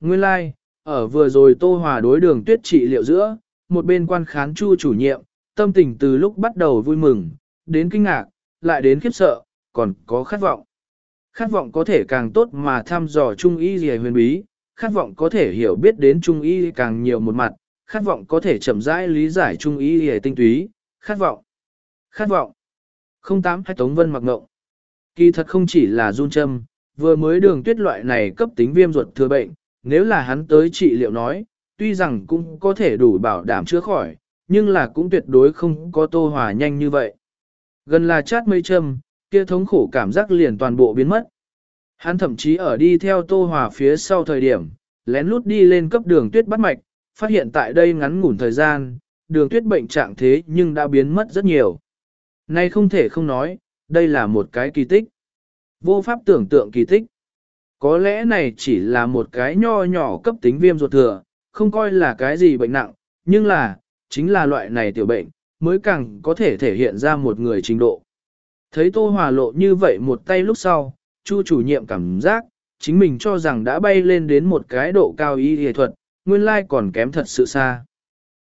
Nguyên lai, like, ở vừa rồi Tô Hòa đối đường tuyết trị liệu giữa, một bên quan khán chu chủ nhiệm, tâm tình từ lúc bắt đầu vui mừng, đến kinh ngạc, lại đến khiếp sợ, còn có khát vọng. Khát vọng có thể càng tốt mà thăm dò trung y gì huyền bí, khát vọng có thể hiểu biết đến trung y càng nhiều một mặt, khát vọng có thể chậm rãi lý giải trung y gì tinh túy, khát vọng, khát vọng. Không tám hay Tống Vân mặc ngộng. Kỳ thật không chỉ là run châm, vừa mới đường tuyết loại này cấp tính viêm ruột thừa bệnh, nếu là hắn tới trị liệu nói, tuy rằng cũng có thể đủ bảo đảm chữa khỏi, nhưng là cũng tuyệt đối không có tô hòa nhanh như vậy. Gần là chát mây châm, kia thống khổ cảm giác liền toàn bộ biến mất. Hắn thậm chí ở đi theo tô hòa phía sau thời điểm, lén lút đi lên cấp đường tuyết bắt mạch, phát hiện tại đây ngắn ngủn thời gian, đường tuyết bệnh trạng thế nhưng đã biến mất rất nhiều. Nay không thể không nói, đây là một cái kỳ tích. Vô pháp tưởng tượng kỳ tích. Có lẽ này chỉ là một cái nho nhỏ cấp tính viêm ruột thừa, không coi là cái gì bệnh nặng, nhưng là, chính là loại này tiểu bệnh, mới càng có thể thể hiện ra một người trình độ. Thấy Tô Hòa lộ như vậy một tay lúc sau, Chu chủ nhiệm cảm giác, chính mình cho rằng đã bay lên đến một cái độ cao y y thuật, nguyên lai còn kém thật sự xa.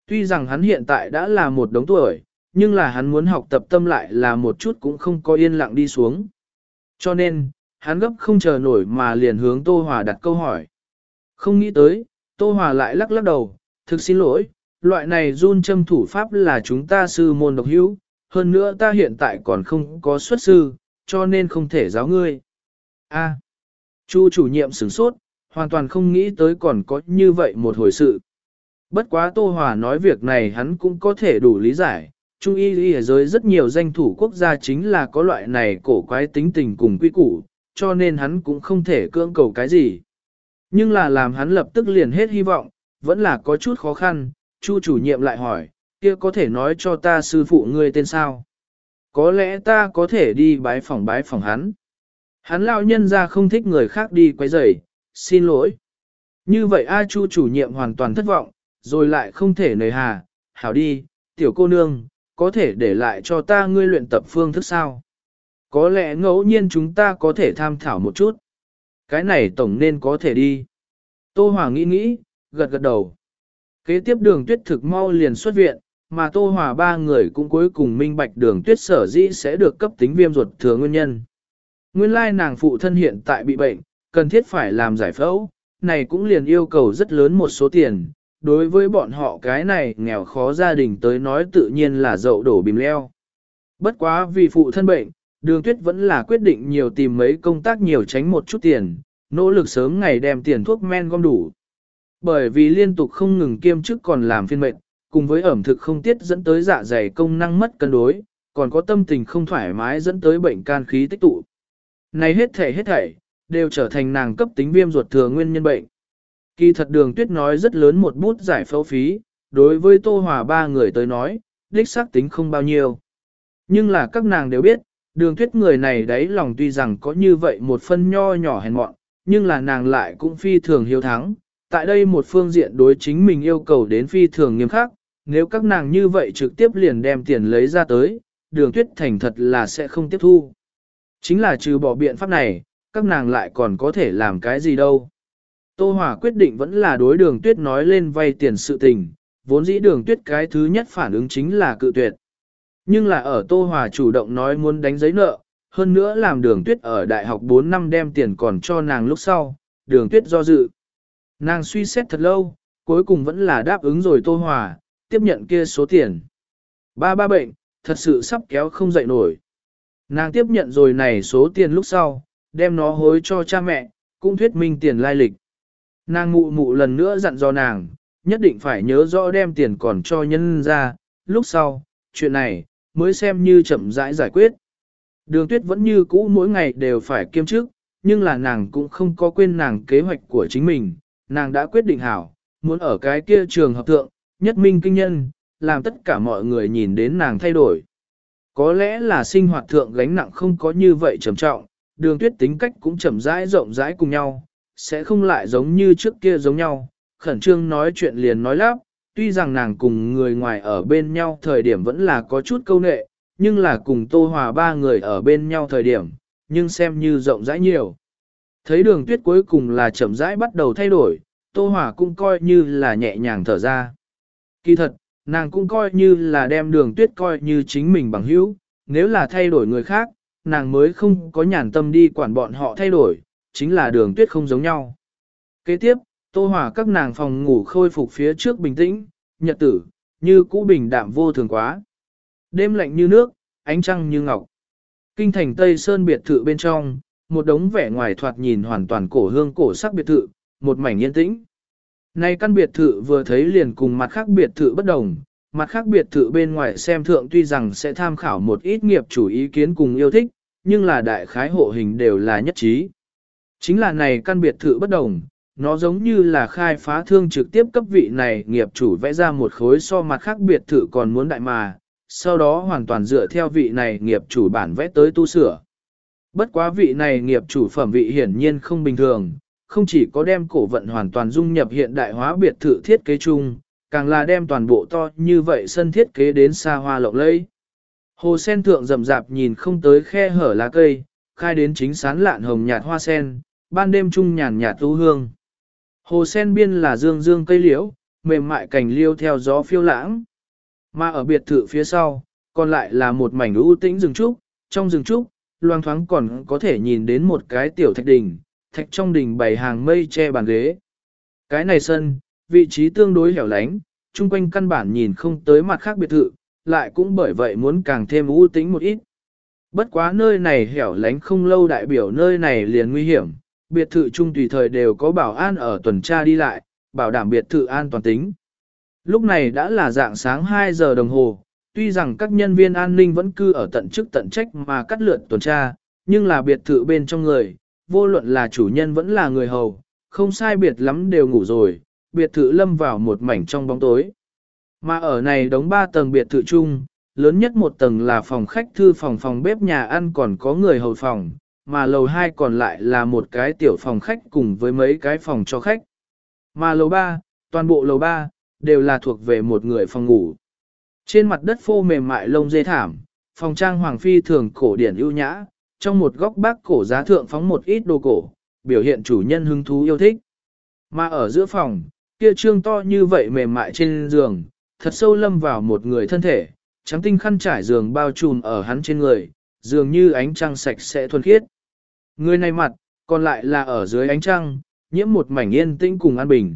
Tuy rằng hắn hiện tại đã là một đống tuổi, nhưng là hắn muốn học tập tâm lại là một chút cũng không có yên lặng đi xuống. Cho nên, hắn gấp không chờ nổi mà liền hướng Tô Hòa đặt câu hỏi. Không nghĩ tới, Tô Hòa lại lắc lắc đầu, thực xin lỗi, loại này run châm thủ pháp là chúng ta sư môn độc hữu, hơn nữa ta hiện tại còn không có xuất sư, cho nên không thể giáo ngươi. A. À, Chu chủ nhiệm sửng sốt, hoàn toàn không nghĩ tới còn có như vậy một hồi sự. Bất quá Tô Hòa nói việc này hắn cũng có thể đủ lý giải, Trung y y ở giới rất nhiều danh thủ quốc gia chính là có loại này cổ quái tính tình cùng quy củ, cho nên hắn cũng không thể cưỡng cầu cái gì. Nhưng là làm hắn lập tức liền hết hy vọng, vẫn là có chút khó khăn, Chu chủ nhiệm lại hỏi, kia có thể nói cho ta sư phụ ngươi tên sao? Có lẽ ta có thể đi bái phòng bái phòng hắn. Hắn lão nhân ra không thích người khác đi quấy rầy, xin lỗi. Như vậy A Chu chủ nhiệm hoàn toàn thất vọng, rồi lại không thể nời hà, hảo đi, tiểu cô nương, có thể để lại cho ta ngươi luyện tập phương thức sao? Có lẽ ngẫu nhiên chúng ta có thể tham thảo một chút. Cái này tổng nên có thể đi. Tô Hòa nghĩ nghĩ, gật gật đầu. Kế tiếp đường tuyết thực mau liền xuất viện, mà Tô Hòa ba người cũng cuối cùng minh bạch đường tuyết sở dĩ sẽ được cấp tính viêm ruột thừa nguyên nhân. Nguyên lai nàng phụ thân hiện tại bị bệnh, cần thiết phải làm giải phẫu, này cũng liền yêu cầu rất lớn một số tiền. Đối với bọn họ cái này nghèo khó gia đình tới nói tự nhiên là dậu đổ bìm leo. Bất quá vì phụ thân bệnh, đường tuyết vẫn là quyết định nhiều tìm mấy công tác nhiều tránh một chút tiền, nỗ lực sớm ngày đem tiền thuốc men gom đủ. Bởi vì liên tục không ngừng kiêm chức còn làm phiên mệnh, cùng với ẩm thực không tiết dẫn tới dạ dày công năng mất cân đối, còn có tâm tình không thoải mái dẫn tới bệnh can khí tích tụ. Này hết thể hết thảy, đều trở thành nàng cấp tính viêm ruột thừa nguyên nhân bệnh. Kỳ thật đường tuyết nói rất lớn một bút giải phẫu phí, đối với tô hòa ba người tới nói, đích xác tính không bao nhiêu. Nhưng là các nàng đều biết, đường tuyết người này đấy lòng tuy rằng có như vậy một phân nho nhỏ hèn mọn, nhưng là nàng lại cũng phi thường hiếu thắng. Tại đây một phương diện đối chính mình yêu cầu đến phi thường nghiêm khắc, nếu các nàng như vậy trực tiếp liền đem tiền lấy ra tới, đường tuyết thành thật là sẽ không tiếp thu. Chính là trừ bỏ biện pháp này, các nàng lại còn có thể làm cái gì đâu. Tô Hòa quyết định vẫn là đối đường tuyết nói lên vay tiền sự tình, vốn dĩ đường tuyết cái thứ nhất phản ứng chính là cự tuyệt. Nhưng là ở Tô Hòa chủ động nói muốn đánh giấy nợ, hơn nữa làm đường tuyết ở đại học 4 năm đem tiền còn cho nàng lúc sau, đường tuyết do dự. Nàng suy xét thật lâu, cuối cùng vẫn là đáp ứng rồi Tô Hòa, tiếp nhận kia số tiền. Ba ba bệnh, thật sự sắp kéo không dậy nổi. Nàng tiếp nhận rồi này số tiền lúc sau, đem nó hối cho cha mẹ, cũng thuyết minh tiền lai lịch. Nàng mụ mụ lần nữa dặn dò nàng, nhất định phải nhớ rõ đem tiền còn cho nhân ra, lúc sau, chuyện này, mới xem như chậm rãi giải quyết. Đường tuyết vẫn như cũ mỗi ngày đều phải kiêm chức, nhưng là nàng cũng không có quên nàng kế hoạch của chính mình, nàng đã quyết định hảo, muốn ở cái kia trường hợp thượng, nhất minh kinh nhân, làm tất cả mọi người nhìn đến nàng thay đổi. Có lẽ là sinh hoạt thượng gánh nặng không có như vậy trầm trọng, đường tuyết tính cách cũng chậm rãi rộng rãi cùng nhau, sẽ không lại giống như trước kia giống nhau, khẩn trương nói chuyện liền nói lắp, tuy rằng nàng cùng người ngoài ở bên nhau thời điểm vẫn là có chút câu nệ, nhưng là cùng Tô Hòa ba người ở bên nhau thời điểm, nhưng xem như rộng rãi nhiều. Thấy đường tuyết cuối cùng là chậm rãi bắt đầu thay đổi, Tô Hòa cũng coi như là nhẹ nhàng thở ra. Kỳ thật, nàng cũng coi như là đem đường tuyết coi như chính mình bằng hữu, nếu là thay đổi người khác, nàng mới không có nhàn tâm đi quản bọn họ thay đổi, chính là đường tuyết không giống nhau. Kế tiếp, Tô Hòa các nàng phòng ngủ khôi phục phía trước bình tĩnh, nhật tử, như cũ bình đạm vô thường quá. Đêm lạnh như nước, ánh trăng như ngọc. Kinh thành Tây Sơn biệt thự bên trong, một đống vẻ ngoài thoạt nhìn hoàn toàn cổ hương cổ sắc biệt thự, một mảnh yên tĩnh. Nay căn biệt thự vừa thấy liền cùng mặt khác biệt thự bất đồng, mặt khác biệt thự bên ngoài xem thượng tuy rằng sẽ tham khảo một ít nghiệp chủ ý kiến cùng yêu thích, nhưng là đại khái hộ hình đều là nhất trí. Chính là này căn biệt thự bất đồng, nó giống như là khai phá thương trực tiếp cấp vị này nghiệp chủ vẽ ra một khối so mặt khác biệt thự còn muốn đại mà, sau đó hoàn toàn dựa theo vị này nghiệp chủ bản vẽ tới tu sửa. Bất quá vị này nghiệp chủ phẩm vị hiển nhiên không bình thường, không chỉ có đem cổ vận hoàn toàn dung nhập hiện đại hóa biệt thự thiết kế chung, càng là đem toàn bộ to như vậy sân thiết kế đến xa hoa lộng lẫy. Hồ sen thượng rậm rạp nhìn không tới khe hở lá cây, khai đến chính sán lạn hồng nhạt hoa sen, ban đêm trung nhàn nhạt tu hương. Hồ sen biên là dương dương cây liễu, mềm mại cành liêu theo gió phiêu lãng. Mà ở biệt thự phía sau, còn lại là một mảnh ưu tĩnh rừng trúc, trong rừng trúc, loang thoáng còn có thể nhìn đến một cái tiểu thạch đỉnh, thạch trong đỉnh bày hàng mây che bàn ghế. Cái này sân, vị trí tương đối hẻo lánh, chung quanh căn bản nhìn không tới mặt khác biệt thự, lại cũng bởi vậy muốn càng thêm ưu tĩnh một ít. Bất quá nơi này hẻo lánh không lâu đại biểu nơi này liền nguy hiểm, biệt thự chung tùy thời đều có bảo an ở tuần tra đi lại, bảo đảm biệt thự an toàn tính. Lúc này đã là dạng sáng 2 giờ đồng hồ, tuy rằng các nhân viên an ninh vẫn cư ở tận chức tận trách mà cắt lượt tuần tra, nhưng là biệt thự bên trong người, vô luận là chủ nhân vẫn là người hầu, không sai biệt lắm đều ngủ rồi, biệt thự lâm vào một mảnh trong bóng tối. Mà ở này đóng 3 tầng biệt thự chung, lớn nhất một tầng là phòng khách thư phòng phòng bếp nhà ăn còn có người hầu phòng, mà lầu 2 còn lại là một cái tiểu phòng khách cùng với mấy cái phòng cho khách. Mà lầu 3, toàn bộ lầu 3, đều là thuộc về một người phòng ngủ. Trên mặt đất phô mềm mại lông dê thảm, phòng trang hoàng phi thường cổ điển ưu nhã, trong một góc bác cổ giá thượng phóng một ít đồ cổ, biểu hiện chủ nhân hứng thú yêu thích. Mà ở giữa phòng, kia trương to như vậy mềm mại trên giường, thật sâu lâm vào một người thân thể, trắng tinh khăn trải giường bao trùm ở hắn trên người, dường như ánh trăng sạch sẽ thuần khiết. Người này mặt, còn lại là ở dưới ánh trăng, nhiễm một mảnh yên tĩnh cùng an bình.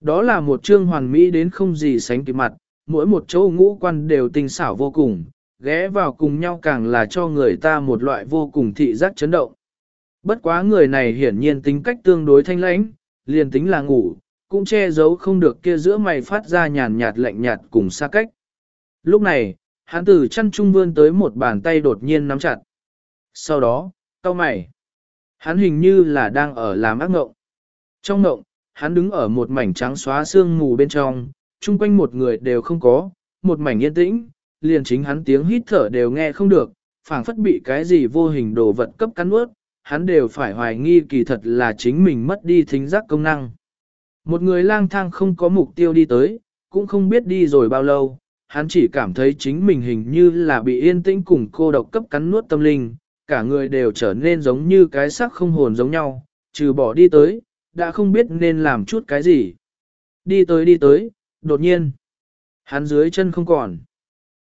Đó là một trương hoàn mỹ đến không gì sánh kịp mặt, mỗi một chỗ ngũ quan đều tinh xảo vô cùng, ghé vào cùng nhau càng là cho người ta một loại vô cùng thị giác chấn động. Bất quá người này hiển nhiên tính cách tương đối thanh lãnh, liền tính là ngủ, cũng che giấu không được kia giữa mày phát ra nhàn nhạt lạnh nhạt cùng xa cách. Lúc này, hắn từ chăn trung vươn tới một bàn tay đột nhiên nắm chặt. Sau đó, cau mày. Hắn hình như là đang ở làm ác ngộng. Trong ngộng, hắn đứng ở một mảnh trắng xóa sương mù bên trong, chung quanh một người đều không có, một mảnh yên tĩnh, liền chính hắn tiếng hít thở đều nghe không được, phảng phất bị cái gì vô hình đồ vật cấp cắn ướt, hắn đều phải hoài nghi kỳ thật là chính mình mất đi thính giác công năng. Một người lang thang không có mục tiêu đi tới, cũng không biết đi rồi bao lâu, hắn chỉ cảm thấy chính mình hình như là bị yên tĩnh cùng cô độc cấp cắn nuốt tâm linh, cả người đều trở nên giống như cái xác không hồn giống nhau, trừ bỏ đi tới, đã không biết nên làm chút cái gì. Đi tới đi tới, đột nhiên, hắn dưới chân không còn.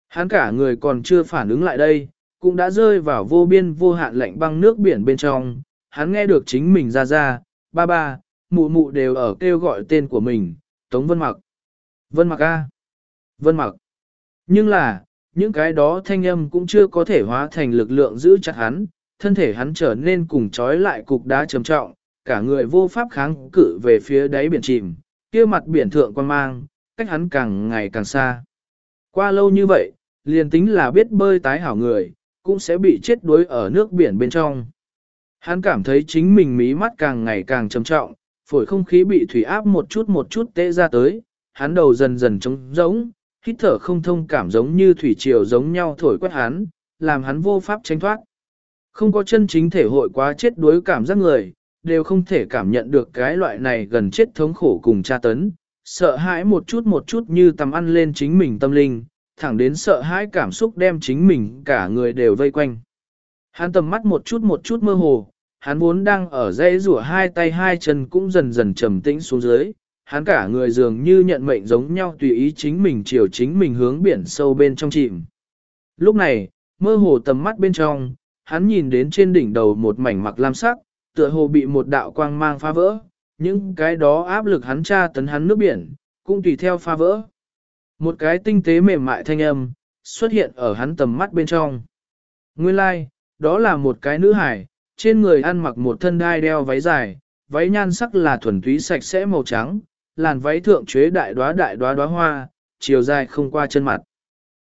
Hắn cả người còn chưa phản ứng lại đây, cũng đã rơi vào vô biên vô hạn lạnh băng nước biển bên trong, hắn nghe được chính mình ra ra, ba ba, mụ mụ đều ở kêu gọi tên của mình, Tống Vân Mặc. Vân Mặc A. Vân Mặc. Nhưng là, những cái đó thanh âm cũng chưa có thể hóa thành lực lượng giữ chặt hắn, thân thể hắn trở nên cùng trói lại cục đá trầm trọng, cả người vô pháp kháng cự về phía đáy biển chìm, kia mặt biển thượng quan mang, cách hắn càng ngày càng xa. Qua lâu như vậy, liền tính là biết bơi tái hảo người, cũng sẽ bị chết đuối ở nước biển bên trong. Hắn cảm thấy chính mình mí mắt càng ngày càng trầm trọng, phổi không khí bị thủy áp một chút một chút tê ra tới, hắn đầu dần dần trống rỗng, hít thở không thông cảm giống như thủy triều giống nhau thổi quét hắn, làm hắn vô pháp tránh thoát. Không có chân chính thể hội quá chết đuối cảm giác người, đều không thể cảm nhận được cái loại này gần chết thống khổ cùng tra tấn, sợ hãi một chút một chút như tầm ăn lên chính mình tâm linh, thẳng đến sợ hãi cảm xúc đem chính mình cả người đều vây quanh. Hắn tầm mắt một chút một chút mơ hồ, hắn vốn đang ở dãy rủa hai tay hai chân cũng dần dần trầm tĩnh xuống dưới, hắn cả người dường như nhận mệnh giống nhau tùy ý chính mình chiều chính mình hướng biển sâu bên trong chìm. Lúc này, mơ hồ tầm mắt bên trong, hắn nhìn đến trên đỉnh đầu một mảnh mặc lam sắc, tựa hồ bị một đạo quang mang phá vỡ, những cái đó áp lực hắn tra tấn hắn nước biển, cũng tùy theo phá vỡ. Một cái tinh tế mềm mại thanh âm, xuất hiện ở hắn tầm mắt bên trong. Nguyên lai, like, đó là một cái nữ hải, trên người ăn mặc một thân đai đeo váy dài, váy nhan sắc là thuần túy sạch sẽ màu trắng, làn váy thượng chế đại đoá đại đoá đoá hoa, chiều dài không qua chân mặt.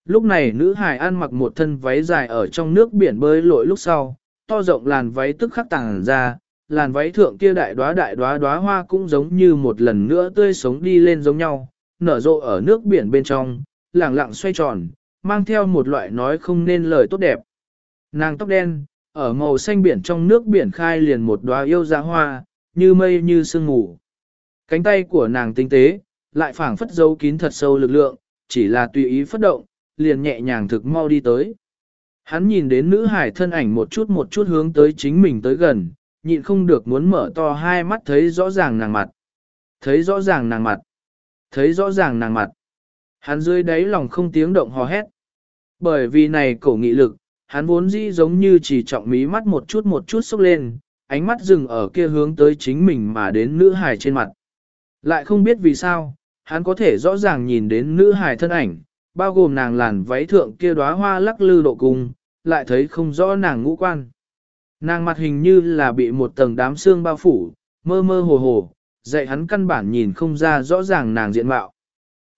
Lúc này nữ hải ăn mặc một thân váy dài ở trong nước biển bơi lội lúc sau, to rộng làn váy tức khắc tàng ra, làn váy thượng kia đại đoá đại đoá đoá hoa cũng giống như một lần nữa tươi sống đi lên giống nhau, nở rộ ở nước biển bên trong, lẳng lặng xoay tròn, mang theo một loại nói không nên lời tốt đẹp. Nàng tóc đen, ở màu xanh biển trong nước biển khai liền một đóa yêu giá hoa, như mây như sương ngủ Cánh tay của nàng tinh tế, lại phảng phất dấu kín thật sâu lực lượng, chỉ là tùy ý phất động, liền nhẹ nhàng thực mau đi tới. Hắn nhìn đến nữ hải thân ảnh một chút một chút hướng tới chính mình tới gần, nhịn không được muốn mở to hai mắt thấy rõ ràng nàng mặt. Thấy rõ ràng nàng mặt. Thấy rõ ràng nàng mặt. Hắn dưới đáy lòng không tiếng động hò hét. Bởi vì này cổ nghị lực, hắn vốn dĩ giống như chỉ trọng mí mắt một chút một chút sốc lên, ánh mắt dừng ở kia hướng tới chính mình mà đến nữ hài trên mặt. Lại không biết vì sao, hắn có thể rõ ràng nhìn đến nữ hài thân ảnh, bao gồm nàng làn váy thượng kia đóa hoa lắc lư độ cung, lại thấy không rõ nàng ngũ quan. Nàng mặt hình như là bị một tầng đám xương bao phủ, mơ mơ hồ hồ, dạy hắn căn bản nhìn không ra rõ ràng nàng diện mạo.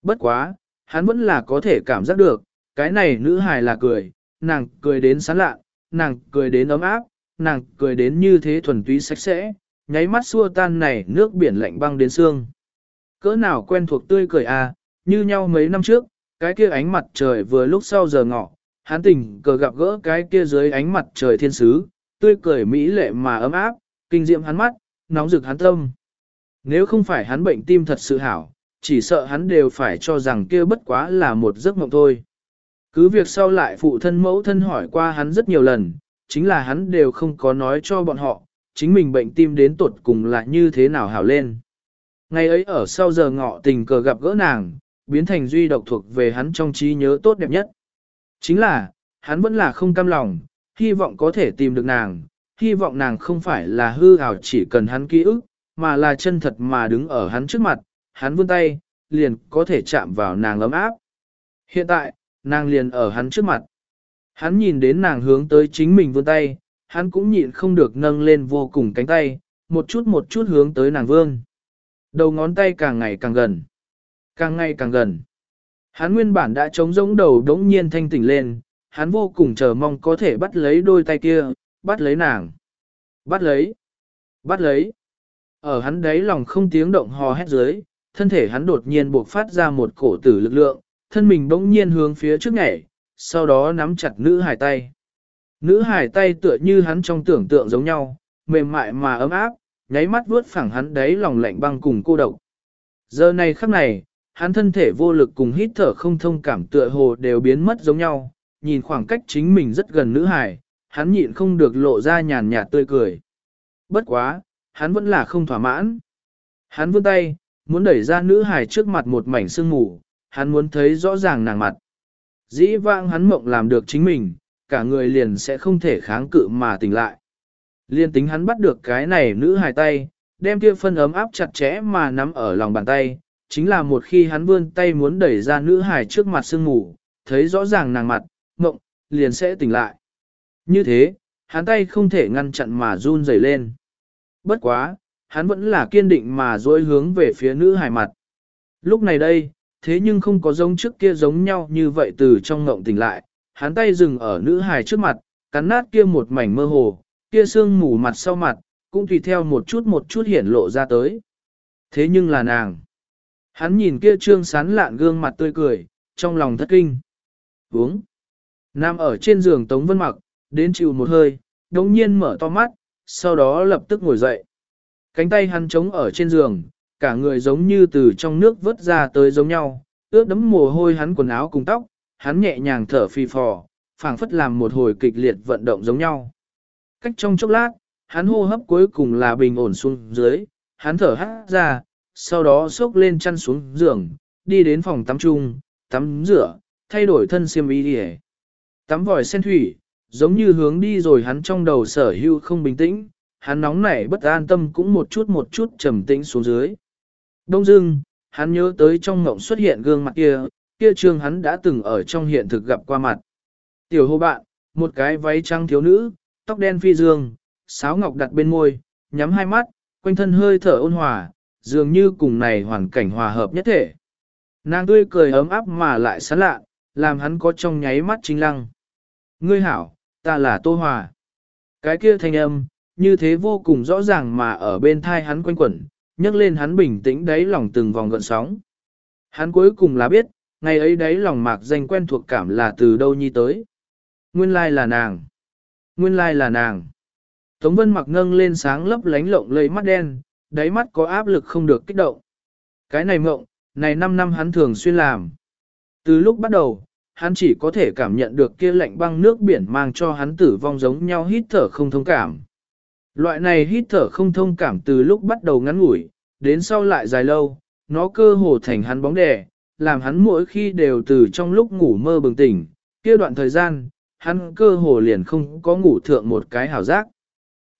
Bất quá, hắn vẫn là có thể cảm giác được, cái này nữ hài là cười, nàng cười đến sán lạ, nàng cười đến ấm áp, nàng cười đến như thế thuần túy sạch sẽ, nháy mắt xua tan này nước biển lạnh băng đến xương. Cỡ nào quen thuộc tươi cười à, như nhau mấy năm trước, cái kia ánh mặt trời vừa lúc sau giờ ngọ, hắn tình cờ gặp gỡ cái kia dưới ánh mặt trời thiên sứ, tươi cười mỹ lệ mà ấm áp, kinh diệm hắn mắt, nóng rực hắn tâm. Nếu không phải hắn bệnh tim thật sự hảo, chỉ sợ hắn đều phải cho rằng kia bất quá là một giấc mộng thôi. Cứ việc sau lại phụ thân mẫu thân hỏi qua hắn rất nhiều lần, chính là hắn đều không có nói cho bọn họ, chính mình bệnh tim đến tột cùng là như thế nào hảo lên. Ngày ấy ở sau giờ ngọ tình cờ gặp gỡ nàng, biến thành duy độc thuộc về hắn trong trí nhớ tốt đẹp nhất. Chính là, hắn vẫn là không cam lòng, hy vọng có thể tìm được nàng, hy vọng nàng không phải là hư ảo chỉ cần hắn ký ức, mà là chân thật mà đứng ở hắn trước mặt, hắn vươn tay, liền có thể chạm vào nàng ấm áp. Hiện tại, nàng liền ở hắn trước mặt. Hắn nhìn đến nàng hướng tới chính mình vươn tay, hắn cũng nhịn không được nâng lên vô cùng cánh tay, một chút một chút hướng tới nàng vương. Đầu ngón tay càng ngày càng gần, càng ngày càng gần. Hắn nguyên bản đã trống rỗng đầu đống nhiên thanh tỉnh lên, hắn vô cùng chờ mong có thể bắt lấy đôi tay kia, bắt lấy nàng. Bắt lấy, bắt lấy. Ở hắn đấy lòng không tiếng động hò hét dưới, thân thể hắn đột nhiên buộc phát ra một cổ tử lực lượng, thân mình bỗng nhiên hướng phía trước nhảy, sau đó nắm chặt nữ hải tay. Nữ hải tay tựa như hắn trong tưởng tượng giống nhau, mềm mại mà ấm áp, nháy mắt vuốt phẳng hắn đấy lòng lạnh băng cùng cô độc. Giờ này khắc này, hắn thân thể vô lực cùng hít thở không thông cảm tựa hồ đều biến mất giống nhau, nhìn khoảng cách chính mình rất gần nữ hải, hắn nhịn không được lộ ra nhàn nhạt tươi cười. Bất quá, hắn vẫn là không thỏa mãn. Hắn vươn tay, muốn đẩy ra nữ hải trước mặt một mảnh sương mù, hắn muốn thấy rõ ràng nàng mặt. Dĩ vãng hắn mộng làm được chính mình, cả người liền sẽ không thể kháng cự mà tỉnh lại. Liên tính hắn bắt được cái này nữ hài tay, đem kia phân ấm áp chặt chẽ mà nắm ở lòng bàn tay, chính là một khi hắn vươn tay muốn đẩy ra nữ hài trước mặt sương mù, thấy rõ ràng nàng mặt, mộng, liền sẽ tỉnh lại. Như thế, hắn tay không thể ngăn chặn mà run rẩy lên. Bất quá, hắn vẫn là kiên định mà dối hướng về phía nữ hài mặt. Lúc này đây, thế nhưng không có giống trước kia giống nhau như vậy từ trong ngộng tỉnh lại, hắn tay dừng ở nữ hài trước mặt, cắn nát kia một mảnh mơ hồ, kia xương mù mặt sau mặt, cũng tùy theo một chút một chút hiển lộ ra tới. Thế nhưng là nàng. Hắn nhìn kia trương sán lạn gương mặt tươi cười, trong lòng thất kinh. Uống. Nam ở trên giường Tống Vân Mặc, đến chịu một hơi, đống nhiên mở to mắt, sau đó lập tức ngồi dậy. Cánh tay hắn trống ở trên giường, cả người giống như từ trong nước vớt ra tới giống nhau, ướt đấm mồ hôi hắn quần áo cùng tóc, hắn nhẹ nhàng thở phi phò, phảng phất làm một hồi kịch liệt vận động giống nhau. Cách trong chốc lát, hắn hô hấp cuối cùng là bình ổn xuống dưới, hắn thở hát ra, sau đó xốc lên chăn xuống giường, đi đến phòng tắm chung, tắm rửa, thay đổi thân xiêm y đi Tắm vòi sen thủy, giống như hướng đi rồi hắn trong đầu sở hưu không bình tĩnh, hắn nóng nảy bất an tâm cũng một chút một chút trầm tĩnh xuống dưới. Đông dưng, hắn nhớ tới trong ngộng xuất hiện gương mặt kia, kia trương hắn đã từng ở trong hiện thực gặp qua mặt. Tiểu hồ bạn, một cái váy trắng thiếu nữ, tóc đen phi dương, sáo ngọc đặt bên môi, nhắm hai mắt, quanh thân hơi thở ôn hòa, dường như cùng này hoàn cảnh hòa hợp nhất thể. Nàng tươi cười ấm áp mà lại sán lạ, làm hắn có trong nháy mắt chính lăng. Ngươi hảo, ta là Tô Hòa. Cái kia thanh âm, như thế vô cùng rõ ràng mà ở bên thai hắn quanh quẩn, nhấc lên hắn bình tĩnh đáy lòng từng vòng gợn sóng. Hắn cuối cùng là biết, ngày ấy đấy lòng mạc danh quen thuộc cảm là từ đâu nhi tới. Nguyên lai là nàng. Nguyên lai là nàng. Tống Vân mặc nâng lên sáng lấp lánh lộng lây mắt đen, đáy mắt có áp lực không được kích động. Cái này mộng, này 5 năm hắn thường xuyên làm. Từ lúc bắt đầu, hắn chỉ có thể cảm nhận được kia lạnh băng nước biển mang cho hắn tử vong giống nhau hít thở không thông cảm. Loại này hít thở không thông cảm từ lúc bắt đầu ngắn ngủi, đến sau lại dài lâu, nó cơ hồ thành hắn bóng đè, làm hắn mỗi khi đều từ trong lúc ngủ mơ bừng tỉnh, kia đoạn thời gian, hắn cơ hồ liền không có ngủ thượng một cái hảo giác.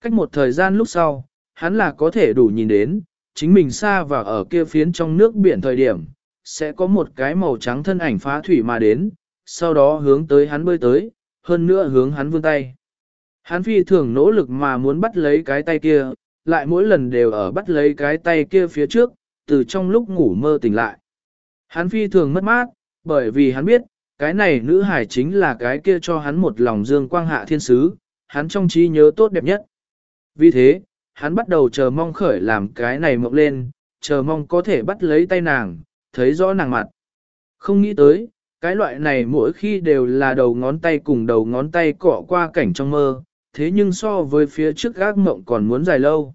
Cách một thời gian lúc sau, hắn là có thể đủ nhìn đến, chính mình xa và ở kia phiến trong nước biển thời điểm, sẽ có một cái màu trắng thân ảnh phá thủy mà đến, sau đó hướng tới hắn bơi tới, hơn nữa hướng hắn vươn tay. Hắn phi thường nỗ lực mà muốn bắt lấy cái tay kia, lại mỗi lần đều ở bắt lấy cái tay kia phía trước, từ trong lúc ngủ mơ tỉnh lại. Hắn phi thường mất mát, bởi vì hắn biết, cái này nữ hải chính là cái kia cho hắn một lòng dương quang hạ thiên sứ, hắn trong trí nhớ tốt đẹp nhất. Vì thế, hắn bắt đầu chờ mong khởi làm cái này mộng lên, chờ mong có thể bắt lấy tay nàng, thấy rõ nàng mặt. Không nghĩ tới, cái loại này mỗi khi đều là đầu ngón tay cùng đầu ngón tay cọ qua cảnh trong mơ, thế nhưng so với phía trước gác mộng còn muốn dài lâu.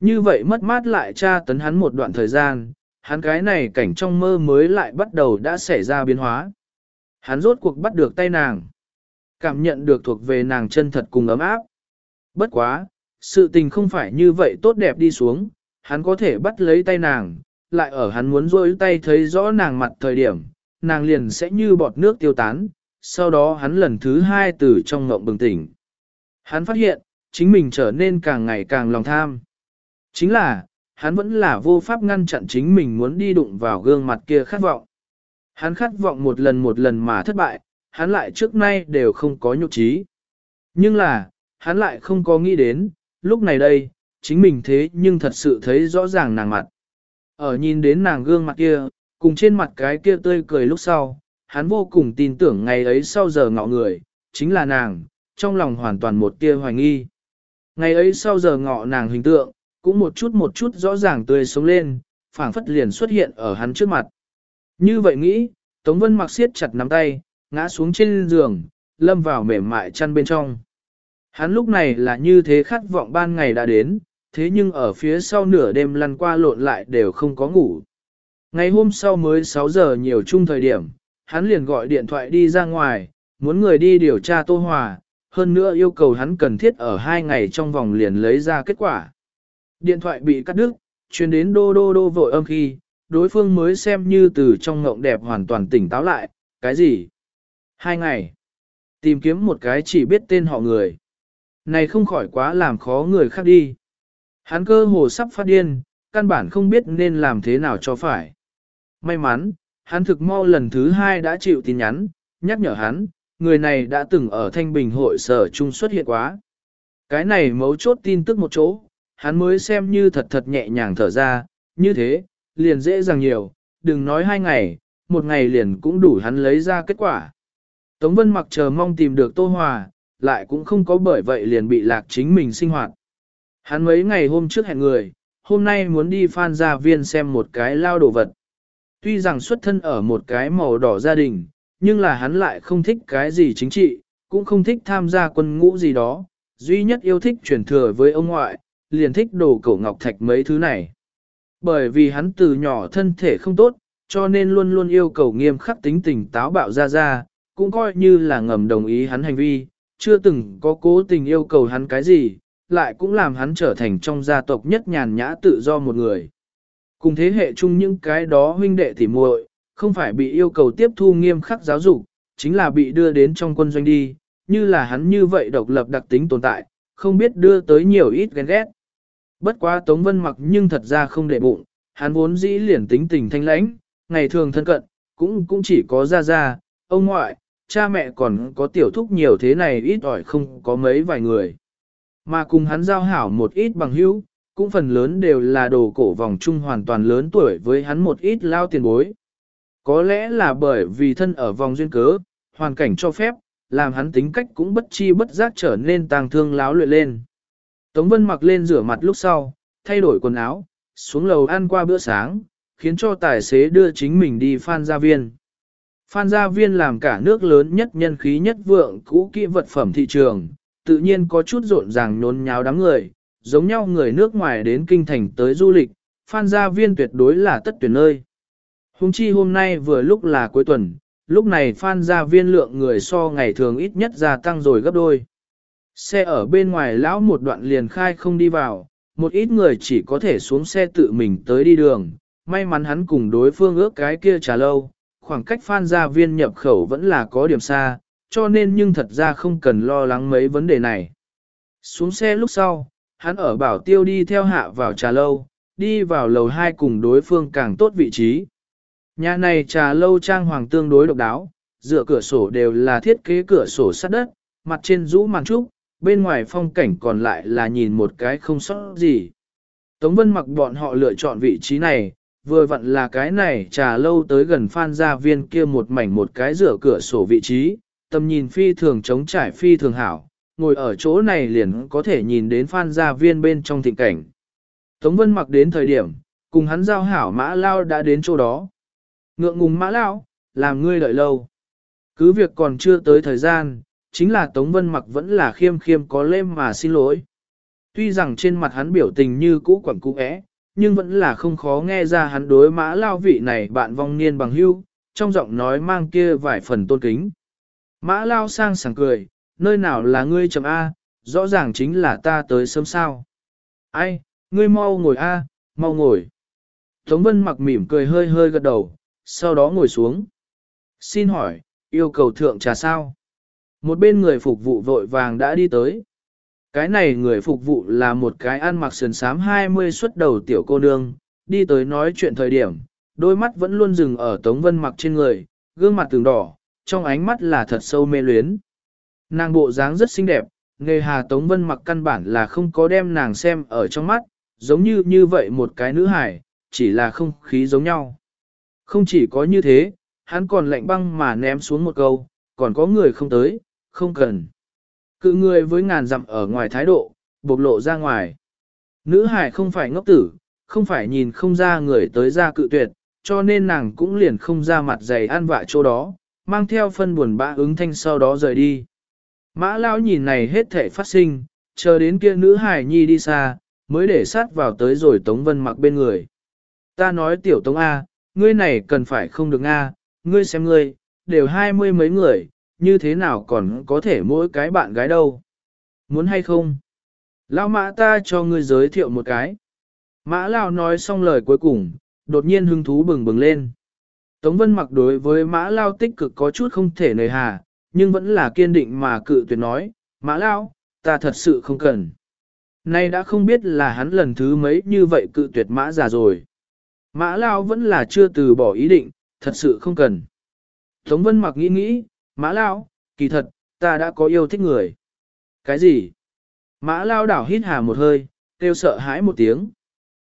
Như vậy mất mát lại tra tấn hắn một đoạn thời gian, hắn cái này cảnh trong mơ mới lại bắt đầu đã xảy ra biến hóa. Hắn rốt cuộc bắt được tay nàng, cảm nhận được thuộc về nàng chân thật cùng ấm áp. Bất quá, sự tình không phải như vậy tốt đẹp đi xuống, hắn có thể bắt lấy tay nàng, lại ở hắn muốn rôi tay thấy rõ nàng mặt thời điểm, nàng liền sẽ như bọt nước tiêu tán, sau đó hắn lần thứ hai từ trong ngộng bừng tỉnh. Hắn phát hiện, chính mình trở nên càng ngày càng lòng tham. Chính là, hắn vẫn là vô pháp ngăn chặn chính mình muốn đi đụng vào gương mặt kia khát vọng. Hắn khát vọng một lần một lần mà thất bại, hắn lại trước nay đều không có nhục trí. Nhưng là, hắn lại không có nghĩ đến, lúc này đây, chính mình thế nhưng thật sự thấy rõ ràng nàng mặt. Ở nhìn đến nàng gương mặt kia, cùng trên mặt cái kia tươi cười lúc sau, hắn vô cùng tin tưởng ngày ấy sau giờ ngọ người, chính là nàng, trong lòng hoàn toàn một tia hoài nghi. Ngày ấy sau giờ ngọ nàng hình tượng, cũng một chút một chút rõ ràng tươi sống lên, phảng phất liền xuất hiện ở hắn trước mặt. Như vậy nghĩ, Tống Vân mặc siết chặt nắm tay, ngã xuống trên giường, lâm vào mềm mại chăn bên trong. Hắn lúc này là như thế khát vọng ban ngày đã đến, thế nhưng ở phía sau nửa đêm lăn qua lộn lại đều không có ngủ. Ngày hôm sau mới 6 giờ nhiều chung thời điểm, hắn liền gọi điện thoại đi ra ngoài, muốn người đi điều tra Tô Hòa, hơn nữa yêu cầu hắn cần thiết ở hai ngày trong vòng liền lấy ra kết quả. Điện thoại bị cắt đứt, truyền đến đô đô đô vội âm khi, đối phương mới xem như từ trong ngộng đẹp hoàn toàn tỉnh táo lại, cái gì? Hai ngày. Tìm kiếm một cái chỉ biết tên họ người. Này không khỏi quá làm khó người khác đi. Hắn cơ hồ sắp phát điên, căn bản không biết nên làm thế nào cho phải. May mắn, hắn thực mau lần thứ hai đã chịu tin nhắn, nhắc nhở hắn, người này đã từng ở Thanh Bình hội sở trung xuất hiện quá. Cái này mấu chốt tin tức một chỗ, hắn mới xem như thật thật nhẹ nhàng thở ra, như thế, liền dễ dàng nhiều, đừng nói hai ngày, một ngày liền cũng đủ hắn lấy ra kết quả. Tống Vân mặc chờ mong tìm được Tô Hòa, lại cũng không có bởi vậy liền bị lạc chính mình sinh hoạt. Hắn mấy ngày hôm trước hẹn người, hôm nay muốn đi phan gia viên xem một cái lao đồ vật. Tuy rằng xuất thân ở một cái màu đỏ gia đình, nhưng là hắn lại không thích cái gì chính trị, cũng không thích tham gia quân ngũ gì đó, duy nhất yêu thích truyền thừa với ông ngoại, liền thích đồ cổ ngọc thạch mấy thứ này. Bởi vì hắn từ nhỏ thân thể không tốt, cho nên luôn luôn yêu cầu nghiêm khắc tính tình táo bạo ra ra, cũng coi như là ngầm đồng ý hắn hành vi, chưa từng có cố tình yêu cầu hắn cái gì, lại cũng làm hắn trở thành trong gia tộc nhất nhàn nhã tự do một người. Cùng thế hệ chung những cái đó huynh đệ tỉ muội, không phải bị yêu cầu tiếp thu nghiêm khắc giáo dục, chính là bị đưa đến trong quân doanh đi, như là hắn như vậy độc lập đặc tính tồn tại, không biết đưa tới nhiều ít ghen ghét. Bất quá Tống Vân mặc nhưng thật ra không để bụng, hắn vốn dĩ liền tính tình thanh lãnh, ngày thường thân cận, cũng cũng chỉ có ra ra, ông ngoại, cha mẹ còn có tiểu thúc nhiều thế này ít ỏi không có mấy vài người. Mà cùng hắn giao hảo một ít bằng hữu, cũng phần lớn đều là đồ cổ vòng trung hoàn toàn lớn tuổi với hắn một ít lao tiền bối. Có lẽ là bởi vì thân ở vòng duyên cớ, hoàn cảnh cho phép, làm hắn tính cách cũng bất chi bất giác trở nên tàng thương láo luyện lên. Tống Vân mặc lên rửa mặt lúc sau, thay đổi quần áo, xuống lầu ăn qua bữa sáng, khiến cho tài xế đưa chính mình đi Phan Gia Viên. Phan Gia Viên làm cả nước lớn nhất nhân khí nhất vượng cũ kỹ vật phẩm thị trường, tự nhiên có chút rộn ràng nhốn nháo đám người, giống nhau người nước ngoài đến kinh thành tới du lịch, Phan Gia Viên tuyệt đối là tất tuyển nơi. Hùng chi hôm nay vừa lúc là cuối tuần, lúc này Phan Gia Viên lượng người so ngày thường ít nhất gia tăng rồi gấp đôi. Xe ở bên ngoài lão một đoạn liền khai không đi vào, một ít người chỉ có thể xuống xe tự mình tới đi đường, may mắn hắn cùng đối phương ước cái kia trả lâu, khoảng cách Phan Gia Viên nhập khẩu vẫn là có điểm xa, cho nên nhưng thật ra không cần lo lắng mấy vấn đề này. Xuống xe lúc sau, hắn ở bảo tiêu đi theo hạ vào trà lâu, đi vào lầu 2 cùng đối phương càng tốt vị trí. Nhà này trà lâu trang hoàng tương đối độc đáo, dựa cửa sổ đều là thiết kế cửa sổ sắt đất, mặt trên rũ màn trúc, bên ngoài phong cảnh còn lại là nhìn một cái không sót gì. Tống Vân mặc bọn họ lựa chọn vị trí này, vừa vặn là cái này trà lâu tới gần phan gia viên kia một mảnh một cái rửa cửa sổ vị trí, tầm nhìn phi thường chống trải phi thường hảo, ngồi ở chỗ này liền có thể nhìn đến phan gia viên bên trong thịnh cảnh. Tống Vân mặc đến thời điểm, cùng hắn giao hảo mã lao đã đến chỗ đó. Ngượng ngùng mã lao, làm ngươi đợi lâu. Cứ việc còn chưa tới thời gian, chính là Tống Vân mặc vẫn là khiêm khiêm có lêm mà xin lỗi. Tuy rằng trên mặt hắn biểu tình như cũ quẩn cũ é, nhưng vẫn là không khó nghe ra hắn đối mã lao vị này bạn vong niên bằng hưu, trong giọng nói mang kia vài phần tôn kính. Mã lao sang sảng cười, nơi nào là ngươi chấm A, rõ ràng chính là ta tới sớm sao. Ai, ngươi mau ngồi A, mau ngồi. Tống Vân mặc mỉm cười hơi hơi gật đầu, sau đó ngồi xuống. Xin hỏi, yêu cầu thượng trà sao? Một bên người phục vụ vội vàng đã đi tới. Cái này người phục vụ là một cái ăn mặc sườn sám 20 xuất đầu tiểu cô nương, đi tới nói chuyện thời điểm, đôi mắt vẫn luôn dừng ở Tống Vân mặc trên người, gương mặt từng đỏ, trong ánh mắt là thật sâu mê luyến. Nàng bộ dáng rất xinh đẹp, nghề hà Tống Vân mặc căn bản là không có đem nàng xem ở trong mắt, giống như như vậy một cái nữ hải, chỉ là không khí giống nhau. Không chỉ có như thế, hắn còn lạnh băng mà ném xuống một câu, còn có người không tới, không cần. Cự người với ngàn dặm ở ngoài thái độ, bộc lộ ra ngoài. Nữ hải không phải ngốc tử, không phải nhìn không ra người tới ra cự tuyệt, cho nên nàng cũng liền không ra mặt dày an vạ chỗ đó, mang theo phân buồn bã ứng thanh sau đó rời đi. Mã lão nhìn này hết thể phát sinh, chờ đến kia nữ hải nhi đi xa, mới để sát vào tới rồi Tống Vân mặc bên người. Ta nói tiểu Tống A, ngươi này cần phải không được A, ngươi xem ngươi, đều hai mươi mấy người, như thế nào còn có thể mỗi cái bạn gái đâu. Muốn hay không? Lão mã ta cho ngươi giới thiệu một cái. Mã Lão nói xong lời cuối cùng, đột nhiên hứng thú bừng bừng lên. Tống Vân mặc đối với Mã Lao tích cực có chút không thể nời hà, nhưng vẫn là kiên định mà cự tuyệt nói, Mã Lao, ta thật sự không cần. Nay đã không biết là hắn lần thứ mấy như vậy cự tuyệt Mã già rồi. Mã Lao vẫn là chưa từ bỏ ý định, thật sự không cần. Tống Vân mặc nghĩ nghĩ, Mã Lao, kỳ thật, ta đã có yêu thích người. Cái gì? Mã Lao đảo hít hà một hơi, kêu sợ hãi một tiếng.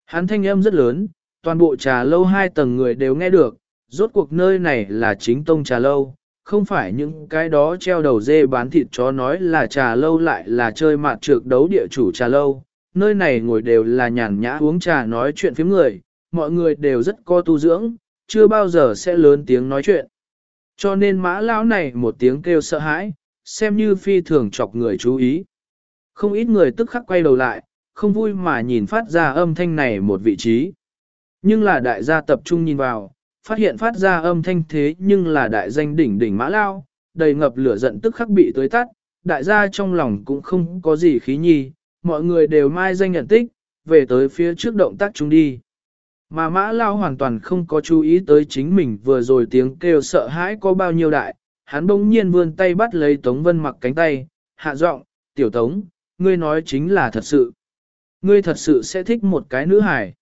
Hắn thanh âm rất lớn, toàn bộ trà lâu hai tầng người đều nghe được, rốt cuộc nơi này là chính tông trà lâu, không phải những cái đó treo đầu dê bán thịt chó nói là trà lâu lại là chơi mạt trược đấu địa chủ trà lâu. Nơi này ngồi đều là nhàn nhã uống trà nói chuyện phím người, mọi người đều rất co tu dưỡng, chưa bao giờ sẽ lớn tiếng nói chuyện. Cho nên mã lão này một tiếng kêu sợ hãi, xem như phi thường chọc người chú ý. Không ít người tức khắc quay đầu lại, không vui mà nhìn phát ra âm thanh này một vị trí. Nhưng là đại gia tập trung nhìn vào, phát hiện phát ra âm thanh thế nhưng là đại danh đỉnh đỉnh mã lao, đầy ngập lửa giận tức khắc bị tới tắt, đại gia trong lòng cũng không có gì khí nhi, mọi người đều mai danh nhận tích, về tới phía trước động tác chúng đi. Mà mã lao hoàn toàn không có chú ý tới chính mình vừa rồi tiếng kêu sợ hãi có bao nhiêu đại, hắn bỗng nhiên vươn tay bắt lấy Tống Vân mặc cánh tay, hạ giọng, tiểu Tống, ngươi nói chính là thật sự. Ngươi thật sự sẽ thích một cái nữ hài.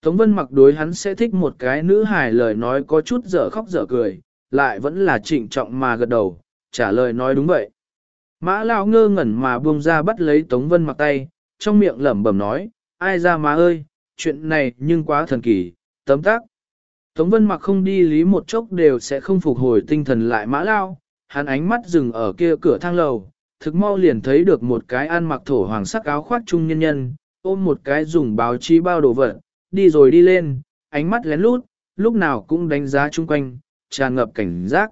Tống Vân mặc đối hắn sẽ thích một cái nữ hài lời nói có chút dở khóc dở cười, lại vẫn là trịnh trọng mà gật đầu, trả lời nói đúng vậy. Mã Lao ngơ ngẩn mà buông ra bắt lấy Tống Vân mặc tay, trong miệng lẩm bẩm nói, ai ra má ơi, chuyện này nhưng quá thần kỳ, tấm tác. Tống Vân mặc không đi lý một chốc đều sẽ không phục hồi tinh thần lại Mã Lao, hắn ánh mắt dừng ở kia cửa thang lầu, thực mau liền thấy được một cái ăn mặc thổ hoàng sắc áo khoác trung nhân nhân, ôm một cái dùng báo chí bao đồ vật, đi rồi đi lên, ánh mắt lén lút, lúc nào cũng đánh giá chung quanh, tràn ngập cảnh giác.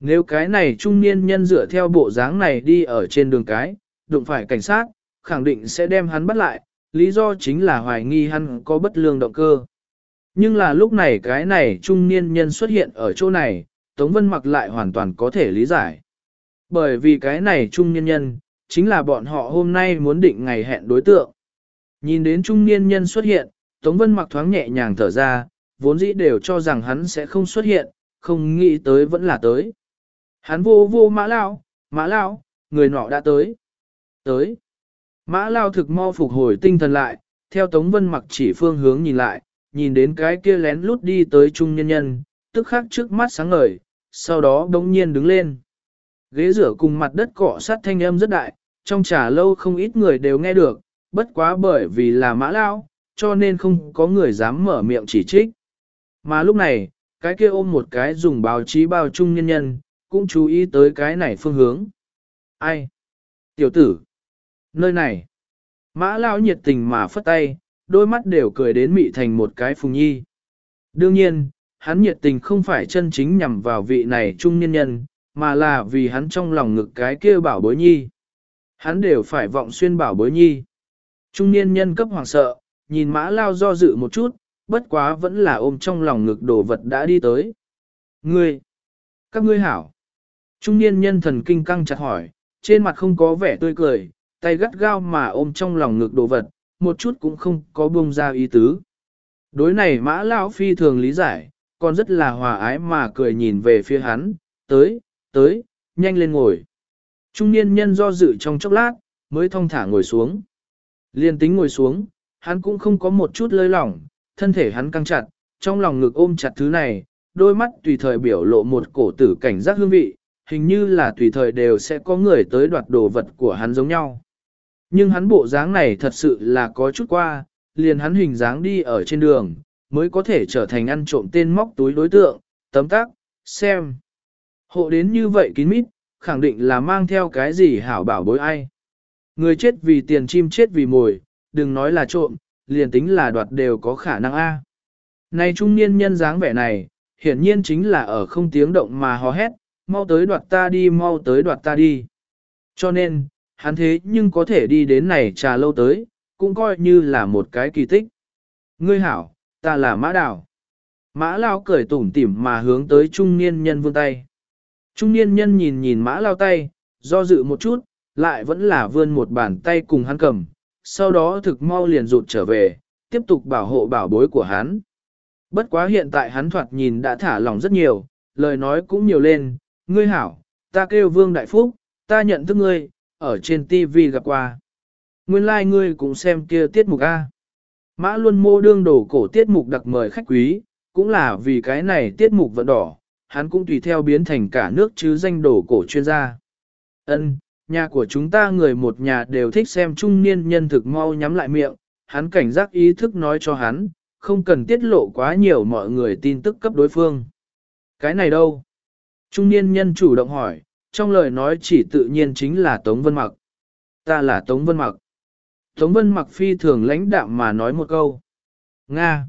Nếu cái này trung niên nhân dựa theo bộ dáng này đi ở trên đường cái, đụng phải cảnh sát, khẳng định sẽ đem hắn bắt lại, lý do chính là hoài nghi hắn có bất lương động cơ. Nhưng là lúc này cái này trung niên nhân xuất hiện ở chỗ này, Tống Vân mặc lại hoàn toàn có thể lý giải. Bởi vì cái này trung niên nhân, chính là bọn họ hôm nay muốn định ngày hẹn đối tượng. Nhìn đến trung niên nhân xuất hiện, Tống Vân mặc thoáng nhẹ nhàng thở ra, vốn dĩ đều cho rằng hắn sẽ không xuất hiện, không nghĩ tới vẫn là tới. Hắn vô vô mã lao, mã lao, người nọ đã tới. Tới. Mã lao thực mau phục hồi tinh thần lại, theo Tống Vân mặc chỉ phương hướng nhìn lại, nhìn đến cái kia lén lút đi tới trung nhân nhân, tức khắc trước mắt sáng ngời, sau đó đống nhiên đứng lên. Ghế rửa cùng mặt đất cọ sát thanh âm rất đại, trong trà lâu không ít người đều nghe được, bất quá bởi vì là mã lao, cho nên không có người dám mở miệng chỉ trích. Mà lúc này, cái kia ôm một cái dùng báo chí bao trung nhân nhân, cũng chú ý tới cái này phương hướng. Ai? Tiểu tử. Nơi này. Mã lao nhiệt tình mà phất tay, đôi mắt đều cười đến mị thành một cái phùng nhi. Đương nhiên, hắn nhiệt tình không phải chân chính nhằm vào vị này trung nhân nhân, mà là vì hắn trong lòng ngực cái kia bảo bối nhi. Hắn đều phải vọng xuyên bảo bối nhi. Trung niên nhân cấp hoàng sợ, nhìn mã lao do dự một chút, bất quá vẫn là ôm trong lòng ngực đồ vật đã đi tới. Ngươi! Các ngươi hảo! Trung niên nhân thần kinh căng chặt hỏi, trên mặt không có vẻ tươi cười, tay gắt gao mà ôm trong lòng ngực đồ vật, một chút cũng không có buông ra ý tứ. Đối này mã lão phi thường lý giải, còn rất là hòa ái mà cười nhìn về phía hắn, tới, tới, nhanh lên ngồi. Trung niên nhân do dự trong chốc lát, mới thong thả ngồi xuống. Liên tính ngồi xuống, hắn cũng không có một chút lơi lỏng, thân thể hắn căng chặt, trong lòng ngực ôm chặt thứ này, đôi mắt tùy thời biểu lộ một cổ tử cảnh giác hương vị, hình như là tùy thời đều sẽ có người tới đoạt đồ vật của hắn giống nhau. Nhưng hắn bộ dáng này thật sự là có chút qua, liền hắn hình dáng đi ở trên đường, mới có thể trở thành ăn trộm tên móc túi đối tượng, tấm tắc, xem. Hộ đến như vậy kín mít, khẳng định là mang theo cái gì hảo bảo bối ai. Người chết vì tiền chim chết vì mồi, đừng nói là trộm, liền tính là đoạt đều có khả năng A. Này trung niên nhân dáng vẻ này, hiển nhiên chính là ở không tiếng động mà hò hét, mau tới đoạt ta đi mau tới đoạt ta đi. Cho nên, hắn thế nhưng có thể đi đến này trà lâu tới, cũng coi như là một cái kỳ tích. Ngươi hảo, ta là mã đảo. Mã lao cười tủm tỉm mà hướng tới trung niên nhân vươn tay. Trung niên nhân nhìn nhìn mã lao tay, do dự một chút, lại vẫn là vươn một bàn tay cùng hắn cầm, sau đó thực mau liền rụt trở về, tiếp tục bảo hộ bảo bối của hắn. Bất quá hiện tại hắn thoạt nhìn đã thả lòng rất nhiều, lời nói cũng nhiều lên, ngươi hảo, ta kêu Vương Đại Phúc, ta nhận thức ngươi, ở trên TV gặp qua. Nguyên lai like ngươi cũng xem kia tiết mục A. Mã Luân mô đương đổ cổ tiết mục đặc mời khách quý, cũng là vì cái này tiết mục vận đỏ, hắn cũng tùy theo biến thành cả nước chứ danh đổ cổ chuyên gia. Ân, nhà của chúng ta người một nhà đều thích xem trung niên nhân thực mau nhắm lại miệng, hắn cảnh giác ý thức nói cho hắn, không cần tiết lộ quá nhiều mọi người tin tức cấp đối phương. Cái này đâu? Trung niên nhân chủ động hỏi, trong lời nói chỉ tự nhiên chính là Tống Vân Mặc. Ta là Tống Vân Mặc. Tống Vân Mặc phi thường lãnh đạm mà nói một câu. Nga.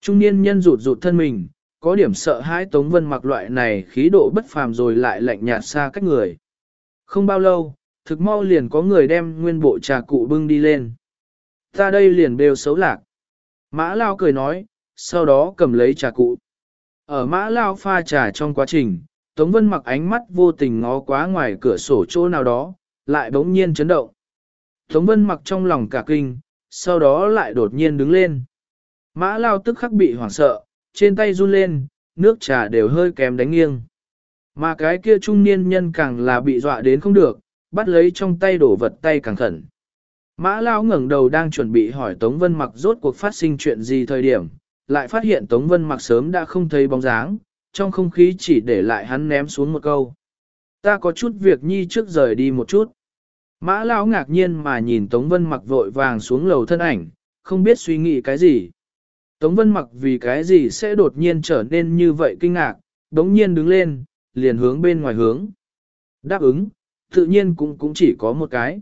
Trung niên nhân rụt rụt thân mình, có điểm sợ hãi Tống Vân Mặc loại này khí độ bất phàm rồi lại lạnh nhạt xa cách người. Không bao lâu, thực mau liền có người đem nguyên bộ trà cụ bưng đi lên. Ta đây liền đều xấu lạc. Mã Lao cười nói, sau đó cầm lấy trà cụ. Ở Mã Lao pha trà trong quá trình, Tống Vân mặc ánh mắt vô tình ngó quá ngoài cửa sổ chỗ nào đó, lại bỗng nhiên chấn động. Tống Vân mặc trong lòng cả kinh, sau đó lại đột nhiên đứng lên. Mã lao tức khắc bị hoảng sợ, trên tay run lên, nước trà đều hơi kém đánh nghiêng. Mà cái kia trung niên nhân càng là bị dọa đến không được, bắt lấy trong tay đổ vật tay càng khẩn. Mã lao ngẩng đầu đang chuẩn bị hỏi Tống Vân mặc rốt cuộc phát sinh chuyện gì thời điểm, lại phát hiện Tống Vân mặc sớm đã không thấy bóng dáng, trong không khí chỉ để lại hắn ném xuống một câu. Ta có chút việc nhi trước rời đi một chút. Mã lão ngạc nhiên mà nhìn Tống Vân mặc vội vàng xuống lầu thân ảnh, không biết suy nghĩ cái gì. Tống Vân mặc vì cái gì sẽ đột nhiên trở nên như vậy kinh ngạc, đống nhiên đứng lên, liền hướng bên ngoài hướng. Đáp ứng, tự nhiên cũng cũng chỉ có một cái.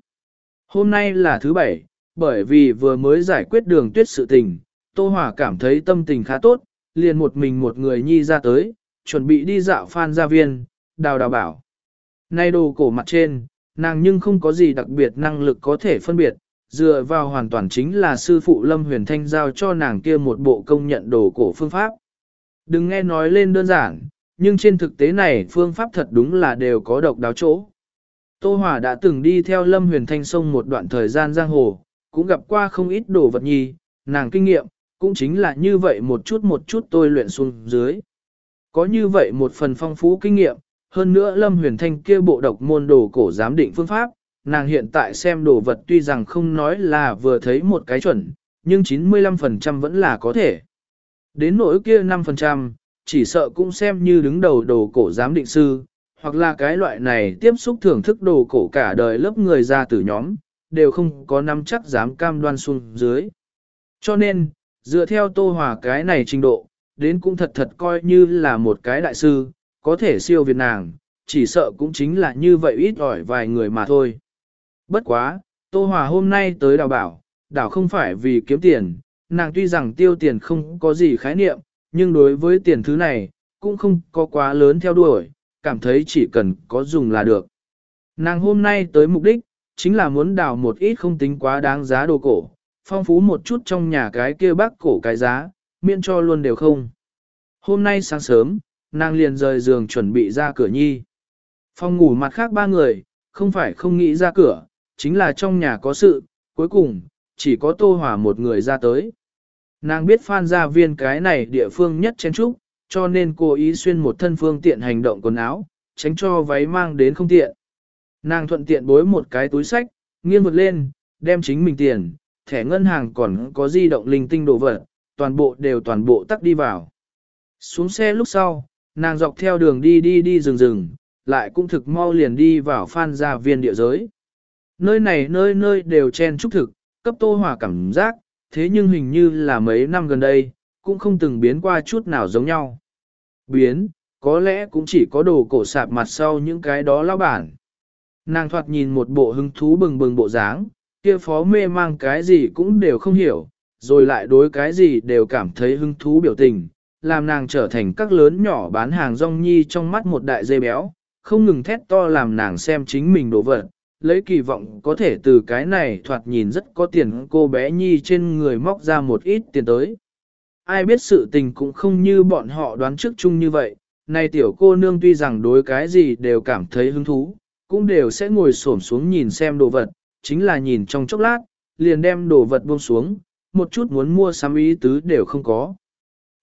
Hôm nay là thứ bảy, bởi vì vừa mới giải quyết đường tuyết sự tình, Tô Hòa cảm thấy tâm tình khá tốt, liền một mình một người nhi ra tới, chuẩn bị đi dạo phan gia viên, đào đào bảo. Nay đồ cổ mặt trên, nàng nhưng không có gì đặc biệt năng lực có thể phân biệt, dựa vào hoàn toàn chính là sư phụ Lâm Huyền Thanh giao cho nàng kia một bộ công nhận đồ cổ phương pháp. Đừng nghe nói lên đơn giản, nhưng trên thực tế này phương pháp thật đúng là đều có độc đáo chỗ. Tô Hòa đã từng đi theo Lâm Huyền Thanh sông một đoạn thời gian giang hồ, cũng gặp qua không ít đồ vật nhi, nàng kinh nghiệm, cũng chính là như vậy một chút một chút tôi luyện xuống dưới. Có như vậy một phần phong phú kinh nghiệm, hơn nữa Lâm Huyền Thanh kia bộ độc môn đồ cổ giám định phương pháp, nàng hiện tại xem đồ vật tuy rằng không nói là vừa thấy một cái chuẩn, nhưng 95% vẫn là có thể. Đến nỗi kia 5%, chỉ sợ cũng xem như đứng đầu đồ cổ giám định sư, hoặc là cái loại này tiếp xúc thưởng thức đồ cổ cả đời lớp người ra từ nhóm, đều không có nắm chắc dám cam đoan xuống dưới. Cho nên, dựa theo tô hòa cái này trình độ, đến cũng thật thật coi như là một cái đại sư, có thể siêu việt nàng, chỉ sợ cũng chính là như vậy ít ỏi vài người mà thôi. Bất quá, Tô Hòa hôm nay tới đào bảo, đảo không phải vì kiếm tiền, nàng tuy rằng tiêu tiền không có gì khái niệm, nhưng đối với tiền thứ này, cũng không có quá lớn theo đuổi, cảm thấy chỉ cần có dùng là được. Nàng hôm nay tới mục đích, chính là muốn đào một ít không tính quá đáng giá đồ cổ, phong phú một chút trong nhà cái kia bác cổ cái giá, miễn cho luôn đều không. Hôm nay sáng sớm, nàng liền rời giường chuẩn bị ra cửa nhi. Phòng ngủ mặt khác ba người, không phải không nghĩ ra cửa, chính là trong nhà có sự, cuối cùng, chỉ có Tô hỏa một người ra tới. Nàng biết phan gia viên cái này địa phương nhất chén trúc, cho nên cô ý xuyên một thân phương tiện hành động quần áo, tránh cho váy mang đến không tiện. Nàng thuận tiện bối một cái túi sách, nghiêng vượt lên, đem chính mình tiền, thẻ ngân hàng còn có di động linh tinh đồ vật, toàn bộ đều toàn bộ tắt đi vào. Xuống xe lúc sau, nàng dọc theo đường đi đi đi rừng rừng, lại cũng thực mau liền đi vào phan gia viên địa giới. Nơi này nơi nơi đều chen trúc thực, cấp tô hỏa cảm giác, thế nhưng hình như là mấy năm gần đây, cũng không từng biến qua chút nào giống nhau. Biến, có lẽ cũng chỉ có đồ cổ sạp mặt sau những cái đó lao bản. Nàng thoạt nhìn một bộ hứng thú bừng bừng bộ dáng, kia phó mê mang cái gì cũng đều không hiểu, rồi lại đối cái gì đều cảm thấy hứng thú biểu tình, làm nàng trở thành các lớn nhỏ bán hàng rong nhi trong mắt một đại dây béo, không ngừng thét to làm nàng xem chính mình đồ vật, lấy kỳ vọng có thể từ cái này thoạt nhìn rất có tiền cô bé nhi trên người móc ra một ít tiền tới. Ai biết sự tình cũng không như bọn họ đoán trước chung như vậy, này tiểu cô nương tuy rằng đối cái gì đều cảm thấy hứng thú, cũng đều sẽ ngồi xổm xuống nhìn xem đồ vật, chính là nhìn trong chốc lát, liền đem đồ vật buông xuống, một chút muốn mua sắm ý tứ đều không có.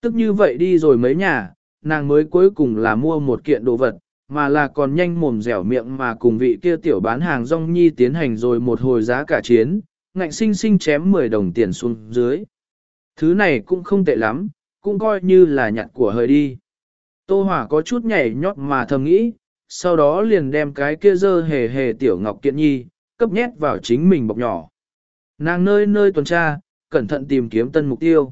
Tức như vậy đi rồi mấy nhà, nàng mới cuối cùng là mua một kiện đồ vật, mà là còn nhanh mồm dẻo miệng mà cùng vị kia tiểu bán hàng rong nhi tiến hành rồi một hồi giá cả chiến, ngạnh sinh sinh chém 10 đồng tiền xuống dưới. Thứ này cũng không tệ lắm, cũng coi như là nhặt của hơi đi. Tô Hỏa có chút nhảy nhót mà thầm nghĩ, sau đó liền đem cái kia dơ hề hề tiểu ngọc kiện nhi, cấp nhét vào chính mình bọc nhỏ. Nàng nơi nơi tuần tra, cẩn thận tìm kiếm tân mục tiêu.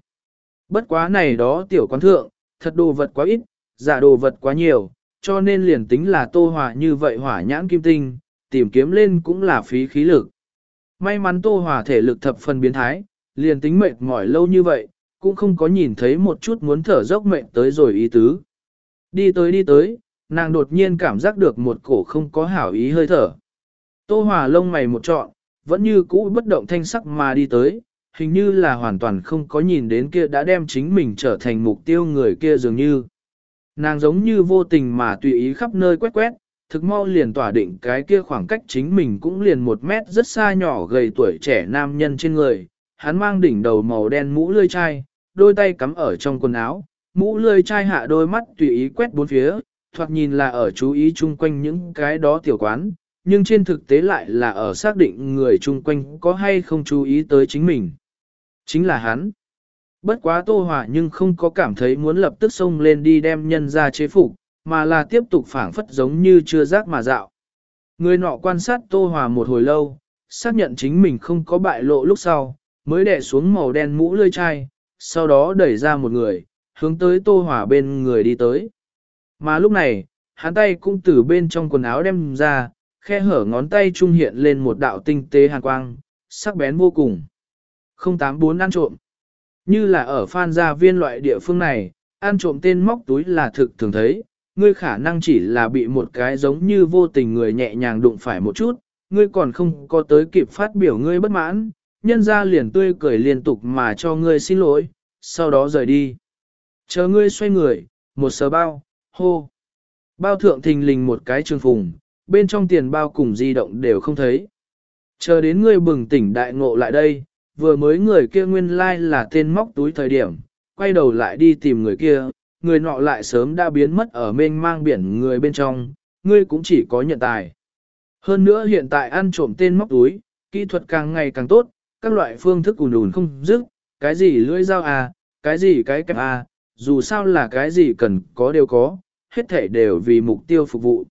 Bất quá này đó tiểu quán thượng, thật đồ vật quá ít, giả đồ vật quá nhiều, cho nên liền tính là tô hỏa như vậy hỏa nhãn kim tinh, tìm kiếm lên cũng là phí khí lực. May mắn tô hỏa thể lực thập phần biến thái, liền tính mệt mỏi lâu như vậy, cũng không có nhìn thấy một chút muốn thở dốc mệnh tới rồi ý tứ. Đi tới đi tới, nàng đột nhiên cảm giác được một cổ không có hảo ý hơi thở. Tô hỏa lông mày một trọn, vẫn như cũ bất động thanh sắc mà đi tới, hình như là hoàn toàn không có nhìn đến kia đã đem chính mình trở thành mục tiêu người kia dường như. Nàng giống như vô tình mà tùy ý khắp nơi quét quét, thực mau liền tỏa định cái kia khoảng cách chính mình cũng liền một mét rất xa nhỏ gầy tuổi trẻ nam nhân trên người, hắn mang đỉnh đầu màu đen mũ lươi chai, đôi tay cắm ở trong quần áo, mũ lươi chai hạ đôi mắt tùy ý quét bốn phía, thoạt nhìn là ở chú ý chung quanh những cái đó tiểu quán, nhưng trên thực tế lại là ở xác định người chung quanh có hay không chú ý tới chính mình. Chính là hắn. Bất quá Tô Hòa nhưng không có cảm thấy muốn lập tức xông lên đi đem nhân ra chế phục, mà là tiếp tục phản phất giống như chưa giác mà dạo. Người nọ quan sát Tô Hòa một hồi lâu, xác nhận chính mình không có bại lộ lúc sau, mới đè xuống màu đen mũ lươi chai, sau đó đẩy ra một người, hướng tới Tô Hòa bên người đi tới. Mà lúc này, hắn tay cũng từ bên trong quần áo đem ra, khe hở ngón tay trung hiện lên một đạo tinh tế hàn quang, sắc bén vô cùng. 084 ăn trộm. Như là ở phan gia viên loại địa phương này, ăn trộm tên móc túi là thực thường thấy, ngươi khả năng chỉ là bị một cái giống như vô tình người nhẹ nhàng đụng phải một chút, ngươi còn không có tới kịp phát biểu ngươi bất mãn, nhân ra liền tươi cười liên tục mà cho ngươi xin lỗi, sau đó rời đi. Chờ ngươi xoay người, một sờ bao, hô. Bao thượng thình lình một cái trường phùng, bên trong tiền bao cùng di động đều không thấy. Chờ đến ngươi bừng tỉnh đại ngộ lại đây, vừa mới người kia nguyên lai like là tên móc túi thời điểm, quay đầu lại đi tìm người kia, người nọ lại sớm đã biến mất ở mênh mang biển người bên trong, ngươi cũng chỉ có nhận tài. Hơn nữa hiện tại ăn trộm tên móc túi, kỹ thuật càng ngày càng tốt, các loại phương thức ùn ùn không dứt, cái gì lưỡi dao à, cái gì cái kẹp à, dù sao là cái gì cần có đều có, hết thể đều vì mục tiêu phục vụ.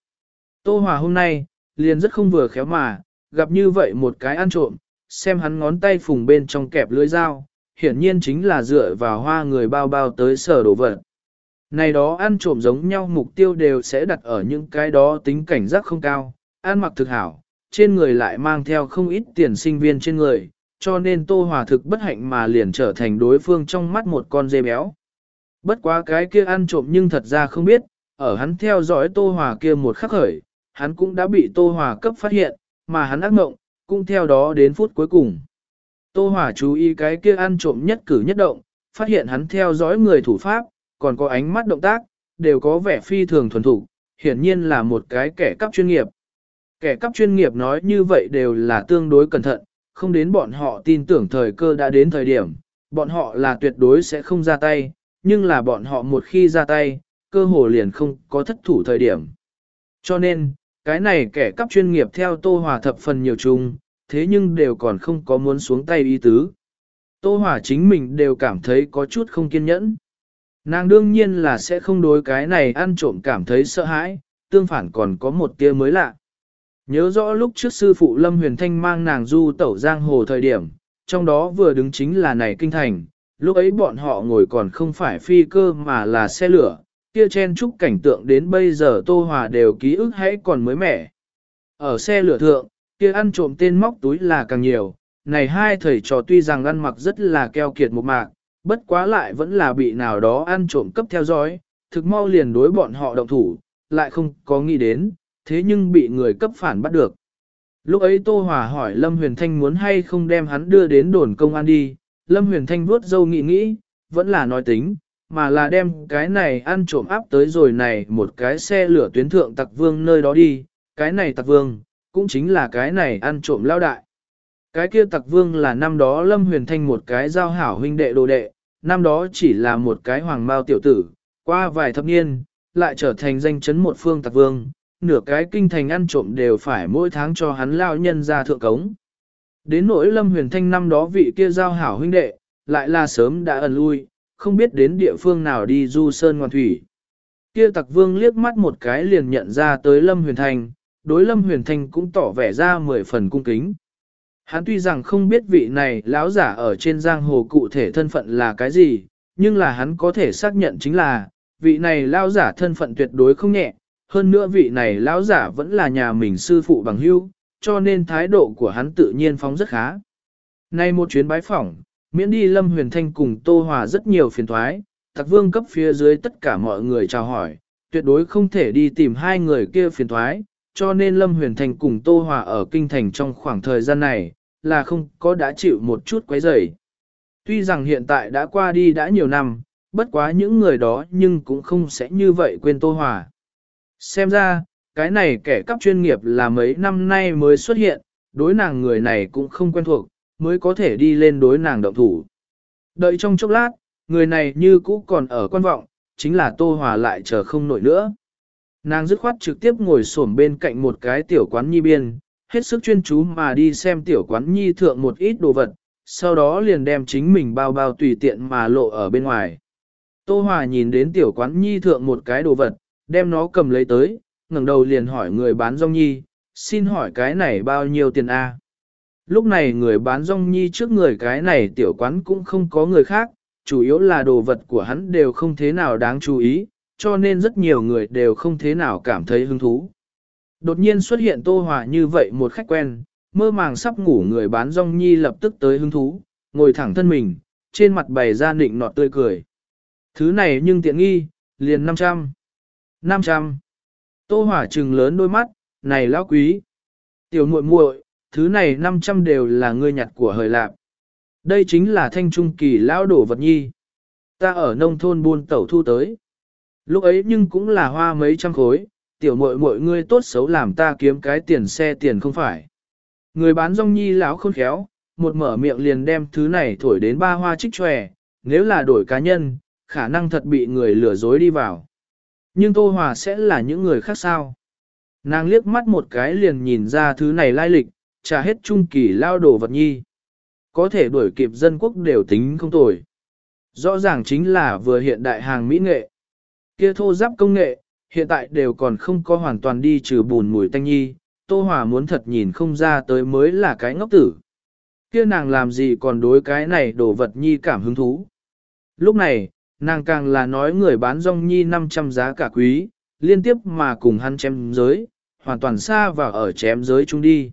Tô Hòa hôm nay, liền rất không vừa khéo mà, gặp như vậy một cái ăn trộm, xem hắn ngón tay phùng bên trong kẹp lưỡi dao, hiển nhiên chính là dựa vào hoa người bao bao tới sở đồ vật. Này đó ăn trộm giống nhau mục tiêu đều sẽ đặt ở những cái đó tính cảnh giác không cao, ăn mặc thực hảo, trên người lại mang theo không ít tiền sinh viên trên người, cho nên Tô Hòa thực bất hạnh mà liền trở thành đối phương trong mắt một con dê béo. Bất quá cái kia ăn trộm nhưng thật ra không biết, ở hắn theo dõi Tô Hòa kia một khắc khởi, hắn cũng đã bị Tô Hòa cấp phát hiện, mà hắn ác mộng, cũng theo đó đến phút cuối cùng. Tô Hòa chú ý cái kia ăn trộm nhất cử nhất động, phát hiện hắn theo dõi người thủ pháp, còn có ánh mắt động tác, đều có vẻ phi thường thuần thủ, hiển nhiên là một cái kẻ cắp chuyên nghiệp. Kẻ cắp chuyên nghiệp nói như vậy đều là tương đối cẩn thận, không đến bọn họ tin tưởng thời cơ đã đến thời điểm, bọn họ là tuyệt đối sẽ không ra tay, nhưng là bọn họ một khi ra tay, cơ hồ liền không có thất thủ thời điểm. Cho nên, cái này kẻ cắp chuyên nghiệp theo Tô Hòa thập phần nhiều chung, thế nhưng đều còn không có muốn xuống tay ý tứ. Tô Hòa chính mình đều cảm thấy có chút không kiên nhẫn. Nàng đương nhiên là sẽ không đối cái này ăn trộm cảm thấy sợ hãi, tương phản còn có một tia mới lạ. Nhớ rõ lúc trước sư phụ Lâm Huyền Thanh mang nàng du tẩu giang hồ thời điểm, trong đó vừa đứng chính là này kinh thành, lúc ấy bọn họ ngồi còn không phải phi cơ mà là xe lửa, kia chen chúc cảnh tượng đến bây giờ Tô Hòa đều ký ức hãy còn mới mẻ. Ở xe lửa thượng, kia ăn trộm tên móc túi là càng nhiều, này hai thầy trò tuy rằng ăn mặc rất là keo kiệt một mạc, bất quá lại vẫn là bị nào đó ăn trộm cấp theo dõi, thực mau liền đối bọn họ động thủ, lại không có nghĩ đến, thế nhưng bị người cấp phản bắt được. Lúc ấy Tô Hòa hỏi Lâm Huyền Thanh muốn hay không đem hắn đưa đến đồn công an đi, Lâm Huyền Thanh vuốt dâu nghĩ nghĩ, vẫn là nói tính, mà là đem cái này ăn trộm áp tới rồi này một cái xe lửa tuyến thượng tặc vương nơi đó đi, cái này tặc vương, cũng chính là cái này ăn trộm lao đại. Cái kia tặc vương là năm đó Lâm Huyền Thanh một cái giao hảo huynh đệ đồ đệ, năm đó chỉ là một cái hoàng mao tiểu tử, qua vài thập niên, lại trở thành danh chấn một phương tặc vương, nửa cái kinh thành ăn trộm đều phải mỗi tháng cho hắn lao nhân ra thượng cống. Đến nỗi Lâm Huyền Thanh năm đó vị kia giao hảo huynh đệ, lại là sớm đã ẩn lui, không biết đến địa phương nào đi du sơn ngoan thủy. Kia tặc vương liếc mắt một cái liền nhận ra tới Lâm Huyền thành đối Lâm Huyền thành cũng tỏ vẻ ra mười phần cung kính. Hắn tuy rằng không biết vị này lão giả ở trên giang hồ cụ thể thân phận là cái gì, nhưng là hắn có thể xác nhận chính là, vị này lão giả thân phận tuyệt đối không nhẹ, hơn nữa vị này lão giả vẫn là nhà mình sư phụ bằng hưu, cho nên thái độ của hắn tự nhiên phóng rất khá. Nay một chuyến bái phỏng, miễn đi Lâm Huyền Thanh cùng Tô Hòa rất nhiều phiền thoái, tặc vương cấp phía dưới tất cả mọi người chào hỏi, tuyệt đối không thể đi tìm hai người kia phiền thoái, cho nên Lâm Huyền Thanh cùng Tô Hòa ở kinh thành trong khoảng thời gian này, là không có đã chịu một chút quấy rầy. Tuy rằng hiện tại đã qua đi đã nhiều năm, bất quá những người đó nhưng cũng không sẽ như vậy quên Tô Hòa. Xem ra, cái này kẻ cắp chuyên nghiệp là mấy năm nay mới xuất hiện, đối nàng người này cũng không quen thuộc, mới có thể đi lên đối nàng động thủ. Đợi trong chốc lát, người này như cũ còn ở quan vọng, chính là Tô Hòa lại chờ không nổi nữa. Nàng dứt khoát trực tiếp ngồi xổm bên cạnh một cái tiểu quán nhi biên, hết sức chuyên chú mà đi xem tiểu quán nhi thượng một ít đồ vật, sau đó liền đem chính mình bao bao tùy tiện mà lộ ở bên ngoài. Tô Hòa nhìn đến tiểu quán nhi thượng một cái đồ vật, đem nó cầm lấy tới, ngẩng đầu liền hỏi người bán rong nhi, xin hỏi cái này bao nhiêu tiền a? Lúc này người bán rong nhi trước người cái này tiểu quán cũng không có người khác, chủ yếu là đồ vật của hắn đều không thế nào đáng chú ý, cho nên rất nhiều người đều không thế nào cảm thấy hứng thú. Đột nhiên xuất hiện Tô Hòa như vậy một khách quen, mơ màng sắp ngủ người bán rong nhi lập tức tới hứng thú, ngồi thẳng thân mình, trên mặt bày ra nịnh nọt tươi cười. Thứ này nhưng tiện nghi, liền 500. 500. Tô Hỏa trừng lớn đôi mắt, này lão quý. Tiểu muội muội, thứ này 500 đều là ngươi nhặt của hời lạc. Đây chính là thanh trung kỳ lão đổ vật nhi. Ta ở nông thôn buôn tẩu thu tới. Lúc ấy nhưng cũng là hoa mấy trăm khối, tiểu muội muội ngươi tốt xấu làm ta kiếm cái tiền xe tiền không phải. Người bán rong nhi lão khôn khéo, một mở miệng liền đem thứ này thổi đến ba hoa trích tròe, nếu là đổi cá nhân, khả năng thật bị người lừa dối đi vào. Nhưng Tô Hòa sẽ là những người khác sao? Nàng liếc mắt một cái liền nhìn ra thứ này lai lịch, trả hết trung kỳ lao đổ vật nhi. Có thể đuổi kịp dân quốc đều tính không tồi. Rõ ràng chính là vừa hiện đại hàng mỹ nghệ. Kia thô giáp công nghệ, hiện tại đều còn không có hoàn toàn đi trừ bùn mùi tanh nhi, Tô Hòa muốn thật nhìn không ra tới mới là cái ngốc tử. Kia nàng làm gì còn đối cái này đổ vật nhi cảm hứng thú. Lúc này, nàng càng là nói người bán rong nhi 500 giá cả quý, liên tiếp mà cùng hắn chém giới, hoàn toàn xa vào ở chém giới chung đi.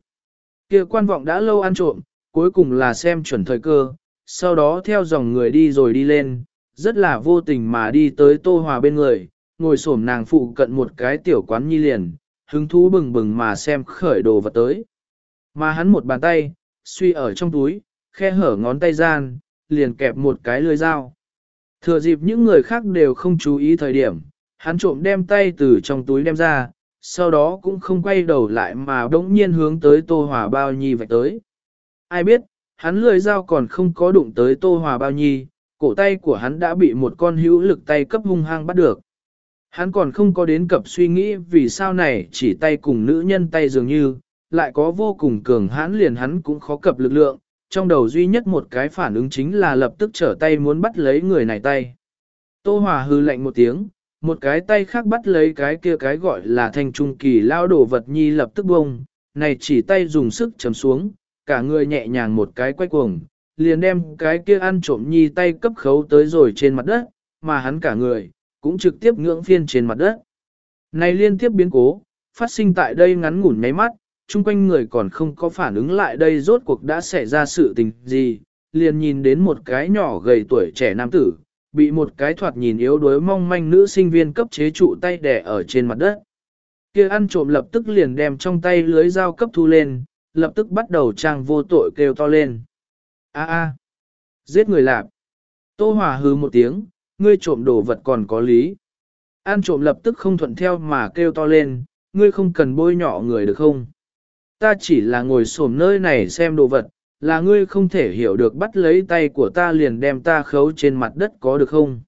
Kia quan vọng đã lâu ăn trộm, cuối cùng là xem chuẩn thời cơ, sau đó theo dòng người đi rồi đi lên, rất là vô tình mà đi tới Tô Hòa bên người, ngồi xổm nàng phụ cận một cái tiểu quán nhi liền, hứng thú bừng bừng mà xem khởi đồ vật tới. Mà hắn một bàn tay, suy ở trong túi, khe hở ngón tay gian, liền kẹp một cái lưỡi dao. Thừa dịp những người khác đều không chú ý thời điểm, hắn trộm đem tay từ trong túi đem ra, sau đó cũng không quay đầu lại mà đống nhiên hướng tới Tô Hòa Bao Nhi vạch tới. Ai biết, hắn lười dao còn không có đụng tới Tô Hòa Bao Nhi, cổ tay của hắn đã bị một con hữu lực tay cấp hung hăng bắt được. Hắn còn không có đến cập suy nghĩ vì sao này chỉ tay cùng nữ nhân tay dường như, lại có vô cùng cường hãn liền hắn cũng khó cập lực lượng, trong đầu duy nhất một cái phản ứng chính là lập tức trở tay muốn bắt lấy người này tay. Tô Hòa hư lạnh một tiếng, một cái tay khác bắt lấy cái kia cái gọi là thanh trung kỳ lao đổ vật nhi lập tức bông, này chỉ tay dùng sức chấm xuống, cả người nhẹ nhàng một cái quay cuồng, liền đem cái kia ăn trộm nhi tay cấp khấu tới rồi trên mặt đất, mà hắn cả người, cũng trực tiếp ngưỡng phiên trên mặt đất. Này liên tiếp biến cố, phát sinh tại đây ngắn ngủn nháy mắt, chung quanh người còn không có phản ứng lại đây rốt cuộc đã xảy ra sự tình gì, liền nhìn đến một cái nhỏ gầy tuổi trẻ nam tử, bị một cái thoạt nhìn yếu đuối mong manh nữ sinh viên cấp chế trụ tay đẻ ở trên mặt đất. Kia ăn trộm lập tức liền đem trong tay lưới dao cấp thu lên, lập tức bắt đầu trang vô tội kêu to lên. A a, giết người lạp. Tô Hòa hừ một tiếng, ngươi trộm đồ vật còn có lý. An trộm lập tức không thuận theo mà kêu to lên, ngươi không cần bôi nhọ người được không? Ta chỉ là ngồi xổm nơi này xem đồ vật, là ngươi không thể hiểu được bắt lấy tay của ta liền đem ta khấu trên mặt đất có được không?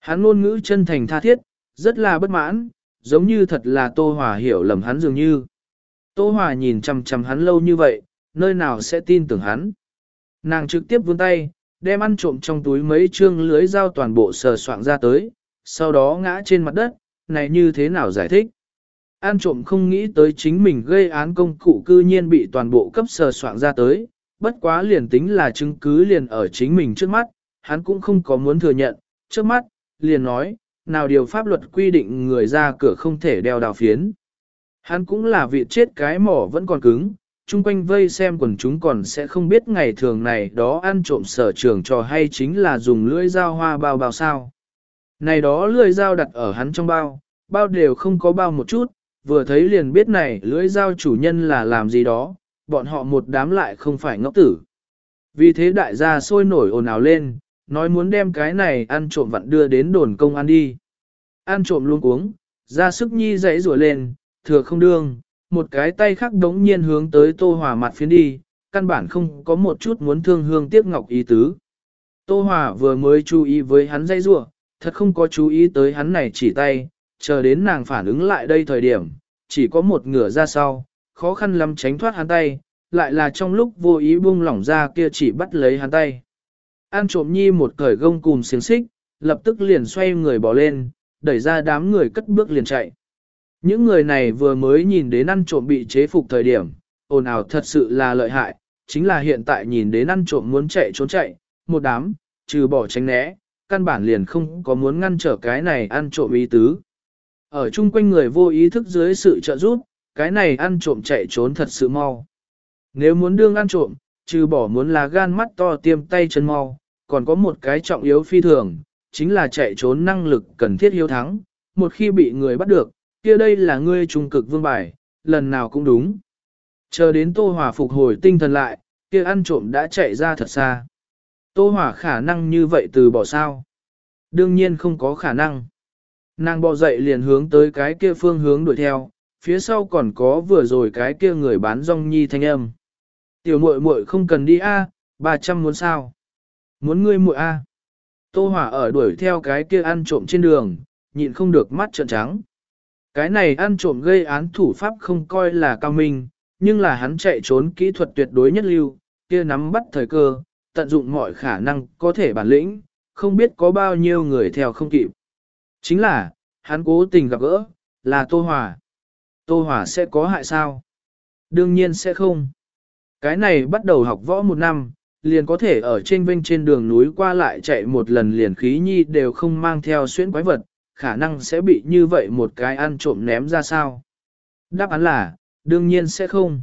Hắn ngôn ngữ chân thành tha thiết, rất là bất mãn, giống như thật là Tô Hòa hiểu lầm hắn dường như. Tô Hòa nhìn chằm chằm hắn lâu như vậy, nơi nào sẽ tin tưởng hắn. Nàng trực tiếp vươn tay, đem ăn trộm trong túi mấy chương lưới dao toàn bộ sờ soạn ra tới, sau đó ngã trên mặt đất, này như thế nào giải thích? An trộm không nghĩ tới chính mình gây án công cụ cư nhiên bị toàn bộ cấp sờ soạn ra tới, bất quá liền tính là chứng cứ liền ở chính mình trước mắt, hắn cũng không có muốn thừa nhận, trước mắt, liền nói, nào điều pháp luật quy định người ra cửa không thể đeo đào phiến. Hắn cũng là vị chết cái mỏ vẫn còn cứng, chung quanh vây xem quần chúng còn sẽ không biết ngày thường này đó ăn trộm sở trường trò hay chính là dùng lưỡi dao hoa bao bao sao. Này đó lưỡi dao đặt ở hắn trong bao, bao đều không có bao một chút, vừa thấy liền biết này lưỡi dao chủ nhân là làm gì đó, bọn họ một đám lại không phải ngốc tử. Vì thế đại gia sôi nổi ồn ào lên, nói muốn đem cái này ăn trộm vặn đưa đến đồn công an đi. Ăn trộm luôn uống, ra sức nhi dãy rủa lên, thừa không đương, một cái tay khác đống nhiên hướng tới Tô Hòa mặt phiến đi, căn bản không có một chút muốn thương hương tiếc ngọc ý tứ. Tô Hòa vừa mới chú ý với hắn dãy rủa, thật không có chú ý tới hắn này chỉ tay, chờ đến nàng phản ứng lại đây thời điểm, chỉ có một ngửa ra sau, khó khăn lắm tránh thoát hắn tay, lại là trong lúc vô ý buông lỏng ra kia chỉ bắt lấy hắn tay. An trộm nhi một cởi gông cùm xiềng xích, lập tức liền xoay người bỏ lên, đẩy ra đám người cất bước liền chạy. Những người này vừa mới nhìn đến ăn trộm bị chế phục thời điểm, ồn ào thật sự là lợi hại, chính là hiện tại nhìn đến ăn trộm muốn chạy trốn chạy, một đám, trừ bỏ tránh né, căn bản liền không có muốn ngăn trở cái này ăn trộm ý tứ. Ở chung quanh người vô ý thức dưới sự trợ giúp, cái này ăn trộm chạy trốn thật sự mau. Nếu muốn đương ăn trộm, trừ bỏ muốn là gan mắt to tiêm tay chân mau, còn có một cái trọng yếu phi thường, chính là chạy trốn năng lực cần thiết hiếu thắng, một khi bị người bắt được, kia đây là ngươi trung cực vương bài, lần nào cũng đúng. Chờ đến Tô Hòa phục hồi tinh thần lại, kia ăn trộm đã chạy ra thật xa. Tô Hòa khả năng như vậy từ bỏ sao? Đương nhiên không có khả năng. Nàng bò dậy liền hướng tới cái kia phương hướng đuổi theo, phía sau còn có vừa rồi cái kia người bán rong nhi thanh âm. Tiểu muội muội không cần đi a, à, 300 muốn sao? Muốn ngươi muội a. Tô Hỏa ở đuổi theo cái kia ăn trộm trên đường, nhịn không được mắt trợn trắng. Cái này ăn trộm gây án thủ pháp không coi là cao minh, nhưng là hắn chạy trốn kỹ thuật tuyệt đối nhất lưu, kia nắm bắt thời cơ, tận dụng mọi khả năng có thể bản lĩnh, không biết có bao nhiêu người theo không kịp. Chính là, hắn cố tình gặp gỡ, là Tô Hòa. Tô Hòa sẽ có hại sao? Đương nhiên sẽ không. Cái này bắt đầu học võ một năm, liền có thể ở trên vinh trên đường núi qua lại chạy một lần liền khí nhi đều không mang theo xuyên quái vật, khả năng sẽ bị như vậy một cái ăn trộm ném ra sao. Đáp án là, đương nhiên sẽ không.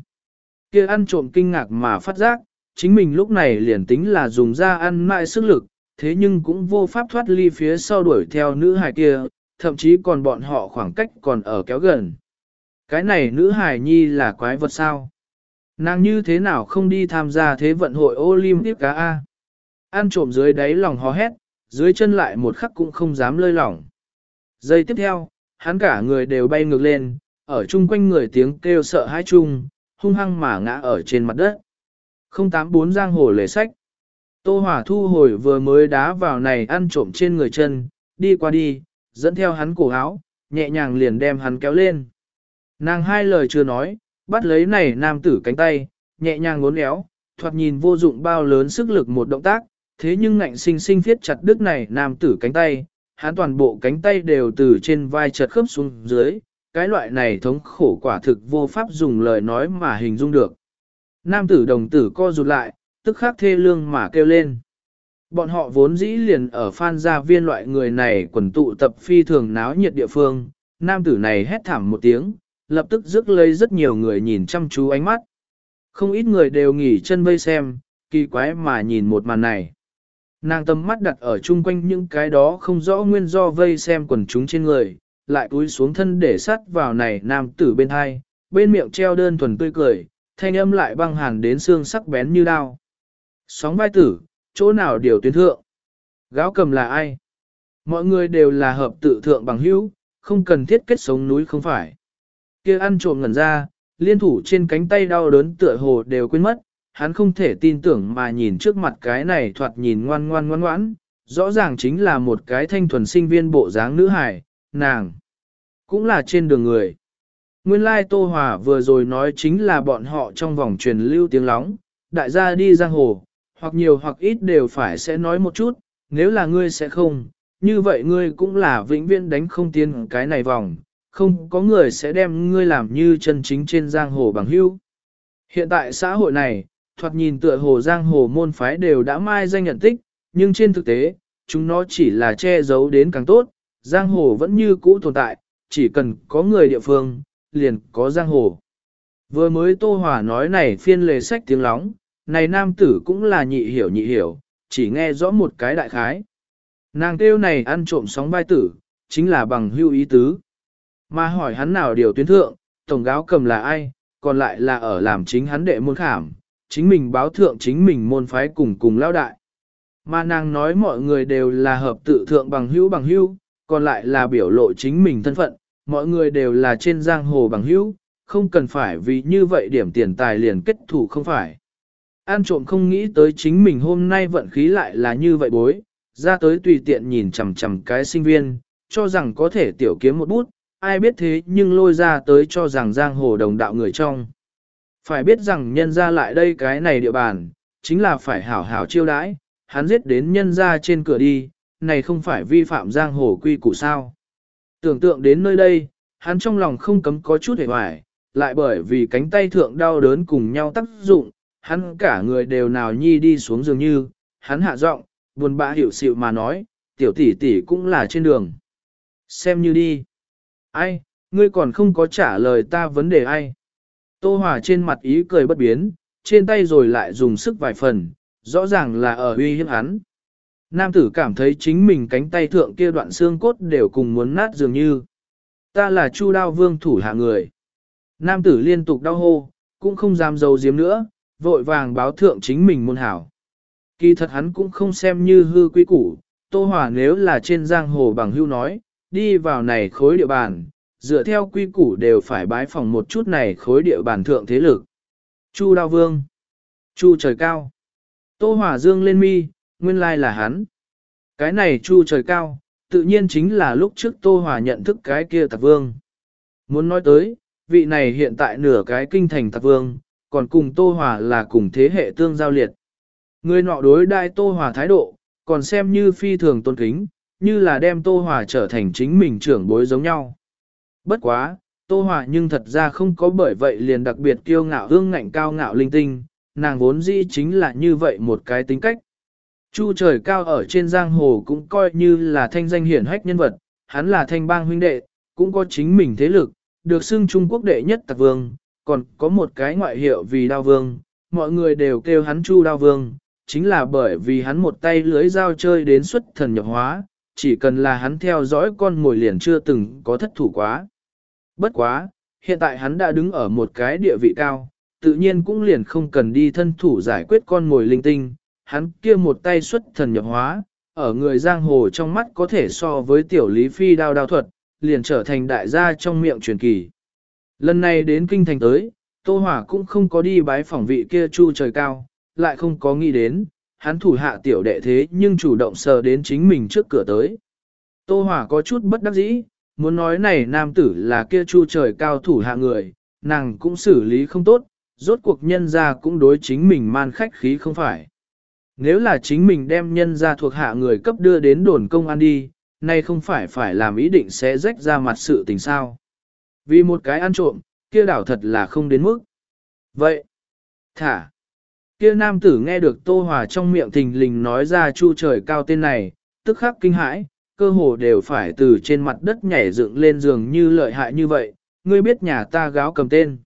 kia ăn trộm kinh ngạc mà phát giác, chính mình lúc này liền tính là dùng ra ăn mãi sức lực, thế nhưng cũng vô pháp thoát ly phía sau đuổi theo nữ hài kia, thậm chí còn bọn họ khoảng cách còn ở kéo gần. Cái này nữ hải nhi là quái vật sao? Nàng như thế nào không đi tham gia thế vận hội Olympic cá A? Ăn trộm dưới đáy lòng hò hét, dưới chân lại một khắc cũng không dám lơi lỏng. Giây tiếp theo, hắn cả người đều bay ngược lên, ở chung quanh người tiếng kêu sợ hãi chung, hung hăng mà ngã ở trên mặt đất. 084 giang hồ lề sách. Tô Hỏa thu hồi vừa mới đá vào này ăn trộm trên người chân, đi qua đi, dẫn theo hắn cổ áo, nhẹ nhàng liền đem hắn kéo lên. Nàng hai lời chưa nói, bắt lấy này nam tử cánh tay, nhẹ nhàng ngốn éo, thoạt nhìn vô dụng bao lớn sức lực một động tác, thế nhưng ngạnh sinh sinh thiết chặt đứt này nam tử cánh tay, hắn toàn bộ cánh tay đều từ trên vai chật khớp xuống dưới, cái loại này thống khổ quả thực vô pháp dùng lời nói mà hình dung được. Nam tử đồng tử co rụt lại, tức khắc thê lương mà kêu lên. Bọn họ vốn dĩ liền ở phan gia viên loại người này quần tụ tập phi thường náo nhiệt địa phương, nam tử này hét thảm một tiếng, lập tức rước lấy rất nhiều người nhìn chăm chú ánh mắt. Không ít người đều nghỉ chân vây xem, kỳ quái mà nhìn một màn này. Nàng tâm mắt đặt ở chung quanh những cái đó không rõ nguyên do vây xem quần chúng trên người, lại cúi xuống thân để sắt vào này nam tử bên hai, bên miệng treo đơn thuần tươi cười, thanh âm lại băng hàn đến xương sắc bén như đao. Sóng vai tử, chỗ nào điều tuyến thượng? Gáo cầm là ai? Mọi người đều là hợp tự thượng bằng hữu, không cần thiết kết sống núi không phải kia ăn trộm ngẩn ra, liên thủ trên cánh tay đau đớn tựa hồ đều quên mất, hắn không thể tin tưởng mà nhìn trước mặt cái này thoạt nhìn ngoan ngoan ngoan ngoãn, rõ ràng chính là một cái thanh thuần sinh viên bộ dáng nữ hải, nàng, cũng là trên đường người. Nguyên lai Tô Hòa vừa rồi nói chính là bọn họ trong vòng truyền lưu tiếng lóng, đại gia đi giang hồ, hoặc nhiều hoặc ít đều phải sẽ nói một chút, nếu là ngươi sẽ không, như vậy ngươi cũng là vĩnh viễn đánh không tiến cái này vòng, không có người sẽ đem ngươi làm như chân chính trên giang hồ bằng hữu. Hiện tại xã hội này, thoạt nhìn tựa hồ giang hồ môn phái đều đã mai danh nhận tích, nhưng trên thực tế, chúng nó chỉ là che giấu đến càng tốt, giang hồ vẫn như cũ tồn tại, chỉ cần có người địa phương, liền có giang hồ. Vừa mới Tô Hòa nói này phiên lề sách tiếng lóng, này nam tử cũng là nhị hiểu nhị hiểu, chỉ nghe rõ một cái đại khái. Nàng kêu này ăn trộm sóng vai tử, chính là bằng hưu ý tứ. Mà hỏi hắn nào điều tuyến thượng, tổng gáo cầm là ai, còn lại là ở làm chính hắn đệ môn khảm, chính mình báo thượng chính mình môn phái cùng cùng lao đại. Mà nàng nói mọi người đều là hợp tự thượng bằng hữu bằng hữu, còn lại là biểu lộ chính mình thân phận, mọi người đều là trên giang hồ bằng hữu, không cần phải vì như vậy điểm tiền tài liền kết thủ không phải. An trộm không nghĩ tới chính mình hôm nay vận khí lại là như vậy bối, ra tới tùy tiện nhìn chằm chằm cái sinh viên, cho rằng có thể tiểu kiếm một bút, ai biết thế nhưng lôi ra tới cho rằng giang hồ đồng đạo người trong. Phải biết rằng nhân ra lại đây cái này địa bàn, chính là phải hảo hảo chiêu đãi, hắn giết đến nhân ra trên cửa đi, này không phải vi phạm giang hồ quy củ sao. Tưởng tượng đến nơi đây, hắn trong lòng không cấm có chút hề hoài, lại bởi vì cánh tay thượng đau đớn cùng nhau tác dụng, hắn cả người đều nào nhi đi xuống dường như, hắn hạ giọng, buồn bã hiểu xịu mà nói, tiểu tỷ tỷ cũng là trên đường. Xem như đi. Ai, ngươi còn không có trả lời ta vấn đề ai. Tô Hòa trên mặt ý cười bất biến, trên tay rồi lại dùng sức vài phần, rõ ràng là ở uy hiếp hắn. Nam tử cảm thấy chính mình cánh tay thượng kia đoạn xương cốt đều cùng muốn nát dường như. Ta là Chu Đao Vương thủ hạ người. Nam tử liên tục đau hô, cũng không dám giấu diếm nữa, vội vàng báo thượng chính mình môn hảo. Kỳ thật hắn cũng không xem như hư quý củ, Tô Hòa nếu là trên giang hồ bằng hưu nói, đi vào này khối địa bàn, dựa theo quy củ đều phải bái phòng một chút này khối địa bàn thượng thế lực. Chu Đao Vương, Chu trời cao, Tô Hỏa dương lên mi, nguyên lai là hắn. Cái này Chu trời cao, tự nhiên chính là lúc trước Tô Hỏa nhận thức cái kia tạc vương. Muốn nói tới, vị này hiện tại nửa cái kinh thành tạc vương, còn cùng Tô Hỏa là cùng thế hệ tương giao liệt. Người nọ đối đại Tô Hỏa thái độ, còn xem như phi thường tôn kính, như là đem Tô Hòa trở thành chính mình trưởng bối giống nhau. Bất quá, Tô Hòa nhưng thật ra không có bởi vậy liền đặc biệt kiêu ngạo hương ngạnh cao ngạo linh tinh, nàng vốn dĩ chính là như vậy một cái tính cách. Chu trời cao ở trên giang hồ cũng coi như là thanh danh hiển hách nhân vật, hắn là thanh bang huynh đệ, cũng có chính mình thế lực, được xưng Trung Quốc đệ nhất tạc vương, còn có một cái ngoại hiệu vì đao vương, mọi người đều kêu hắn Chu đao vương, chính là bởi vì hắn một tay lưới dao chơi đến xuất thần nhập hóa, chỉ cần là hắn theo dõi con mồi liền chưa từng có thất thủ quá. Bất quá, hiện tại hắn đã đứng ở một cái địa vị cao, tự nhiên cũng liền không cần đi thân thủ giải quyết con mồi linh tinh, hắn kia một tay xuất thần nhập hóa, ở người giang hồ trong mắt có thể so với tiểu lý phi đao đao thuật, liền trở thành đại gia trong miệng truyền kỳ. Lần này đến kinh thành tới, Tô Hỏa cũng không có đi bái phỏng vị kia chu trời cao, lại không có nghĩ đến, hắn thủ hạ tiểu đệ thế nhưng chủ động sờ đến chính mình trước cửa tới. Tô Hòa có chút bất đắc dĩ, muốn nói này nam tử là kia chu trời cao thủ hạ người, nàng cũng xử lý không tốt, rốt cuộc nhân ra cũng đối chính mình man khách khí không phải. Nếu là chính mình đem nhân ra thuộc hạ người cấp đưa đến đồn công an đi, nay không phải phải làm ý định sẽ rách ra mặt sự tình sao. Vì một cái ăn trộm, kia đảo thật là không đến mức. Vậy, thả, kia nam tử nghe được Tô Hòa trong miệng thình lình nói ra chu trời cao tên này, tức khắc kinh hãi, cơ hồ đều phải từ trên mặt đất nhảy dựng lên giường như lợi hại như vậy, ngươi biết nhà ta gáo cầm tên.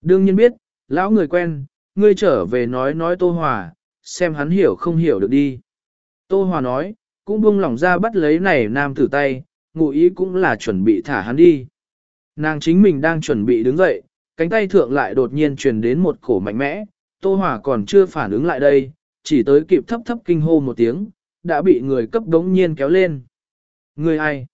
Đương nhiên biết, lão người quen, ngươi trở về nói nói Tô Hòa, xem hắn hiểu không hiểu được đi. Tô Hòa nói, cũng buông lỏng ra bắt lấy này nam tử tay, ngụ ý cũng là chuẩn bị thả hắn đi. Nàng chính mình đang chuẩn bị đứng dậy, cánh tay thượng lại đột nhiên truyền đến một cổ mạnh mẽ, Tô Hòa còn chưa phản ứng lại đây, chỉ tới kịp thấp thấp kinh hô một tiếng, đã bị người cấp đống nhiên kéo lên. Người ai?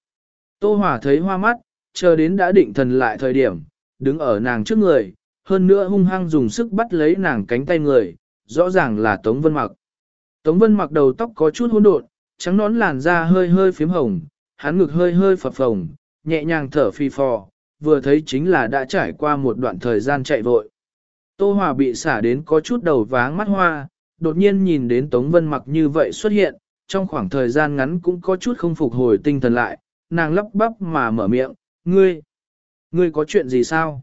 Tô Hòa thấy hoa mắt, chờ đến đã định thần lại thời điểm, đứng ở nàng trước người, hơn nữa hung hăng dùng sức bắt lấy nàng cánh tay người, rõ ràng là Tống Vân Mặc. Tống Vân Mặc đầu tóc có chút hỗn độn, trắng nón làn da hơi hơi phím hồng, hắn ngực hơi hơi phập phồng, nhẹ nhàng thở phi phò, vừa thấy chính là đã trải qua một đoạn thời gian chạy vội. Tô Hòa bị xả đến có chút đầu váng mắt hoa, đột nhiên nhìn đến Tống Vân Mặc như vậy xuất hiện, trong khoảng thời gian ngắn cũng có chút không phục hồi tinh thần lại, nàng lắp bắp mà mở miệng, ngươi, ngươi có chuyện gì sao?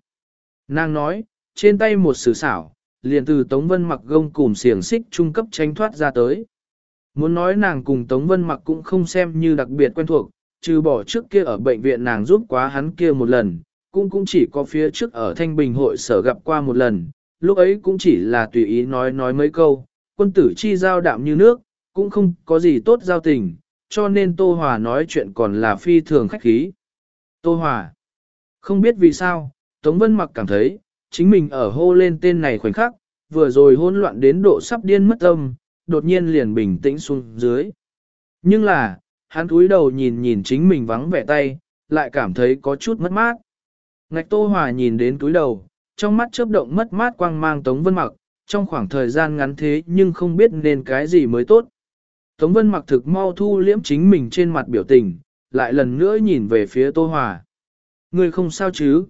Nàng nói, trên tay một sử xảo, liền từ Tống Vân mặc gông cùm xiềng xích trung cấp tránh thoát ra tới. Muốn nói nàng cùng Tống Vân mặc cũng không xem như đặc biệt quen thuộc, trừ bỏ trước kia ở bệnh viện nàng giúp quá hắn kia một lần, cũng cũng chỉ có phía trước ở Thanh Bình hội sở gặp qua một lần, lúc ấy cũng chỉ là tùy ý nói nói mấy câu, quân tử chi giao đạm như nước, cũng không có gì tốt giao tình, cho nên Tô Hòa nói chuyện còn là phi thường khách khí. Tô Hòa, không biết vì sao, Tống Vân mặc cảm thấy, chính mình ở hô lên tên này khoảnh khắc, vừa rồi hỗn loạn đến độ sắp điên mất tâm, đột nhiên liền bình tĩnh xuống dưới. Nhưng là, hắn cúi đầu nhìn nhìn chính mình vắng vẻ tay, lại cảm thấy có chút mất mát. Ngạch Tô Hòa nhìn đến túi đầu, trong mắt chớp động mất mát quang mang Tống Vân Mặc, trong khoảng thời gian ngắn thế nhưng không biết nên cái gì mới tốt. Tống Vân Mặc thực mau thu liễm chính mình trên mặt biểu tình, lại lần nữa nhìn về phía Tô Hòa. Người không sao chứ?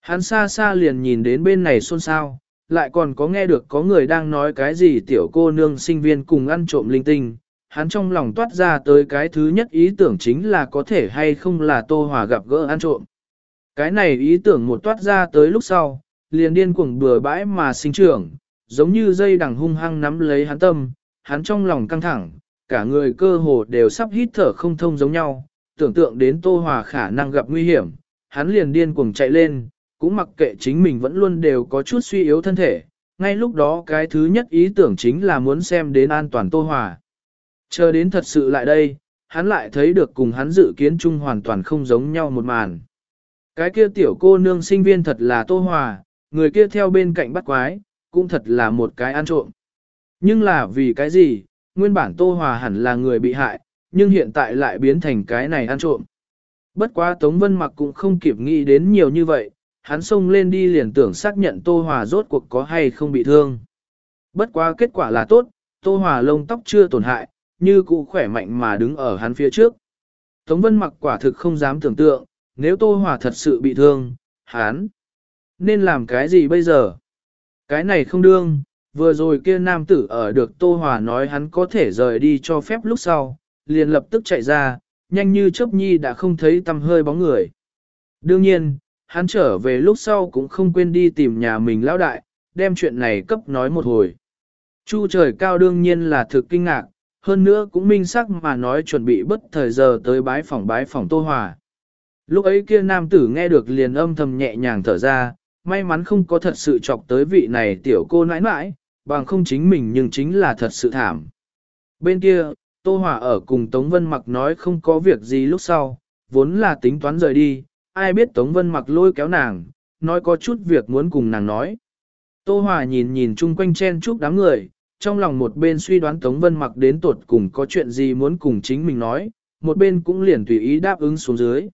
Hắn xa xa liền nhìn đến bên này xôn xao, lại còn có nghe được có người đang nói cái gì tiểu cô nương sinh viên cùng ăn trộm linh tinh. Hắn trong lòng toát ra tới cái thứ nhất ý tưởng chính là có thể hay không là Tô Hòa gặp gỡ ăn trộm. Cái này ý tưởng một toát ra tới lúc sau, liền điên cuồng bừa bãi mà sinh trưởng, giống như dây đằng hung hăng nắm lấy hắn tâm, hắn trong lòng căng thẳng, cả người cơ hồ đều sắp hít thở không thông giống nhau, tưởng tượng đến Tô Hòa khả năng gặp nguy hiểm, hắn liền điên cuồng chạy lên, cũng mặc kệ chính mình vẫn luôn đều có chút suy yếu thân thể, ngay lúc đó cái thứ nhất ý tưởng chính là muốn xem đến an toàn Tô Hòa. Chờ đến thật sự lại đây, hắn lại thấy được cùng hắn dự kiến chung hoàn toàn không giống nhau một màn. Cái kia tiểu cô nương sinh viên thật là Tô Hòa, người kia theo bên cạnh bắt quái, cũng thật là một cái ăn trộm. Nhưng là vì cái gì, nguyên bản Tô Hòa hẳn là người bị hại, nhưng hiện tại lại biến thành cái này ăn trộm. Bất quá Tống Vân Mặc cũng không kịp nghĩ đến nhiều như vậy, hắn xông lên đi liền tưởng xác nhận Tô Hòa rốt cuộc có hay không bị thương. Bất quá kết quả là tốt, Tô Hòa lông tóc chưa tổn hại, như cũ khỏe mạnh mà đứng ở hắn phía trước. Tống Vân Mặc quả thực không dám tưởng tượng, nếu Tô Hòa thật sự bị thương, hắn nên làm cái gì bây giờ? Cái này không đương, vừa rồi kia nam tử ở được Tô Hòa nói hắn có thể rời đi cho phép lúc sau, liền lập tức chạy ra, nhanh như chớp nhi đã không thấy tăm hơi bóng người. Đương nhiên, hắn trở về lúc sau cũng không quên đi tìm nhà mình lão đại, đem chuyện này cấp nói một hồi. Chu trời cao đương nhiên là thực kinh ngạc, hơn nữa cũng minh sắc mà nói chuẩn bị bất thời giờ tới bái phòng bái phòng Tô Hòa. Lúc ấy kia nam tử nghe được liền âm thầm nhẹ nhàng thở ra, may mắn không có thật sự chọc tới vị này tiểu cô nãi nãi, bằng không chính mình nhưng chính là thật sự thảm. Bên kia, Tô Hòa ở cùng Tống Vân Mặc nói không có việc gì lúc sau, vốn là tính toán rời đi, ai biết Tống Vân Mặc lôi kéo nàng, nói có chút việc muốn cùng nàng nói. Tô Hòa nhìn nhìn chung quanh chen chúc đám người, trong lòng một bên suy đoán Tống Vân Mặc đến tuột cùng có chuyện gì muốn cùng chính mình nói, một bên cũng liền tùy ý đáp ứng xuống dưới.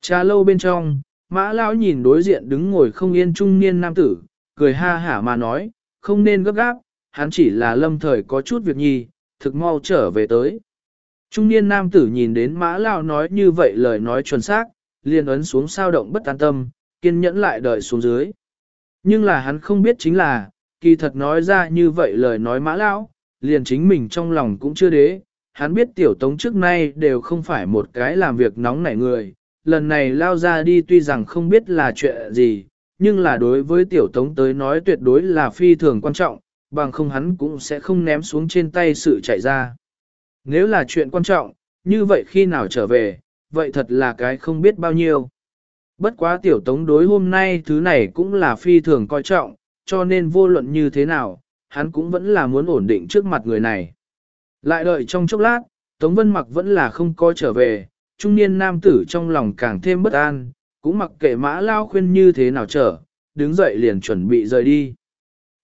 Trà lâu bên trong, mã lão nhìn đối diện đứng ngồi không yên trung niên nam tử, cười ha hả mà nói, không nên gấp gáp, hắn chỉ là lâm thời có chút việc nhi, thực mau trở về tới. Trung niên nam tử nhìn đến mã lão nói như vậy lời nói chuẩn xác, liền ấn xuống sao động bất an tâm, kiên nhẫn lại đợi xuống dưới. Nhưng là hắn không biết chính là, kỳ thật nói ra như vậy lời nói mã lão, liền chính mình trong lòng cũng chưa đế, hắn biết tiểu tống trước nay đều không phải một cái làm việc nóng nảy người, lần này lao ra đi tuy rằng không biết là chuyện gì, nhưng là đối với tiểu tống tới nói tuyệt đối là phi thường quan trọng, bằng không hắn cũng sẽ không ném xuống trên tay sự chạy ra. Nếu là chuyện quan trọng, như vậy khi nào trở về, vậy thật là cái không biết bao nhiêu. Bất quá tiểu tống đối hôm nay thứ này cũng là phi thường coi trọng, cho nên vô luận như thế nào, hắn cũng vẫn là muốn ổn định trước mặt người này. Lại đợi trong chốc lát, Tống Vân Mặc vẫn là không có trở về, trung niên nam tử trong lòng càng thêm bất an, cũng mặc kệ mã lao khuyên như thế nào trở, đứng dậy liền chuẩn bị rời đi.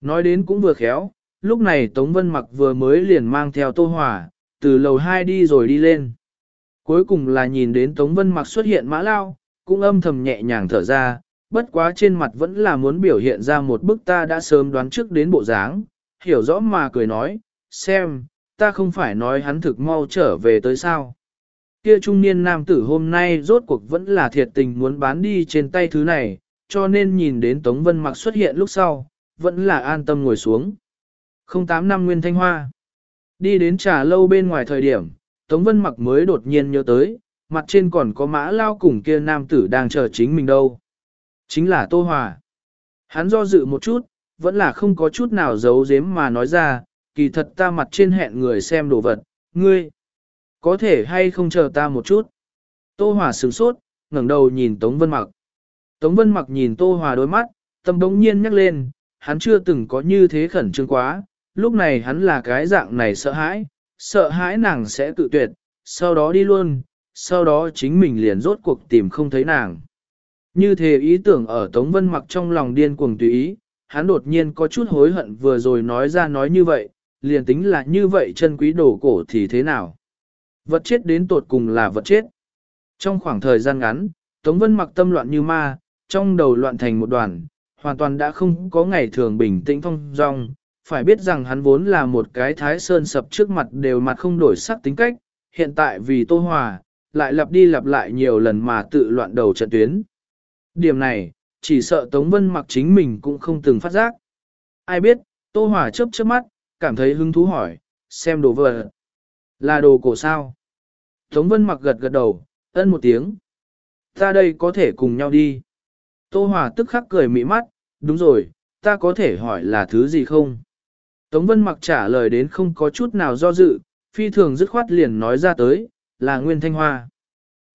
Nói đến cũng vừa khéo, lúc này Tống Vân Mặc vừa mới liền mang theo Tô Hòa, từ lầu 2 đi rồi đi lên. Cuối cùng là nhìn đến Tống Vân Mặc xuất hiện mã lao, cũng âm thầm nhẹ nhàng thở ra, bất quá trên mặt vẫn là muốn biểu hiện ra một bức ta đã sớm đoán trước đến bộ dáng, hiểu rõ mà cười nói, xem, ta không phải nói hắn thực mau trở về tới sao. Kia trung niên nam tử hôm nay rốt cuộc vẫn là thiệt tình muốn bán đi trên tay thứ này, cho nên nhìn đến Tống Vân Mặc xuất hiện lúc sau, vẫn là an tâm ngồi xuống. 08 năm Nguyên Thanh Hoa Đi đến trà lâu bên ngoài thời điểm, Tống Vân Mặc mới đột nhiên nhớ tới, mặt trên còn có mã lao cùng kia nam tử đang chờ chính mình đâu. Chính là Tô Hòa. Hắn do dự một chút, vẫn là không có chút nào giấu giếm mà nói ra, kỳ thật ta mặt trên hẹn người xem đồ vật, ngươi. Có thể hay không chờ ta một chút. Tô Hòa sửng sốt, ngẩng đầu nhìn Tống Vân Mặc. Tống Vân Mặc nhìn Tô Hòa đôi mắt, tâm đống nhiên nhắc lên, hắn chưa từng có như thế khẩn trương quá, lúc này hắn là cái dạng này sợ hãi, sợ hãi nàng sẽ tự tuyệt, sau đó đi luôn, sau đó chính mình liền rốt cuộc tìm không thấy nàng. Như thế ý tưởng ở Tống Vân Mặc trong lòng điên cuồng tùy ý, hắn đột nhiên có chút hối hận vừa rồi nói ra nói như vậy, liền tính là như vậy chân quý đồ cổ thì thế nào. Vật chết đến tột cùng là vật chết. Trong khoảng thời gian ngắn, Tống Vân mặc tâm loạn như ma, trong đầu loạn thành một đoàn, hoàn toàn đã không có ngày thường bình tĩnh phong dong. Phải biết rằng hắn vốn là một cái thái sơn sập trước mặt đều mặt không đổi sắc tính cách, hiện tại vì Tô Hòa, lại lặp đi lặp lại nhiều lần mà tự loạn đầu trận tuyến. Điểm này, chỉ sợ Tống Vân mặc chính mình cũng không từng phát giác. Ai biết, Tô Hòa chớp chớp mắt, cảm thấy hứng thú hỏi, xem đồ vật. Là đồ cổ sao? Tống Vân mặc gật gật đầu, ân một tiếng. Ta đây có thể cùng nhau đi. Tô Hòa tức khắc cười mị mắt, đúng rồi, ta có thể hỏi là thứ gì không? Tống Vân mặc trả lời đến không có chút nào do dự, phi thường dứt khoát liền nói ra tới, là Nguyên Thanh Hoa.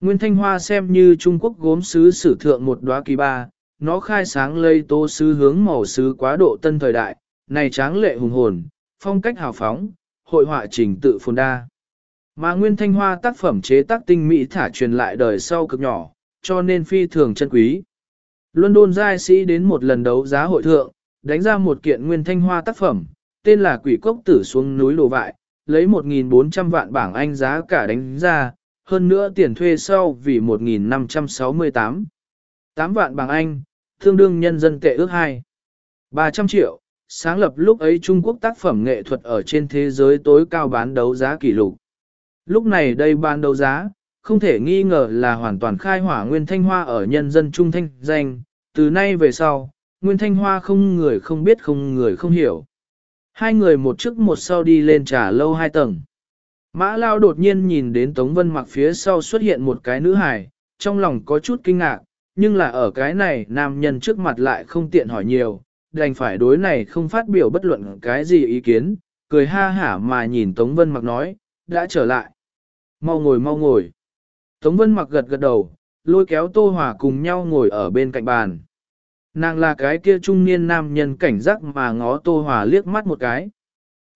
Nguyên Thanh Hoa xem như Trung Quốc gốm sứ sử thượng một đóa kỳ ba, nó khai sáng lây tô sứ hướng màu sứ quá độ tân thời đại, này tráng lệ hùng hồn, phong cách hào phóng, hội họa trình tự phồn đa. Mà Nguyên Thanh Hoa tác phẩm chế tác tinh mỹ thả truyền lại đời sau cực nhỏ, cho nên phi thường chân quý. London giai sĩ đến một lần đấu giá hội thượng, đánh ra một kiện Nguyên Thanh Hoa tác phẩm, tên là Quỷ Cốc Tử xuống núi Đồ Vại, lấy 1.400 vạn bảng Anh giá cả đánh ra, hơn nữa tiền thuê sau vì 1.568. 8 vạn bảng Anh, tương đương nhân dân tệ ước 2. 300 triệu, sáng lập lúc ấy Trung Quốc tác phẩm nghệ thuật ở trên thế giới tối cao bán đấu giá kỷ lục. Lúc này đây ban đấu giá, không thể nghi ngờ là hoàn toàn khai hỏa Nguyên Thanh Hoa ở nhân dân Trung Thanh danh, từ nay về sau, Nguyên Thanh Hoa không người không biết không người không hiểu. Hai người một trước một sau đi lên trà lâu hai tầng. Mã Lao đột nhiên nhìn đến Tống Vân mặc phía sau xuất hiện một cái nữ hài, trong lòng có chút kinh ngạc, nhưng là ở cái này nam nhân trước mặt lại không tiện hỏi nhiều, đành phải đối này không phát biểu bất luận cái gì ý kiến, cười ha hả mà nhìn Tống Vân mặc nói, đã trở lại. Mau ngồi mau ngồi. Tống Vân mặc gật gật đầu, lôi kéo Tô Hòa cùng nhau ngồi ở bên cạnh bàn. Nàng là cái kia trung niên nam nhân cảnh giác mà ngó Tô Hòa liếc mắt một cái.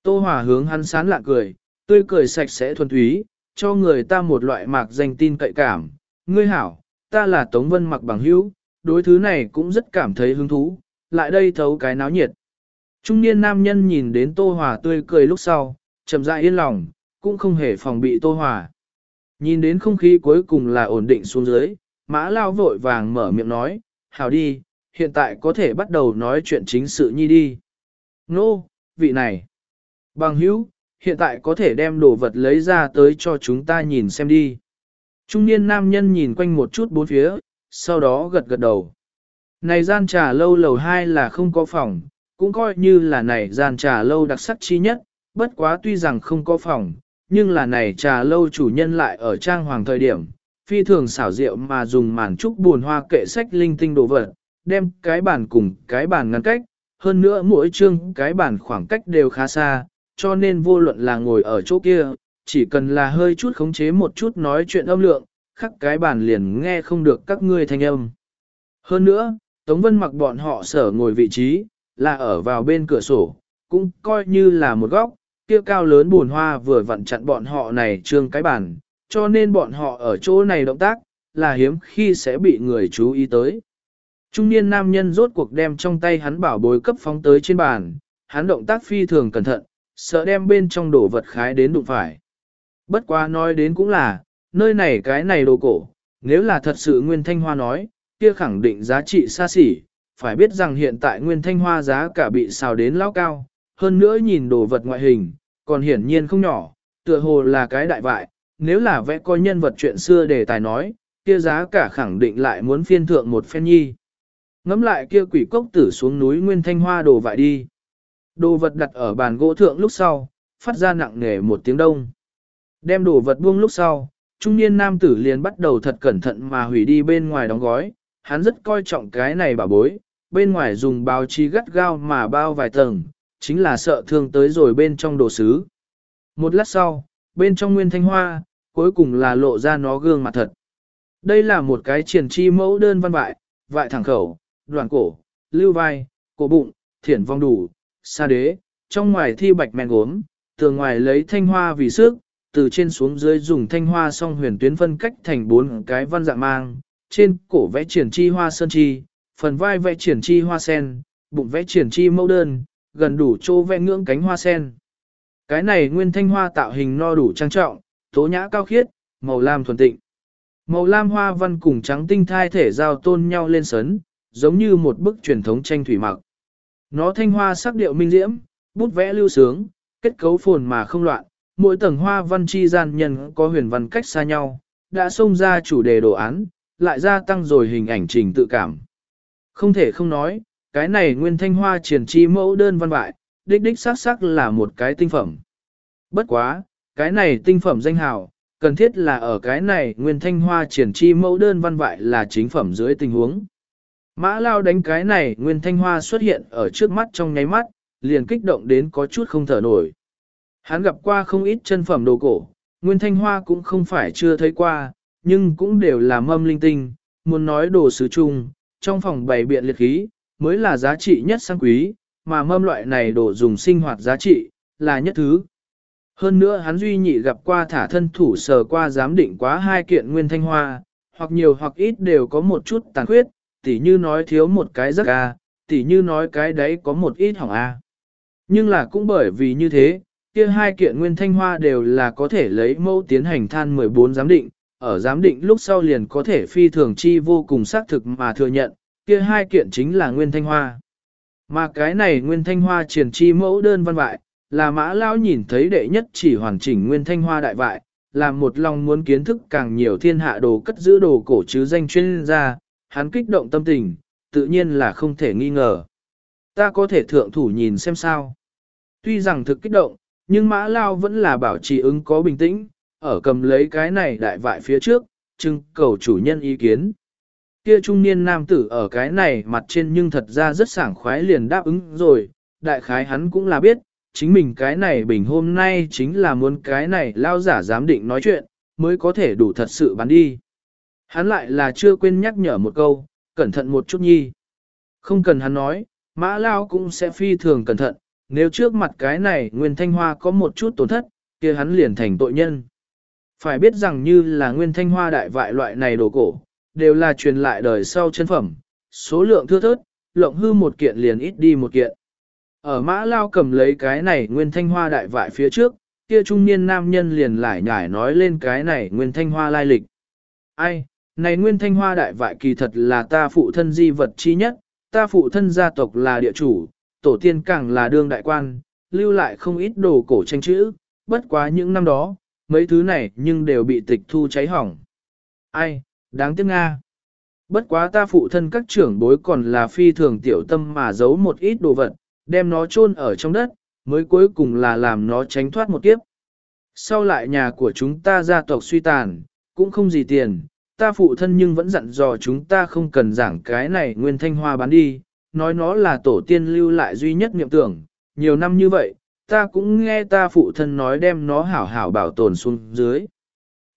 Tô Hòa hướng hắn sán lạ cười, tươi cười sạch sẽ thuần túy, cho người ta một loại mạc danh tin cậy cảm. Ngươi hảo, ta là Tống Vân mặc bằng hữu, đối thứ này cũng rất cảm thấy hứng thú, lại đây thấu cái náo nhiệt. Trung niên nam nhân nhìn đến Tô Hòa tươi cười lúc sau, chậm rãi yên lòng, cũng không hề phòng bị Tô Hòa. Nhìn đến không khí cuối cùng là ổn định xuống dưới, mã lao vội vàng mở miệng nói, hảo đi, hiện tại có thể bắt đầu nói chuyện chính sự nhi đi. Nô, vị này. Bằng hữu, hiện tại có thể đem đồ vật lấy ra tới cho chúng ta nhìn xem đi. Trung niên nam nhân nhìn quanh một chút bốn phía, sau đó gật gật đầu. Này gian trà lâu lầu 2 là không có phòng, cũng coi như là này gian trà lâu đặc sắc chi nhất, bất quá tuy rằng không có phòng, nhưng là này trà lâu chủ nhân lại ở trang hoàng thời điểm, phi thường xảo diệu mà dùng màn trúc buồn hoa kệ sách linh tinh đồ vật, đem cái bàn cùng cái bàn ngăn cách, hơn nữa mỗi chương cái bàn khoảng cách đều khá xa, cho nên vô luận là ngồi ở chỗ kia, chỉ cần là hơi chút khống chế một chút nói chuyện âm lượng, khắc cái bàn liền nghe không được các ngươi thanh âm. Hơn nữa, Tống Vân mặc bọn họ sở ngồi vị trí, là ở vào bên cửa sổ, cũng coi như là một góc, kia cao lớn buồn hoa vừa vặn chặn bọn họ này trương cái bàn, cho nên bọn họ ở chỗ này động tác, là hiếm khi sẽ bị người chú ý tới. Trung niên nam nhân rốt cuộc đem trong tay hắn bảo bối cấp phóng tới trên bàn, hắn động tác phi thường cẩn thận, sợ đem bên trong đồ vật khái đến đụng phải. Bất quá nói đến cũng là, nơi này cái này đồ cổ, nếu là thật sự Nguyên Thanh Hoa nói, kia khẳng định giá trị xa xỉ, phải biết rằng hiện tại Nguyên Thanh Hoa giá cả bị xào đến lao cao, hơn nữa nhìn đồ vật ngoại hình, còn hiển nhiên không nhỏ, tựa hồ là cái đại vại, nếu là vẽ coi nhân vật chuyện xưa để tài nói, kia giá cả khẳng định lại muốn phiên thượng một phen nhi. Ngắm lại kia quỷ cốc tử xuống núi Nguyên Thanh Hoa đồ vại đi. Đồ vật đặt ở bàn gỗ thượng lúc sau, phát ra nặng nề một tiếng đông. Đem đồ vật buông lúc sau, trung niên nam tử liền bắt đầu thật cẩn thận mà hủy đi bên ngoài đóng gói, hắn rất coi trọng cái này bà bối, bên ngoài dùng báo chí gắt gao mà bao vài tầng, chính là sợ thương tới rồi bên trong đồ sứ. Một lát sau, bên trong nguyên thanh hoa, cuối cùng là lộ ra nó gương mặt thật. Đây là một cái triển chi mẫu đơn văn vại, vại thẳng khẩu, đoạn cổ, lưu vai, cổ bụng, thiển vong đủ, xa đế, trong ngoài thi bạch men gốm, từ ngoài lấy thanh hoa vì sức, từ trên xuống dưới dùng thanh hoa song huyền tuyến phân cách thành bốn cái văn dạng mang, trên cổ vẽ triển chi hoa sơn chi, phần vai vẽ triển chi hoa sen, bụng vẽ triển chi mẫu đơn, gần đủ chỗ vẽ ngưỡng cánh hoa sen. Cái này nguyên thanh hoa tạo hình no đủ trang trọng, tố nhã cao khiết, màu lam thuần tịnh. Màu lam hoa văn cùng trắng tinh thai thể giao tôn nhau lên sấn, giống như một bức truyền thống tranh thủy mặc. Nó thanh hoa sắc điệu minh diễm, bút vẽ lưu sướng, kết cấu phồn mà không loạn, mỗi tầng hoa văn chi gian nhân có huyền văn cách xa nhau, đã xông ra chủ đề đồ án, lại gia tăng rồi hình ảnh trình tự cảm. Không thể không nói, cái này nguyên thanh hoa triển chi mẫu đơn văn bại, đích đích sắc sắc là một cái tinh phẩm. Bất quá, cái này tinh phẩm danh hào, cần thiết là ở cái này nguyên thanh hoa triển chi mẫu đơn văn bại là chính phẩm dưới tình huống. Mã lao đánh cái này nguyên thanh hoa xuất hiện ở trước mắt trong nháy mắt, liền kích động đến có chút không thở nổi. Hắn gặp qua không ít chân phẩm đồ cổ, nguyên thanh hoa cũng không phải chưa thấy qua, nhưng cũng đều là mâm linh tinh, muốn nói đồ sứ chung, trong phòng bày biện liệt khí, mới là giá trị nhất sang quý, mà mâm loại này đồ dùng sinh hoạt giá trị, là nhất thứ. Hơn nữa hắn duy nhị gặp qua thả thân thủ sờ qua giám định quá hai kiện nguyên thanh hoa, hoặc nhiều hoặc ít đều có một chút tàn khuyết, tỉ như nói thiếu một cái rắc A, tỉ như nói cái đấy có một ít hỏng A. Nhưng là cũng bởi vì như thế, kia hai kiện nguyên thanh hoa đều là có thể lấy mẫu tiến hành than 14 giám định, ở giám định lúc sau liền có thể phi thường chi vô cùng xác thực mà thừa nhận, kia hai kiện chính là nguyên thanh hoa. Mà cái này nguyên thanh hoa triển chi mẫu đơn văn bại, là mã lao nhìn thấy đệ nhất chỉ hoàn chỉnh nguyên thanh hoa đại vại, là một lòng muốn kiến thức càng nhiều thiên hạ đồ cất giữ đồ cổ chứ danh chuyên gia, hắn kích động tâm tình, tự nhiên là không thể nghi ngờ. Ta có thể thượng thủ nhìn xem sao. Tuy rằng thực kích động, nhưng mã lao vẫn là bảo trì ứng có bình tĩnh, ở cầm lấy cái này đại vại phía trước, trưng cầu chủ nhân ý kiến. Kia trung niên nam tử ở cái này mặt trên nhưng thật ra rất sảng khoái liền đáp ứng rồi, đại khái hắn cũng là biết, chính mình cái này bình hôm nay chính là muốn cái này lao giả giám định nói chuyện, mới có thể đủ thật sự bán đi. Hắn lại là chưa quên nhắc nhở một câu, cẩn thận một chút nhi. Không cần hắn nói, mã lao cũng sẽ phi thường cẩn thận, nếu trước mặt cái này Nguyên Thanh Hoa có một chút tổn thất, kia hắn liền thành tội nhân. Phải biết rằng như là Nguyên Thanh Hoa đại vại loại này đồ cổ, đều là truyền lại đời sau chân phẩm, số lượng thưa thớt, lộng hư một kiện liền ít đi một kiện. Ở mã lao cầm lấy cái này Nguyên Thanh Hoa đại vại phía trước, kia trung niên nam nhân liền lại nhải nói lên cái này Nguyên Thanh Hoa lai lịch. Ai, này Nguyên Thanh Hoa đại vại kỳ thật là ta phụ thân di vật chi nhất, ta phụ thân gia tộc là địa chủ, tổ tiên càng là đương đại quan, lưu lại không ít đồ cổ tranh chữ, bất quá những năm đó, mấy thứ này nhưng đều bị tịch thu cháy hỏng. Ai, đáng tiếc Nga. Bất quá ta phụ thân các trưởng bối còn là phi thường tiểu tâm mà giấu một ít đồ vật, đem nó chôn ở trong đất, mới cuối cùng là làm nó tránh thoát một kiếp. Sau lại nhà của chúng ta gia tộc suy tàn, cũng không gì tiền, ta phụ thân nhưng vẫn dặn dò chúng ta không cần giảng cái này nguyên thanh hoa bán đi, nói nó là tổ tiên lưu lại duy nhất niệm tưởng, nhiều năm như vậy, ta cũng nghe ta phụ thân nói đem nó hảo hảo bảo tồn xuống dưới.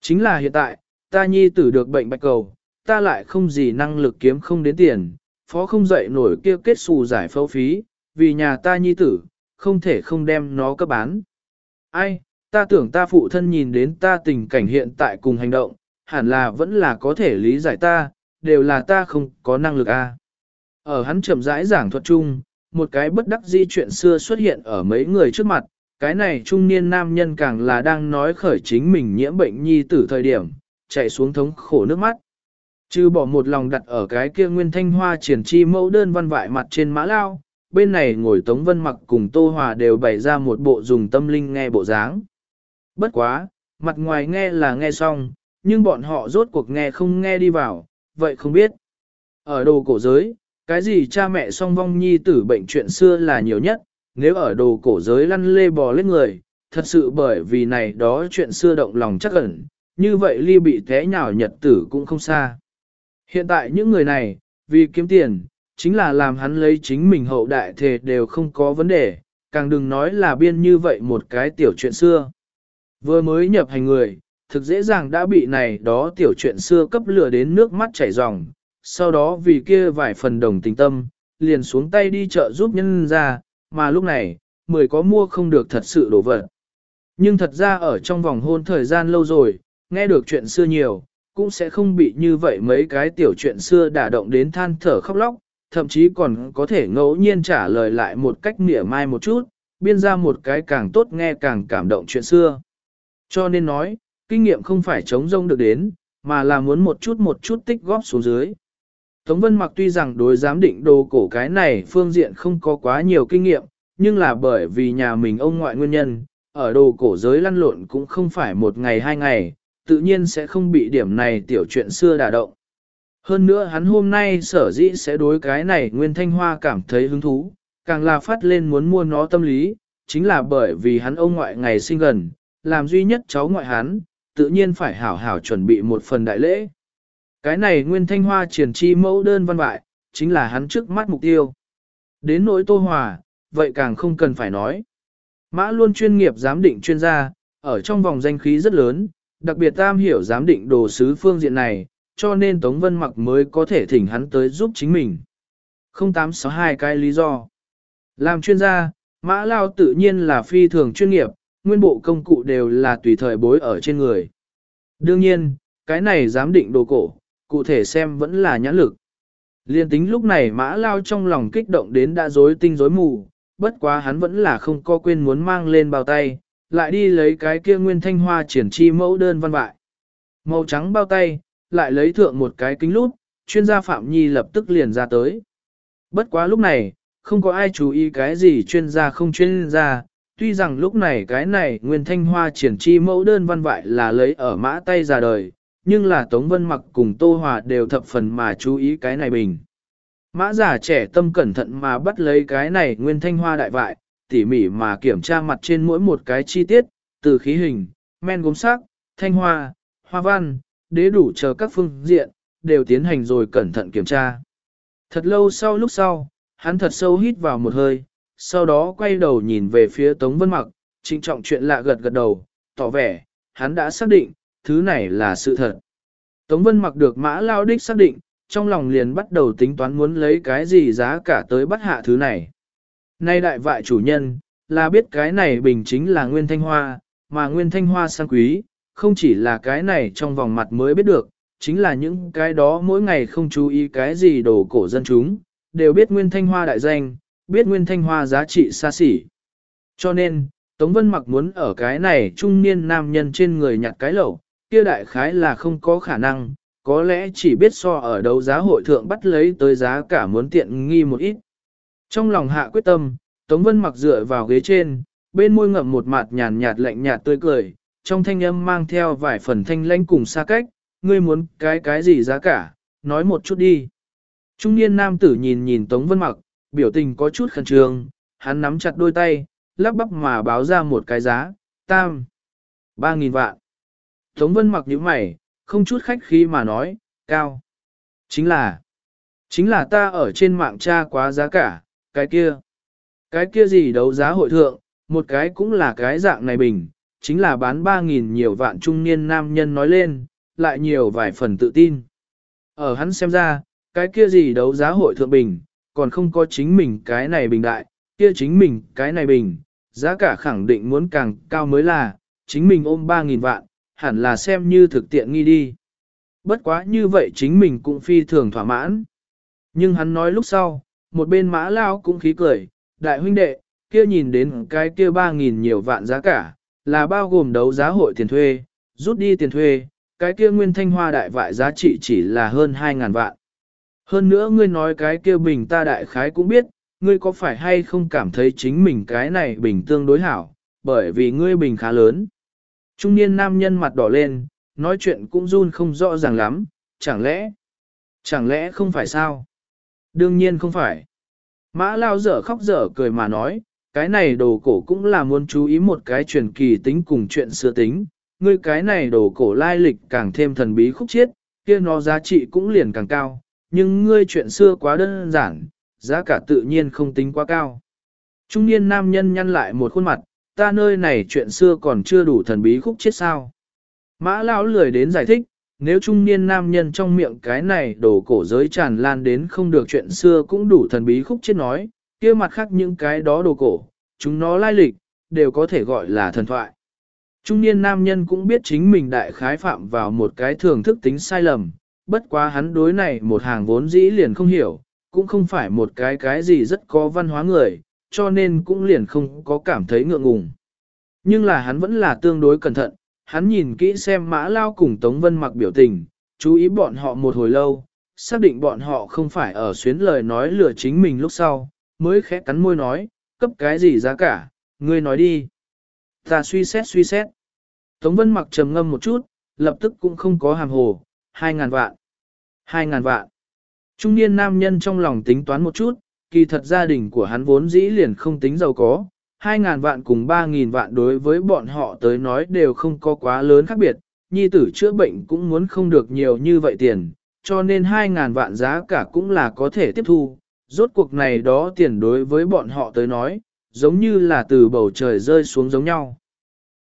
Chính là hiện tại, ta nhi tử được bệnh bạch cầu, ta lại không gì năng lực kiếm không đến tiền, phó không dậy nổi kia kết xù giải phẫu phí, vì nhà ta nhi tử, không thể không đem nó cấp bán. Ai, ta tưởng ta phụ thân nhìn đến ta tình cảnh hiện tại cùng hành động, hẳn là vẫn là có thể lý giải ta, đều là ta không có năng lực a. Ở hắn chậm rãi giảng thuật chung, một cái bất đắc di chuyện xưa xuất hiện ở mấy người trước mặt, cái này trung niên nam nhân càng là đang nói khởi chính mình nhiễm bệnh nhi tử thời điểm, chạy xuống thống khổ nước mắt. Chứ bỏ một lòng đặt ở cái kia nguyên thanh hoa triển chi mẫu đơn văn vại mặt trên mã lao, bên này ngồi Tống Vân Mặc cùng Tô Hòa đều bày ra một bộ dùng tâm linh nghe bộ dáng. Bất quá, mặt ngoài nghe là nghe xong, nhưng bọn họ rốt cuộc nghe không nghe đi vào, vậy không biết. Ở đồ cổ giới, cái gì cha mẹ song vong nhi tử bệnh chuyện xưa là nhiều nhất, nếu ở đồ cổ giới lăn lê bò lên người, thật sự bởi vì này đó chuyện xưa động lòng chắc ẩn, như vậy ly bị thế nhào nhật tử cũng không xa. Hiện tại những người này, vì kiếm tiền, chính là làm hắn lấy chính mình hậu đại thể đều không có vấn đề, càng đừng nói là biên như vậy một cái tiểu chuyện xưa. Vừa mới nhập hành người, thực dễ dàng đã bị này đó tiểu chuyện xưa cấp lửa đến nước mắt chảy ròng, sau đó vì kia vài phần đồng tình tâm, liền xuống tay đi chợ giúp nhân ra, mà lúc này, mười có mua không được thật sự đổ vật. Nhưng thật ra ở trong vòng hôn thời gian lâu rồi, nghe được chuyện xưa nhiều, cũng sẽ không bị như vậy mấy cái tiểu chuyện xưa đả động đến than thở khóc lóc, thậm chí còn có thể ngẫu nhiên trả lời lại một cách mỉa mai một chút, biên ra một cái càng tốt nghe càng cảm động chuyện xưa. Cho nên nói, kinh nghiệm không phải chống rông được đến, mà là muốn một chút một chút tích góp xuống dưới. Tống Vân Mặc tuy rằng đối giám định đồ cổ cái này phương diện không có quá nhiều kinh nghiệm, nhưng là bởi vì nhà mình ông ngoại nguyên nhân, ở đồ cổ giới lăn lộn cũng không phải một ngày hai ngày, tự nhiên sẽ không bị điểm này tiểu chuyện xưa đả động. Hơn nữa hắn hôm nay sở dĩ sẽ đối cái này Nguyên Thanh Hoa cảm thấy hứng thú, càng là phát lên muốn mua nó tâm lý, chính là bởi vì hắn ông ngoại ngày sinh gần, làm duy nhất cháu ngoại hắn, tự nhiên phải hảo hảo chuẩn bị một phần đại lễ. Cái này Nguyên Thanh Hoa triển chi mẫu đơn văn bại, chính là hắn trước mắt mục tiêu. Đến nỗi Tô Hòa, vậy càng không cần phải nói. Mã luôn chuyên nghiệp giám định chuyên gia, ở trong vòng danh khí rất lớn, đặc biệt tam hiểu giám định đồ sứ phương diện này, cho nên Tống Vân Mặc mới có thể thỉnh hắn tới giúp chính mình. 0862 cái lý do. Làm chuyên gia, Mã Lao tự nhiên là phi thường chuyên nghiệp, nguyên bộ công cụ đều là tùy thời bối ở trên người. Đương nhiên, cái này giám định đồ cổ, cụ thể xem vẫn là nhãn lực. Liên tính lúc này Mã Lao trong lòng kích động đến đã rối tinh rối mù, bất quá hắn vẫn là không có quên muốn mang lên bao tay, lại đi lấy cái kia nguyên thanh hoa triển chi mẫu đơn văn bại. Màu trắng bao tay, lại lấy thượng một cái kính lút, chuyên gia Phạm Nhi lập tức liền ra tới. Bất quá lúc này, không có ai chú ý cái gì chuyên gia không chuyên gia, tuy rằng lúc này cái này nguyên thanh hoa triển chi mẫu đơn văn vại là lấy ở mã tay ra đời, nhưng là Tống Vân Mặc cùng Tô Hòa đều thập phần mà chú ý cái này bình. Mã giả trẻ tâm cẩn thận mà bắt lấy cái này nguyên thanh hoa đại vại, tỉ mỉ mà kiểm tra mặt trên mỗi một cái chi tiết, từ khí hình, men gốm sắc, thanh hoa, hoa văn, đế đủ chờ các phương diện, đều tiến hành rồi cẩn thận kiểm tra. Thật lâu sau lúc sau, hắn thật sâu hít vào một hơi, sau đó quay đầu nhìn về phía Tống Vân Mặc, trinh trọng chuyện lạ gật gật đầu, tỏ vẻ, hắn đã xác định, thứ này là sự thật. Tống Vân Mặc được mã lao đích xác định, trong lòng liền bắt đầu tính toán muốn lấy cái gì giá cả tới bắt hạ thứ này. Nay đại vại chủ nhân, là biết cái này bình chính là nguyên thanh hoa, mà nguyên thanh hoa sang quý, không chỉ là cái này trong vòng mặt mới biết được, chính là những cái đó mỗi ngày không chú ý cái gì đồ cổ dân chúng, đều biết nguyên thanh hoa đại danh, biết nguyên thanh hoa giá trị xa xỉ. Cho nên, Tống Vân mặc muốn ở cái này trung niên nam nhân trên người nhặt cái lẩu, kia đại khái là không có khả năng, có lẽ chỉ biết so ở đấu giá hội thượng bắt lấy tới giá cả muốn tiện nghi một ít. Trong lòng hạ quyết tâm, Tống Vân mặc dựa vào ghế trên, bên môi ngậm một mặt nhàn nhạt lạnh nhạt tươi cười, trong thanh âm mang theo vài phần thanh lãnh cùng xa cách, ngươi muốn cái cái gì giá cả, nói một chút đi. Trung niên nam tử nhìn nhìn Tống Vân mặc, biểu tình có chút khẩn trương, hắn nắm chặt đôi tay, lắp bắp mà báo ra một cái giá, tam, ba nghìn vạn. Tống Vân mặc nhíu mày, không chút khách khí mà nói, cao. Chính là, chính là ta ở trên mạng tra quá giá cả, cái kia. Cái kia gì đấu giá hội thượng, một cái cũng là cái dạng này bình, chính là bán 3.000 nhiều vạn trung niên nam nhân nói lên, lại nhiều vài phần tự tin. Ở hắn xem ra, cái kia gì đấu giá hội thượng bình, còn không có chính mình cái này bình đại, kia chính mình cái này bình, giá cả khẳng định muốn càng cao mới là, chính mình ôm 3.000 vạn, hẳn là xem như thực tiện nghi đi. Bất quá như vậy chính mình cũng phi thường thỏa mãn. Nhưng hắn nói lúc sau, một bên mã lao cũng khí cười, đại huynh đệ, kia nhìn đến cái kia ba nghìn nhiều vạn giá cả, là bao gồm đấu giá hội tiền thuê, rút đi tiền thuê, cái kia nguyên thanh hoa đại vại giá trị chỉ là hơn hai ngàn vạn. Hơn nữa ngươi nói cái kia bình ta đại khái cũng biết, ngươi có phải hay không cảm thấy chính mình cái này bình tương đối hảo, bởi vì ngươi bình khá lớn. Trung niên nam nhân mặt đỏ lên, nói chuyện cũng run không rõ ràng lắm, chẳng lẽ, chẳng lẽ không phải sao? Đương nhiên không phải. Mã lao dở khóc dở cười mà nói, cái này đồ cổ cũng là muốn chú ý một cái truyền kỳ tính cùng chuyện xưa tính, ngươi cái này đồ cổ lai lịch càng thêm thần bí khúc chiết, kia nó giá trị cũng liền càng cao, nhưng ngươi chuyện xưa quá đơn giản, giá cả tự nhiên không tính quá cao. Trung niên nam nhân nhăn lại một khuôn mặt, ta nơi này chuyện xưa còn chưa đủ thần bí khúc chết sao. Mã lão lười đến giải thích, nếu trung niên nam nhân trong miệng cái này đồ cổ giới tràn lan đến không được chuyện xưa cũng đủ thần bí khúc chết nói, kia mặt khác những cái đó đồ cổ, chúng nó lai lịch, đều có thể gọi là thần thoại. Trung niên nam nhân cũng biết chính mình đại khái phạm vào một cái thường thức tính sai lầm, bất quá hắn đối này một hàng vốn dĩ liền không hiểu, cũng không phải một cái cái gì rất có văn hóa người, cho nên cũng liền không có cảm thấy ngượng ngùng. Nhưng là hắn vẫn là tương đối cẩn thận, hắn nhìn kỹ xem mã lao cùng Tống Vân mặc biểu tình, chú ý bọn họ một hồi lâu, xác định bọn họ không phải ở xuyến lời nói lừa chính mình lúc sau, mới khẽ cắn môi nói, cấp cái gì giá cả, ngươi nói đi. Ta suy xét suy xét. Tống Vân mặc trầm ngâm một chút, lập tức cũng không có hàm hồ, hai ngàn vạn. hai ngàn vạn. Trung niên nam nhân trong lòng tính toán một chút, kỳ thật gia đình của hắn vốn dĩ liền không tính giàu có, hai ngàn vạn cùng ba nghìn vạn đối với bọn họ tới nói đều không có quá lớn khác biệt, nhi tử chữa bệnh cũng muốn không được nhiều như vậy tiền, cho nên hai ngàn vạn giá cả cũng là có thể tiếp thu, rốt cuộc này đó tiền đối với bọn họ tới nói, giống như là từ bầu trời rơi xuống giống nhau.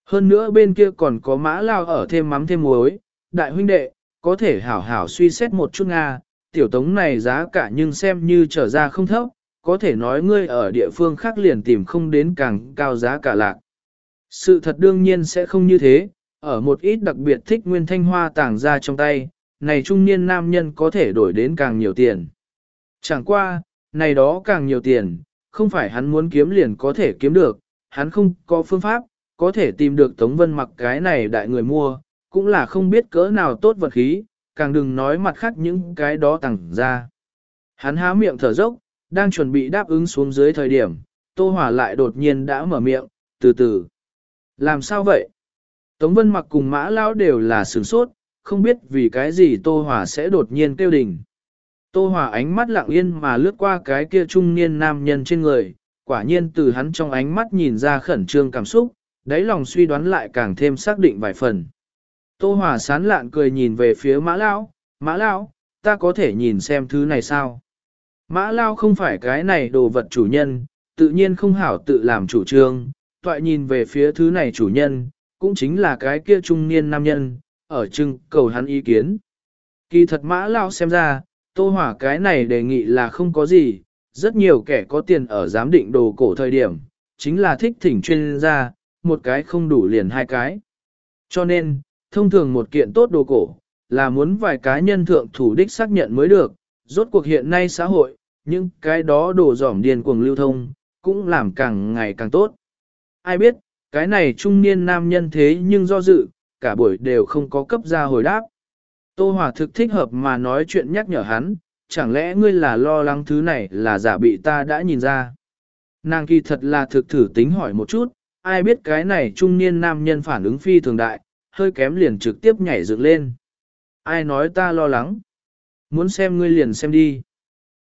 Hơn nữa bên kia còn có mã lao ở thêm mắm thêm muối, đại huynh đệ, có thể hảo hảo suy xét một chút Nga, tiểu tống này giá cả nhưng xem như trở ra không thấp, có thể nói ngươi ở địa phương khác liền tìm không đến càng cao giá cả lạc. Sự thật đương nhiên sẽ không như thế, ở một ít đặc biệt thích nguyên thanh hoa tàng ra trong tay, này trung niên nam nhân có thể đổi đến càng nhiều tiền. Chẳng qua, này đó càng nhiều tiền, không phải hắn muốn kiếm liền có thể kiếm được, hắn không có phương pháp, có thể tìm được Tống Vân mặc cái này đại người mua, cũng là không biết cỡ nào tốt vật khí, càng đừng nói mặt khác những cái đó tặng ra. Hắn há miệng thở dốc, đang chuẩn bị đáp ứng xuống dưới thời điểm, Tô Hòa lại đột nhiên đã mở miệng, từ từ. Làm sao vậy? Tống Vân mặc cùng mã lão đều là sửng sốt, không biết vì cái gì Tô Hòa sẽ đột nhiên tiêu đình. Tô Hòa ánh mắt lặng yên mà lướt qua cái kia trung niên nam nhân trên người, quả nhiên từ hắn trong ánh mắt nhìn ra khẩn trương cảm xúc, đáy lòng suy đoán lại càng thêm xác định vài phần. Tô Hòa sán lạn cười nhìn về phía mã lão, mã lão, ta có thể nhìn xem thứ này sao? Mã lao không phải cái này đồ vật chủ nhân, tự nhiên không hảo tự làm chủ trương, toại nhìn về phía thứ này chủ nhân, cũng chính là cái kia trung niên nam nhân, ở trưng cầu hắn ý kiến. Kỳ thật mã lao xem ra, tô hỏa cái này đề nghị là không có gì, rất nhiều kẻ có tiền ở giám định đồ cổ thời điểm, chính là thích thỉnh chuyên gia, một cái không đủ liền hai cái. Cho nên, thông thường một kiện tốt đồ cổ, là muốn vài cá nhân thượng thủ đích xác nhận mới được, rốt cuộc hiện nay xã hội, những cái đó đổ dỏm điền cuồng lưu thông, cũng làm càng ngày càng tốt. Ai biết, cái này trung niên nam nhân thế nhưng do dự, cả buổi đều không có cấp ra hồi đáp. Tô Hòa thực thích hợp mà nói chuyện nhắc nhở hắn, chẳng lẽ ngươi là lo lắng thứ này là giả bị ta đã nhìn ra. Nàng kỳ thật là thực thử tính hỏi một chút, ai biết cái này trung niên nam nhân phản ứng phi thường đại, hơi kém liền trực tiếp nhảy dựng lên. Ai nói ta lo lắng? Muốn xem ngươi liền xem đi.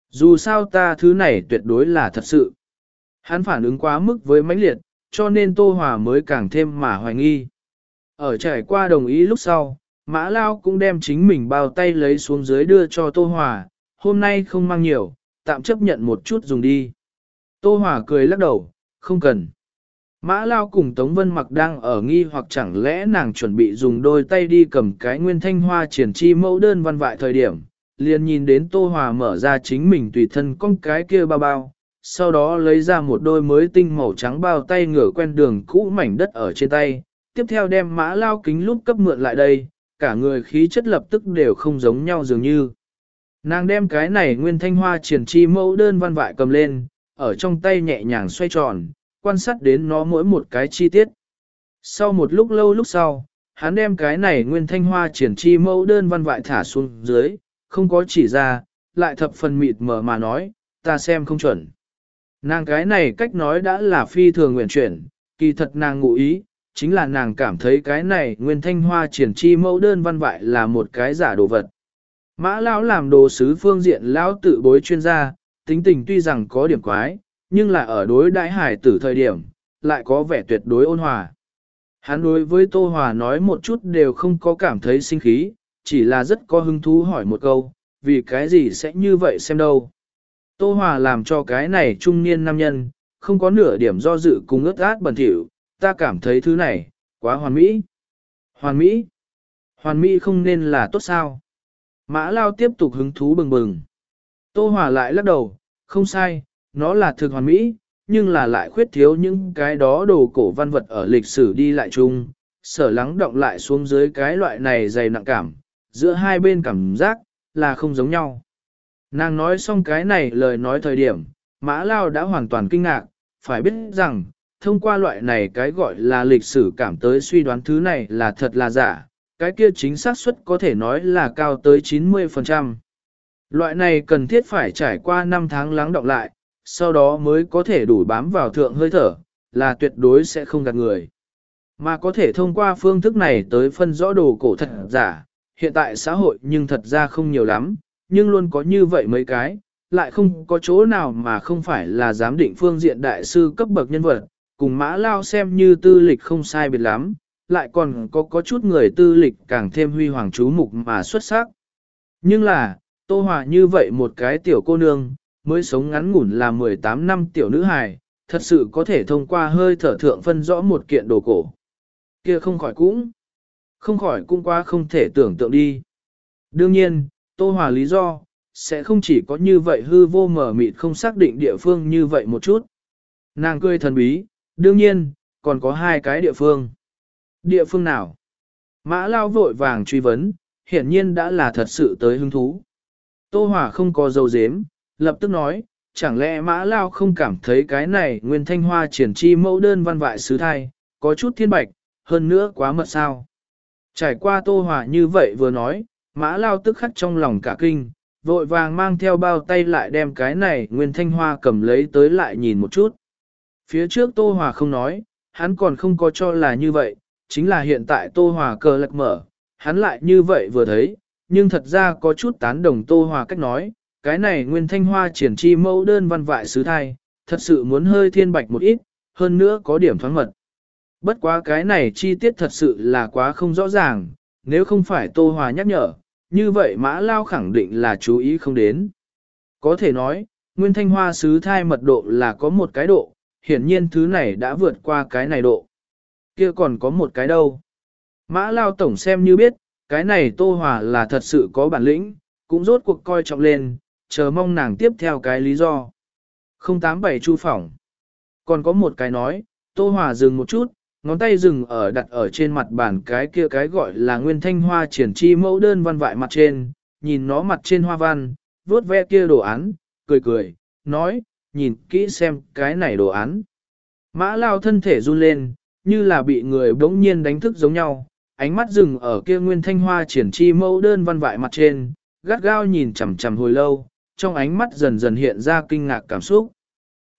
Dù sao ta thứ này tuyệt đối là thật sự. Hắn phản ứng quá mức với mãnh liệt, cho nên Tô Hòa mới càng thêm mà hoài nghi. Ở trải qua đồng ý lúc sau, Mã Lao cũng đem chính mình bao tay lấy xuống dưới đưa cho Tô Hòa, hôm nay không mang nhiều, tạm chấp nhận một chút dùng đi. Tô Hòa cười lắc đầu, không cần. Mã Lao cùng Tống Vân Mặc đang ở nghi hoặc chẳng lẽ nàng chuẩn bị dùng đôi tay đi cầm cái nguyên thanh hoa triển chi mẫu đơn văn vại thời điểm, liền nhìn đến Tô Hòa mở ra chính mình tùy thân con cái kia bao bao, sau đó lấy ra một đôi mới tinh màu trắng bao tay ngửa quen đường cũ mảnh đất ở trên tay, tiếp theo đem mã lao kính lúc cấp mượn lại đây, cả người khí chất lập tức đều không giống nhau dường như. Nàng đem cái này nguyên thanh hoa triển chi mẫu đơn văn vại cầm lên, ở trong tay nhẹ nhàng xoay tròn, quan sát đến nó mỗi một cái chi tiết. Sau một lúc lâu lúc sau, hắn đem cái này nguyên thanh hoa triển chi mẫu đơn văn vại thả xuống dưới, không có chỉ ra, lại thập phần mịt mờ mà nói, ta xem không chuẩn. Nàng cái này cách nói đã là phi thường nguyện chuyển, kỳ thật nàng ngụ ý, chính là nàng cảm thấy cái này nguyên thanh hoa triển chi mẫu đơn văn vại là một cái giả đồ vật. Mã lão làm đồ sứ phương diện lão tự bối chuyên gia, tính tình tuy rằng có điểm quái, nhưng là ở đối đại hải tử thời điểm, lại có vẻ tuyệt đối ôn hòa. Hắn đối với Tô Hòa nói một chút đều không có cảm thấy sinh khí, chỉ là rất có hứng thú hỏi một câu, vì cái gì sẽ như vậy xem đâu. Tô Hòa làm cho cái này trung niên nam nhân, không có nửa điểm do dự cùng ướt át bẩn thỉu, ta cảm thấy thứ này, quá hoàn mỹ. Hoàn mỹ? Hoàn mỹ không nên là tốt sao? Mã Lao tiếp tục hứng thú bừng bừng. Tô Hòa lại lắc đầu, không sai, nó là thực hoàn mỹ, nhưng là lại khuyết thiếu những cái đó đồ cổ văn vật ở lịch sử đi lại chung, sở lắng động lại xuống dưới cái loại này dày nặng cảm, giữa hai bên cảm giác, là không giống nhau. Nàng nói xong cái này lời nói thời điểm, Mã Lao đã hoàn toàn kinh ngạc, phải biết rằng, thông qua loại này cái gọi là lịch sử cảm tới suy đoán thứ này là thật là giả, cái kia chính xác suất có thể nói là cao tới 90%. Loại này cần thiết phải trải qua 5 tháng lắng đọng lại, sau đó mới có thể đủ bám vào thượng hơi thở, là tuyệt đối sẽ không gạt người. Mà có thể thông qua phương thức này tới phân rõ đồ cổ thật giả, hiện tại xã hội nhưng thật ra không nhiều lắm, nhưng luôn có như vậy mấy cái, lại không có chỗ nào mà không phải là giám định phương diện đại sư cấp bậc nhân vật, cùng mã lao xem như tư lịch không sai biệt lắm, lại còn có có chút người tư lịch càng thêm huy hoàng chú mục mà xuất sắc. Nhưng là, Tô Hòa như vậy một cái tiểu cô nương, mới sống ngắn ngủn là 18 năm tiểu nữ hài, thật sự có thể thông qua hơi thở thượng phân rõ một kiện đồ cổ. Kia không khỏi cũng, không khỏi cũng qua không thể tưởng tượng đi. Đương nhiên, Tô Hòa lý do, sẽ không chỉ có như vậy hư vô mở mịt không xác định địa phương như vậy một chút. Nàng cười thần bí, đương nhiên, còn có hai cái địa phương. Địa phương nào? Mã lao vội vàng truy vấn, hiển nhiên đã là thật sự tới hứng thú. Tô Hòa không có dấu dếm, lập tức nói, chẳng lẽ mã lao không cảm thấy cái này nguyên thanh hoa triển chi mẫu đơn văn vại sứ thai, có chút thiên bạch, hơn nữa quá mật sao. Trải qua Tô Hòa như vậy vừa nói, mã lao tức khắc trong lòng cả kinh, vội vàng mang theo bao tay lại đem cái này nguyên thanh hoa cầm lấy tới lại nhìn một chút. Phía trước Tô Hòa không nói, hắn còn không có cho là như vậy, chính là hiện tại Tô Hòa cờ lật mở, hắn lại như vậy vừa thấy, nhưng thật ra có chút tán đồng Tô Hòa cách nói, cái này nguyên thanh hoa triển chi mẫu đơn văn vại sứ thai, thật sự muốn hơi thiên bạch một ít, hơn nữa có điểm thoáng mật. Bất quá cái này chi tiết thật sự là quá không rõ ràng, nếu không phải Tô Hòa nhắc nhở, như vậy mã lao khẳng định là chú ý không đến. Có thể nói, nguyên thanh hoa sứ thai mật độ là có một cái độ, hiển nhiên thứ này đã vượt qua cái này độ. Kia còn có một cái đâu. Mã lao tổng xem như biết, cái này Tô Hòa là thật sự có bản lĩnh, cũng rốt cuộc coi trọng lên, chờ mong nàng tiếp theo cái lý do. 087 chu phỏng. Còn có một cái nói, Tô Hòa dừng một chút, ngón tay dừng ở đặt ở trên mặt bàn cái kia cái gọi là nguyên thanh hoa triển chi mẫu đơn văn vại mặt trên, nhìn nó mặt trên hoa văn, vuốt ve kia đồ án, cười cười, nói, nhìn kỹ xem cái này đồ án. Mã lao thân thể run lên, như là bị người bỗng nhiên đánh thức giống nhau, ánh mắt dừng ở kia nguyên thanh hoa triển chi mẫu đơn văn vại mặt trên, gắt gao nhìn chằm chằm hồi lâu, trong ánh mắt dần dần hiện ra kinh ngạc cảm xúc.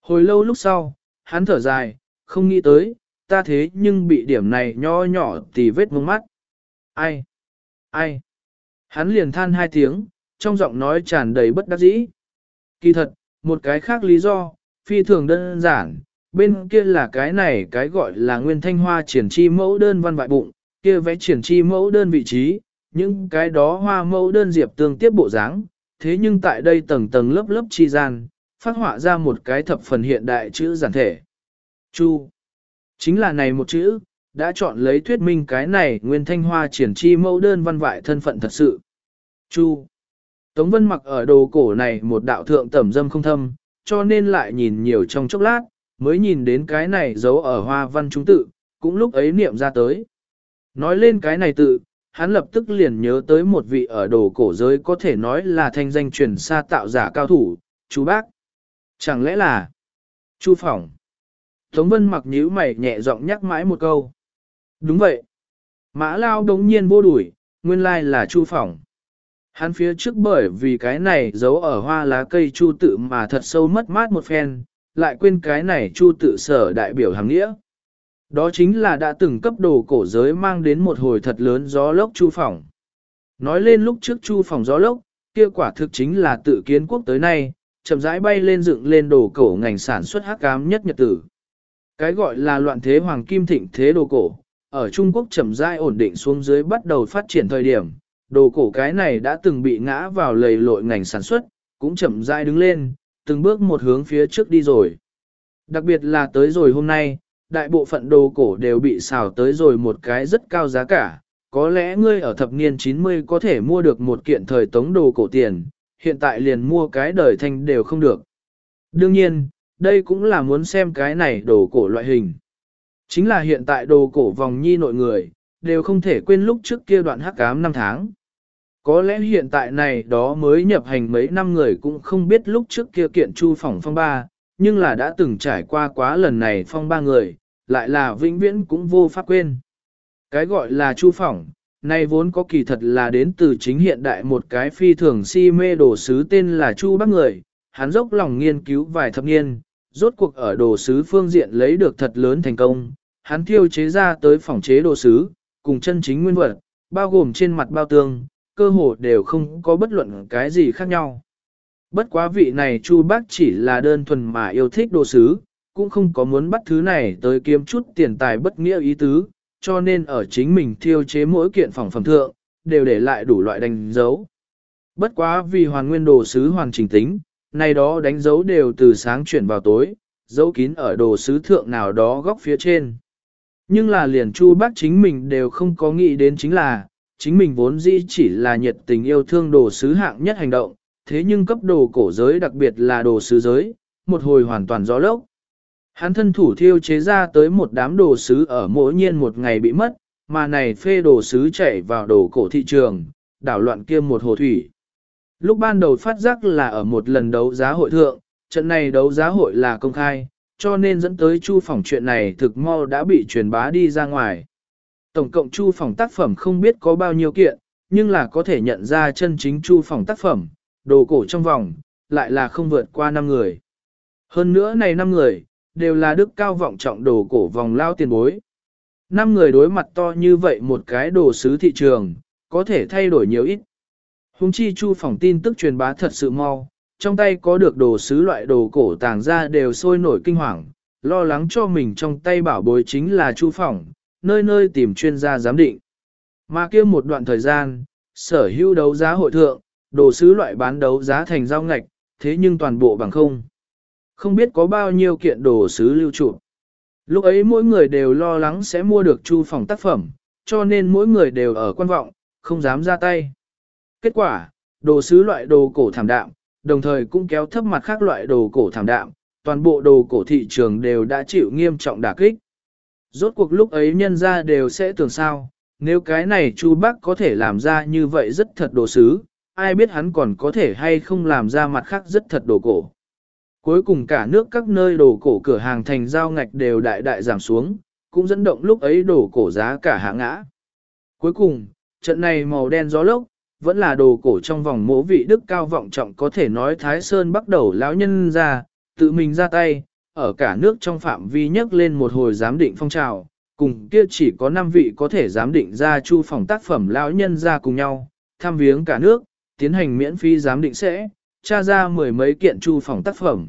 Hồi lâu lúc sau, hắn thở dài, không nghĩ tới, ta thế nhưng bị điểm này nho nhỏ tì vết mông mắt. Ai? Ai? Hắn liền than hai tiếng, trong giọng nói tràn đầy bất đắc dĩ. Kỳ thật, một cái khác lý do, phi thường đơn giản, bên kia là cái này cái gọi là nguyên thanh hoa triển chi mẫu đơn văn bại bụng, kia vẽ triển chi mẫu đơn vị trí, những cái đó hoa mẫu đơn diệp tương tiếp bộ dáng, thế nhưng tại đây tầng tầng lớp lớp chi gian, phát họa ra một cái thập phần hiện đại chữ giản thể. Chu. Chính là này một chữ, đã chọn lấy thuyết minh cái này nguyên thanh hoa triển chi mẫu đơn văn vại thân phận thật sự. Chu. Tống Vân mặc ở đồ cổ này một đạo thượng tẩm dâm không thâm, cho nên lại nhìn nhiều trong chốc lát, mới nhìn đến cái này giấu ở hoa văn trung tự, cũng lúc ấy niệm ra tới. Nói lên cái này tự, hắn lập tức liền nhớ tới một vị ở đồ cổ giới có thể nói là thanh danh truyền xa tạo giả cao thủ, chú bác. Chẳng lẽ là Chu Phỏng? Tống Vân mặc nhíu mày nhẹ giọng nhắc mãi một câu. Đúng vậy. Mã Lao đống nhiên vô đuổi, nguyên lai là Chu Phỏng. Hắn phía trước bởi vì cái này giấu ở hoa lá cây Chu tự mà thật sâu mất mát một phen, lại quên cái này Chu tự sở đại biểu hàng nghĩa. Đó chính là đã từng cấp đồ cổ giới mang đến một hồi thật lớn gió lốc chu Phỏng. Nói lên lúc trước chu Phỏng gió lốc, kia quả thực chính là tự kiến quốc tới nay, chậm rãi bay lên dựng lên đồ cổ ngành sản xuất hắc ám nhất nhật tử. Cái gọi là loạn thế hoàng kim thịnh thế đồ cổ, ở Trung Quốc chậm rãi ổn định xuống dưới bắt đầu phát triển thời điểm, đồ cổ cái này đã từng bị ngã vào lầy lội ngành sản xuất, cũng chậm rãi đứng lên, từng bước một hướng phía trước đi rồi. Đặc biệt là tới rồi hôm nay, đại bộ phận đồ cổ đều bị xào tới rồi một cái rất cao giá cả. Có lẽ ngươi ở thập niên 90 có thể mua được một kiện thời tống đồ cổ tiền, hiện tại liền mua cái đời thanh đều không được. Đương nhiên, đây cũng là muốn xem cái này đồ cổ loại hình. Chính là hiện tại đồ cổ vòng nhi nội người, đều không thể quên lúc trước kia đoạn hắc ám năm tháng. Có lẽ hiện tại này đó mới nhập hành mấy năm người cũng không biết lúc trước kia kiện chu phỏng phong ba, nhưng là đã từng trải qua quá lần này phong ba người, lại là vĩnh viễn cũng vô pháp quên. Cái gọi là chu phỏng, nay vốn có kỳ thật là đến từ chính hiện đại một cái phi thường si mê đồ sứ tên là Chu Bắc Người, hắn dốc lòng nghiên cứu vài thập niên, rốt cuộc ở đồ sứ phương diện lấy được thật lớn thành công, hắn thiêu chế ra tới phòng chế đồ sứ, cùng chân chính nguyên vật, bao gồm trên mặt bao tương, cơ hồ đều không có bất luận cái gì khác nhau. Bất quá vị này Chu Bác chỉ là đơn thuần mà yêu thích đồ sứ, cũng không có muốn bắt thứ này tới kiếm chút tiền tài bất nghĩa ý tứ, cho nên ở chính mình thiêu chế mỗi kiện phòng phẩm thượng, đều để lại đủ loại đánh dấu. Bất quá vì hoàn nguyên đồ sứ hoàn chỉnh tính, này đó đánh dấu đều từ sáng chuyển vào tối, dấu kín ở đồ sứ thượng nào đó góc phía trên. Nhưng là liền chu bác chính mình đều không có nghĩ đến chính là, chính mình vốn dĩ chỉ là nhiệt tình yêu thương đồ sứ hạng nhất hành động, thế nhưng cấp đồ cổ giới đặc biệt là đồ sứ giới, một hồi hoàn toàn gió lốc. Hắn thân thủ thiêu chế ra tới một đám đồ sứ ở mỗi nhiên một ngày bị mất, mà này phê đồ sứ chạy vào đồ cổ thị trường, đảo loạn kia một hồ thủy. Lúc ban đầu phát giác là ở một lần đấu giá hội thượng, trận này đấu giá hội là công khai, cho nên dẫn tới chu phòng chuyện này thực mau đã bị truyền bá đi ra ngoài. Tổng cộng chu phòng tác phẩm không biết có bao nhiêu kiện, nhưng là có thể nhận ra chân chính chu phòng tác phẩm, đồ cổ trong vòng, lại là không vượt qua 5 người. Hơn nữa này 5 người, đều là đức cao vọng trọng đồ cổ vòng lao tiền bối. 5 người đối mặt to như vậy một cái đồ sứ thị trường, có thể thay đổi nhiều ít. Hùng chi chu phòng tin tức truyền bá thật sự mau, trong tay có được đồ sứ loại đồ cổ tàng ra đều sôi nổi kinh hoàng, lo lắng cho mình trong tay bảo bối chính là chu phòng, nơi nơi tìm chuyên gia giám định. Mà kia một đoạn thời gian, sở hữu đấu giá hội thượng, đồ sứ loại bán đấu giá thành giao ngạch, thế nhưng toàn bộ bằng không. Không biết có bao nhiêu kiện đồ sứ lưu trụ. Lúc ấy mỗi người đều lo lắng sẽ mua được chu phòng tác phẩm, cho nên mỗi người đều ở quan vọng, không dám ra tay. Kết quả, đồ sứ loại đồ cổ thảm đạm, đồng thời cũng kéo thấp mặt khác loại đồ cổ thảm đạm, toàn bộ đồ cổ thị trường đều đã chịu nghiêm trọng đả kích. Rốt cuộc lúc ấy nhân ra đều sẽ tưởng sao, nếu cái này Chu Bắc có thể làm ra như vậy rất thật đồ sứ, ai biết hắn còn có thể hay không làm ra mặt khác rất thật đồ cổ. Cuối cùng cả nước các nơi đồ cổ cửa hàng thành giao ngạch đều đại đại giảm xuống, cũng dẫn động lúc ấy đồ cổ giá cả hạ ngã. Cuối cùng, trận này màu đen gió lốc, vẫn là đồ cổ trong vòng mỗ vị đức cao vọng trọng có thể nói Thái Sơn bắt đầu lão nhân ra, tự mình ra tay, ở cả nước trong phạm vi nhấc lên một hồi giám định phong trào, cùng kia chỉ có 5 vị có thể giám định ra chu phòng tác phẩm lão nhân ra cùng nhau, tham viếng cả nước, tiến hành miễn phí giám định sẽ, tra ra mười mấy kiện chu phòng tác phẩm.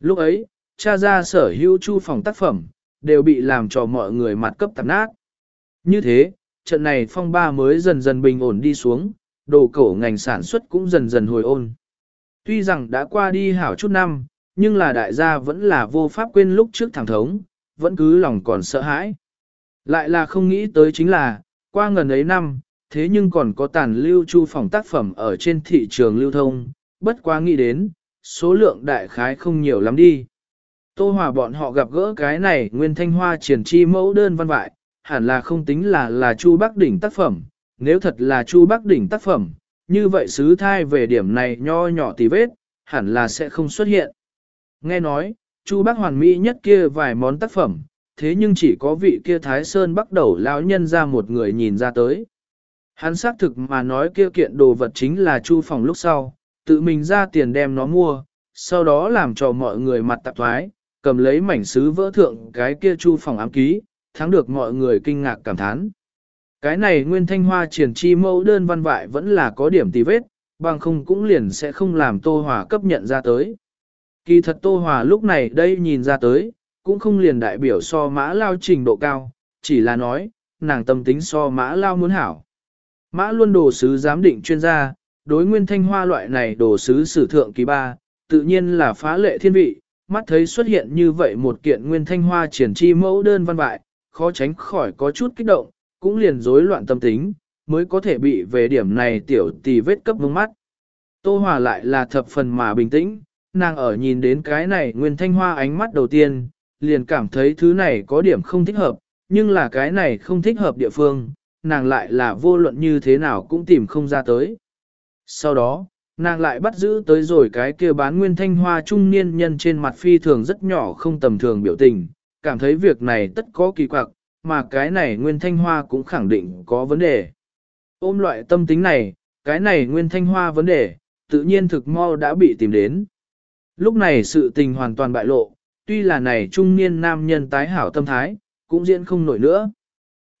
Lúc ấy, tra ra sở hữu chu phòng tác phẩm, đều bị làm cho mọi người mặt cấp tạp nát. Như thế, trận này phong ba mới dần dần bình ổn đi xuống, đồ cổ ngành sản xuất cũng dần dần hồi ôn. Tuy rằng đã qua đi hảo chút năm, nhưng là đại gia vẫn là vô pháp quên lúc trước thẳng thống, vẫn cứ lòng còn sợ hãi. Lại là không nghĩ tới chính là, qua ngần ấy năm, thế nhưng còn có tàn lưu chu phòng tác phẩm ở trên thị trường lưu thông, bất quá nghĩ đến, số lượng đại khái không nhiều lắm đi. Tô Hòa bọn họ gặp gỡ cái này nguyên thanh hoa triển chi mẫu đơn văn vại, hẳn là không tính là là Chu Bắc Đỉnh tác phẩm, nếu thật là Chu Bắc Đỉnh tác phẩm, như vậy sứ thai về điểm này nho nhỏ tì vết, hẳn là sẽ không xuất hiện. Nghe nói, Chu Bắc hoàn mỹ nhất kia vài món tác phẩm, thế nhưng chỉ có vị kia Thái Sơn bắt đầu lão nhân ra một người nhìn ra tới. Hắn xác thực mà nói kia kiện đồ vật chính là Chu phòng lúc sau, tự mình ra tiền đem nó mua, sau đó làm cho mọi người mặt tạp thoái, cầm lấy mảnh sứ vỡ thượng cái kia Chu phòng ám ký, thắng được mọi người kinh ngạc cảm thán. Cái này nguyên thanh hoa triển chi mẫu đơn văn vại vẫn là có điểm tì vết, bằng không cũng liền sẽ không làm Tô Hòa cấp nhận ra tới. Kỳ thật Tô Hòa lúc này đây nhìn ra tới, cũng không liền đại biểu so mã lao trình độ cao, chỉ là nói, nàng tâm tính so mã lao muốn hảo. Mã luôn đồ sứ giám định chuyên gia, đối nguyên thanh hoa loại này đồ sứ sử thượng kỳ ba, tự nhiên là phá lệ thiên vị, mắt thấy xuất hiện như vậy một kiện nguyên thanh hoa triển chi mẫu đơn văn bại, khó tránh khỏi có chút kích động, cũng liền rối loạn tâm tính, mới có thể bị về điểm này tiểu tì vết cấp vương mắt. Tô Hòa lại là thập phần mà bình tĩnh, nàng ở nhìn đến cái này nguyên thanh hoa ánh mắt đầu tiên, liền cảm thấy thứ này có điểm không thích hợp, nhưng là cái này không thích hợp địa phương, nàng lại là vô luận như thế nào cũng tìm không ra tới. Sau đó, nàng lại bắt giữ tới rồi cái kia bán nguyên thanh hoa trung niên nhân trên mặt phi thường rất nhỏ không tầm thường biểu tình, cảm thấy việc này tất có kỳ quặc, mà cái này nguyên thanh hoa cũng khẳng định có vấn đề. Ôm loại tâm tính này, cái này nguyên thanh hoa vấn đề, tự nhiên thực mau đã bị tìm đến. Lúc này sự tình hoàn toàn bại lộ, tuy là này trung niên nam nhân tái hảo tâm thái, cũng diễn không nổi nữa.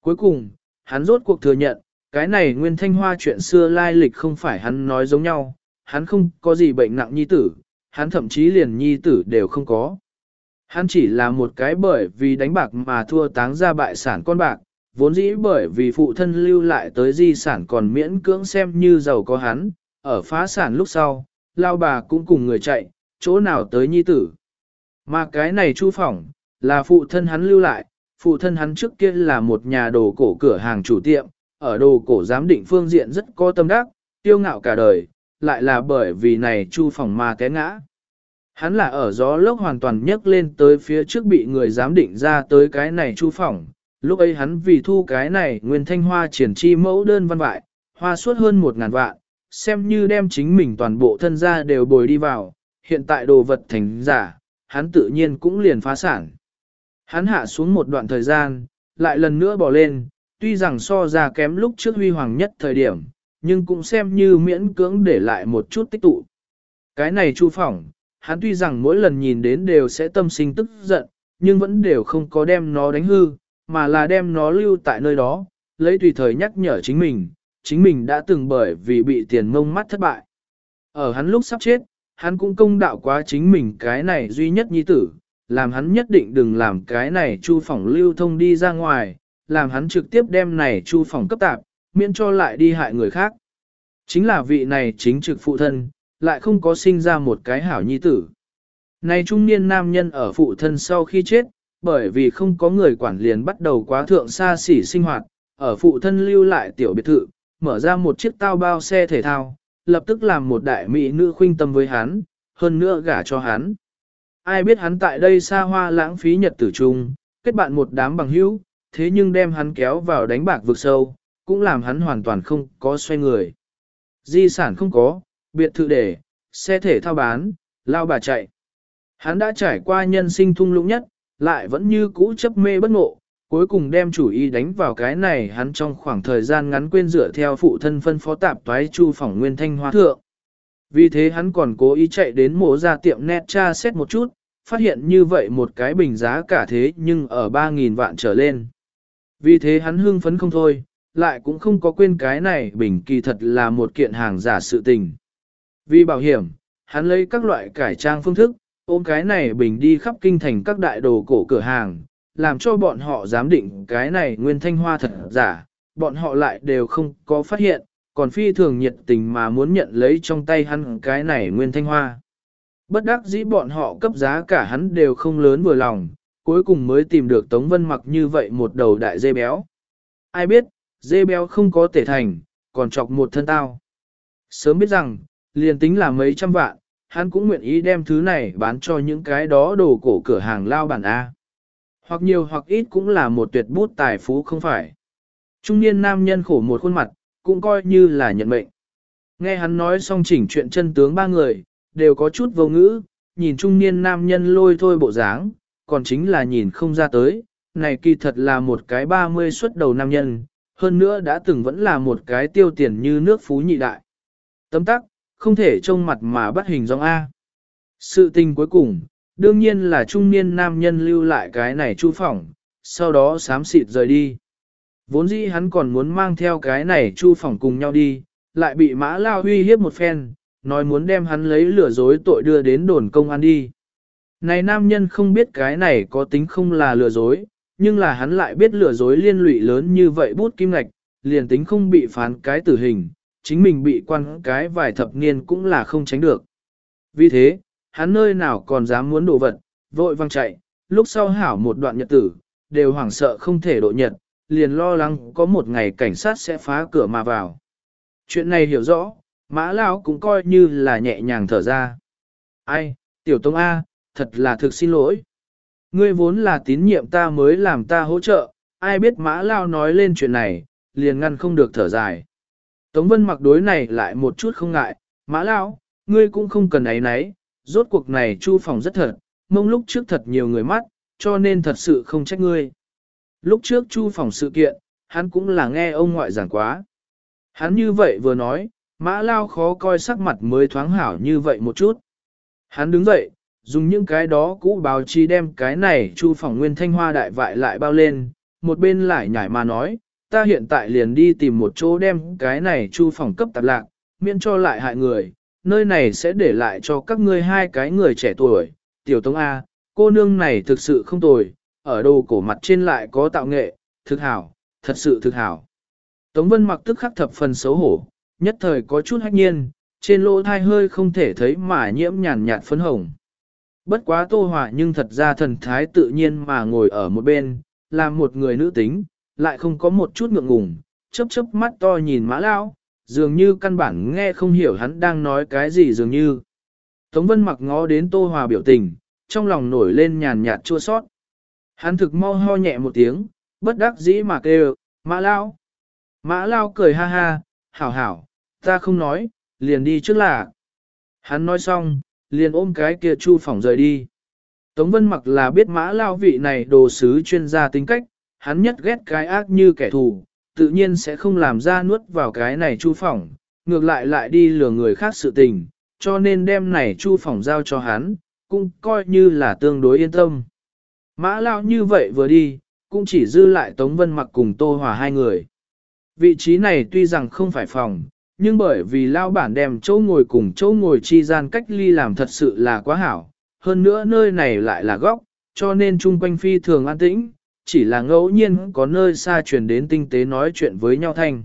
Cuối cùng, hắn rốt cuộc thừa nhận, cái này nguyên thanh hoa chuyện xưa lai lịch không phải hắn nói giống nhau, hắn không có gì bệnh nặng nhi tử, hắn thậm chí liền nhi tử đều không có. Hắn chỉ là một cái bởi vì đánh bạc mà thua táng ra bại sản con bạc, vốn dĩ bởi vì phụ thân lưu lại tới di sản còn miễn cưỡng xem như giàu có hắn, ở phá sản lúc sau, lao bà cũng cùng người chạy, chỗ nào tới nhi tử. Mà cái này chu phỏng, là phụ thân hắn lưu lại, phụ thân hắn trước kia là một nhà đồ cổ cửa hàng chủ tiệm, ở đồ cổ giám định phương diện rất có tâm đắc, tiêu ngạo cả đời, lại là bởi vì này chu phỏng mà té ngã. Hắn là ở gió lốc hoàn toàn nhấc lên tới phía trước bị người giám định ra tới cái này chu phỏng, lúc ấy hắn vì thu cái này nguyên thanh hoa triển chi mẫu đơn văn vại, hoa suốt hơn một ngàn vạn, xem như đem chính mình toàn bộ thân gia đều bồi đi vào, hiện tại đồ vật thành giả, hắn tự nhiên cũng liền phá sản. Hắn hạ xuống một đoạn thời gian, lại lần nữa bỏ lên, tuy rằng so ra kém lúc trước huy hoàng nhất thời điểm, nhưng cũng xem như miễn cưỡng để lại một chút tích tụ. Cái này chu phỏng, hắn tuy rằng mỗi lần nhìn đến đều sẽ tâm sinh tức giận, nhưng vẫn đều không có đem nó đánh hư, mà là đem nó lưu tại nơi đó, lấy tùy thời nhắc nhở chính mình, chính mình đã từng bởi vì bị tiền mông mắt thất bại. Ở hắn lúc sắp chết, hắn cũng công đạo quá chính mình cái này duy nhất nhi tử, làm hắn nhất định đừng làm cái này chu phỏng lưu thông đi ra ngoài, làm hắn trực tiếp đem này chu phỏng cấp tạp, miễn cho lại đi hại người khác. Chính là vị này chính trực phụ thân, lại không có sinh ra một cái hảo nhi tử. Này trung niên nam nhân ở phụ thân sau khi chết, bởi vì không có người quản liền bắt đầu quá thượng xa xỉ sinh hoạt, ở phụ thân lưu lại tiểu biệt thự, mở ra một chiếc tao bao xe thể thao, lập tức làm một đại mỹ nữ khuynh tâm với hắn, hơn nữa gả cho hắn. Ai biết hắn tại đây xa hoa lãng phí nhật tử trung, kết bạn một đám bằng hữu, thế nhưng đem hắn kéo vào đánh bạc vực sâu, cũng làm hắn hoàn toàn không có xoay người. Di sản không có, biệt thự để, xe thể thao bán, lao bà chạy. Hắn đã trải qua nhân sinh thung lũng nhất, lại vẫn như cũ chấp mê bất ngộ, cuối cùng đem chủ ý đánh vào cái này hắn trong khoảng thời gian ngắn quên dựa theo phụ thân phân phó tạp toái chu phỏng nguyên thanh hoa thượng. Vì thế hắn còn cố ý chạy đến mổ ra tiệm net tra xét một chút, phát hiện như vậy một cái bình giá cả thế nhưng ở 3.000 vạn trở lên. Vì thế hắn hưng phấn không thôi, lại cũng không có quên cái này bình kỳ thật là một kiện hàng giả sự tình. Vì bảo hiểm, hắn lấy các loại cải trang phương thức, ôm cái này bình đi khắp kinh thành các đại đồ cổ cửa hàng, làm cho bọn họ giám định cái này nguyên thanh hoa thật giả, bọn họ lại đều không có phát hiện, còn phi thường nhiệt tình mà muốn nhận lấy trong tay hắn cái này nguyên thanh hoa. Bất đắc dĩ bọn họ cấp giá cả hắn đều không lớn vừa lòng, cuối cùng mới tìm được Tống Vân mặc như vậy một đầu đại dê béo. Ai biết, dê béo không có tể thành, còn chọc một thân tao. Sớm biết rằng, liền tính là mấy trăm vạn, hắn cũng nguyện ý đem thứ này bán cho những cái đó đồ cổ cửa hàng lao bản A. Hoặc nhiều hoặc ít cũng là một tuyệt bút tài phú không phải. Trung niên nam nhân khổ một khuôn mặt, cũng coi như là nhận mệnh. Nghe hắn nói xong chỉnh chuyện chân tướng ba người, đều có chút vô ngữ, nhìn trung niên nam nhân lôi thôi bộ dáng, còn chính là nhìn không ra tới, này kỳ thật là một cái 30 xuất đầu nam nhân, hơn nữa đã từng vẫn là một cái tiêu tiền như nước phú nhị đại. Tấm tắc, không thể trông mặt mà bắt hình dong A. Sự tình cuối cùng, đương nhiên là trung niên nam nhân lưu lại cái này chu phỏng, sau đó sám xịt rời đi. Vốn dĩ hắn còn muốn mang theo cái này chu phỏng cùng nhau đi, lại bị mã lao huy hiếp một phen, nói muốn đem hắn lấy lừa dối tội đưa đến đồn công an đi. Này nam nhân không biết cái này có tính không là lừa dối, nhưng là hắn lại biết lừa dối liên lụy lớn như vậy bút kim ngạch, liền tính không bị phán cái tử hình, chính mình bị quan cái vài thập niên cũng là không tránh được. Vì thế, hắn nơi nào còn dám muốn đổ vật, vội văng chạy, lúc sau hảo một đoạn nhật tử, đều hoảng sợ không thể độ nhật, liền lo lắng có một ngày cảnh sát sẽ phá cửa mà vào. Chuyện này hiểu rõ, mã lão cũng coi như là nhẹ nhàng thở ra. Ai, tiểu tông A, thật là thực xin lỗi. Ngươi vốn là tín nhiệm ta mới làm ta hỗ trợ, ai biết mã lao nói lên chuyện này, liền ngăn không được thở dài. Tống Vân mặc đối này lại một chút không ngại, mã lao, ngươi cũng không cần ấy nấy, rốt cuộc này chu phòng rất thật, mông lúc trước thật nhiều người mắt, cho nên thật sự không trách ngươi. Lúc trước chu phòng sự kiện, hắn cũng là nghe ông ngoại giảng quá. Hắn như vậy vừa nói, mã lao khó coi sắc mặt mới thoáng hảo như vậy một chút. Hắn đứng dậy, dùng những cái đó cũ báo chí đem cái này chu phòng nguyên thanh hoa đại vại lại bao lên, một bên lại nhảy mà nói, ta hiện tại liền đi tìm một chỗ đem cái này chu phòng cấp tạp lạc, miễn cho lại hại người, nơi này sẽ để lại cho các ngươi hai cái người trẻ tuổi, tiểu tống A, cô nương này thực sự không tồi, ở đồ cổ mặt trên lại có tạo nghệ, thực hảo, thật sự thực hảo. Tống Vân mặc tức khắc thập phần xấu hổ, nhất thời có chút hách nhiên, trên lỗ thai hơi không thể thấy mà nhiễm nhàn nhạt phấn hồng. Bất quá tô hỏa nhưng thật ra thần thái tự nhiên mà ngồi ở một bên, là một người nữ tính, lại không có một chút ngượng ngùng, chớp chớp mắt to nhìn mã lão, dường như căn bản nghe không hiểu hắn đang nói cái gì dường như. Tống Vân mặc ngó đến tô hòa biểu tình, trong lòng nổi lên nhàn nhạt chua sót. Hắn thực mau ho nhẹ một tiếng, bất đắc dĩ mà kêu, mã lão. Mã lao cười ha ha, hảo hảo, ta không nói, liền đi trước là. Hắn nói xong, liền ôm cái kia chu phỏng rời đi. Tống Vân mặc là biết mã lao vị này đồ sứ chuyên gia tính cách, hắn nhất ghét cái ác như kẻ thù, tự nhiên sẽ không làm ra nuốt vào cái này chu phỏng, ngược lại lại đi lừa người khác sự tình, cho nên đem này chu phỏng giao cho hắn, cũng coi như là tương đối yên tâm. Mã lao như vậy vừa đi, cũng chỉ dư lại Tống Vân mặc cùng Tô Hòa hai người. Vị trí này tuy rằng không phải phòng, nhưng bởi vì lao bản đem chỗ ngồi cùng chỗ ngồi chi gian cách ly làm thật sự là quá hảo, hơn nữa nơi này lại là góc, cho nên chung quanh phi thường an tĩnh, chỉ là ngẫu nhiên có nơi xa truyền đến tinh tế nói chuyện với nhau thanh.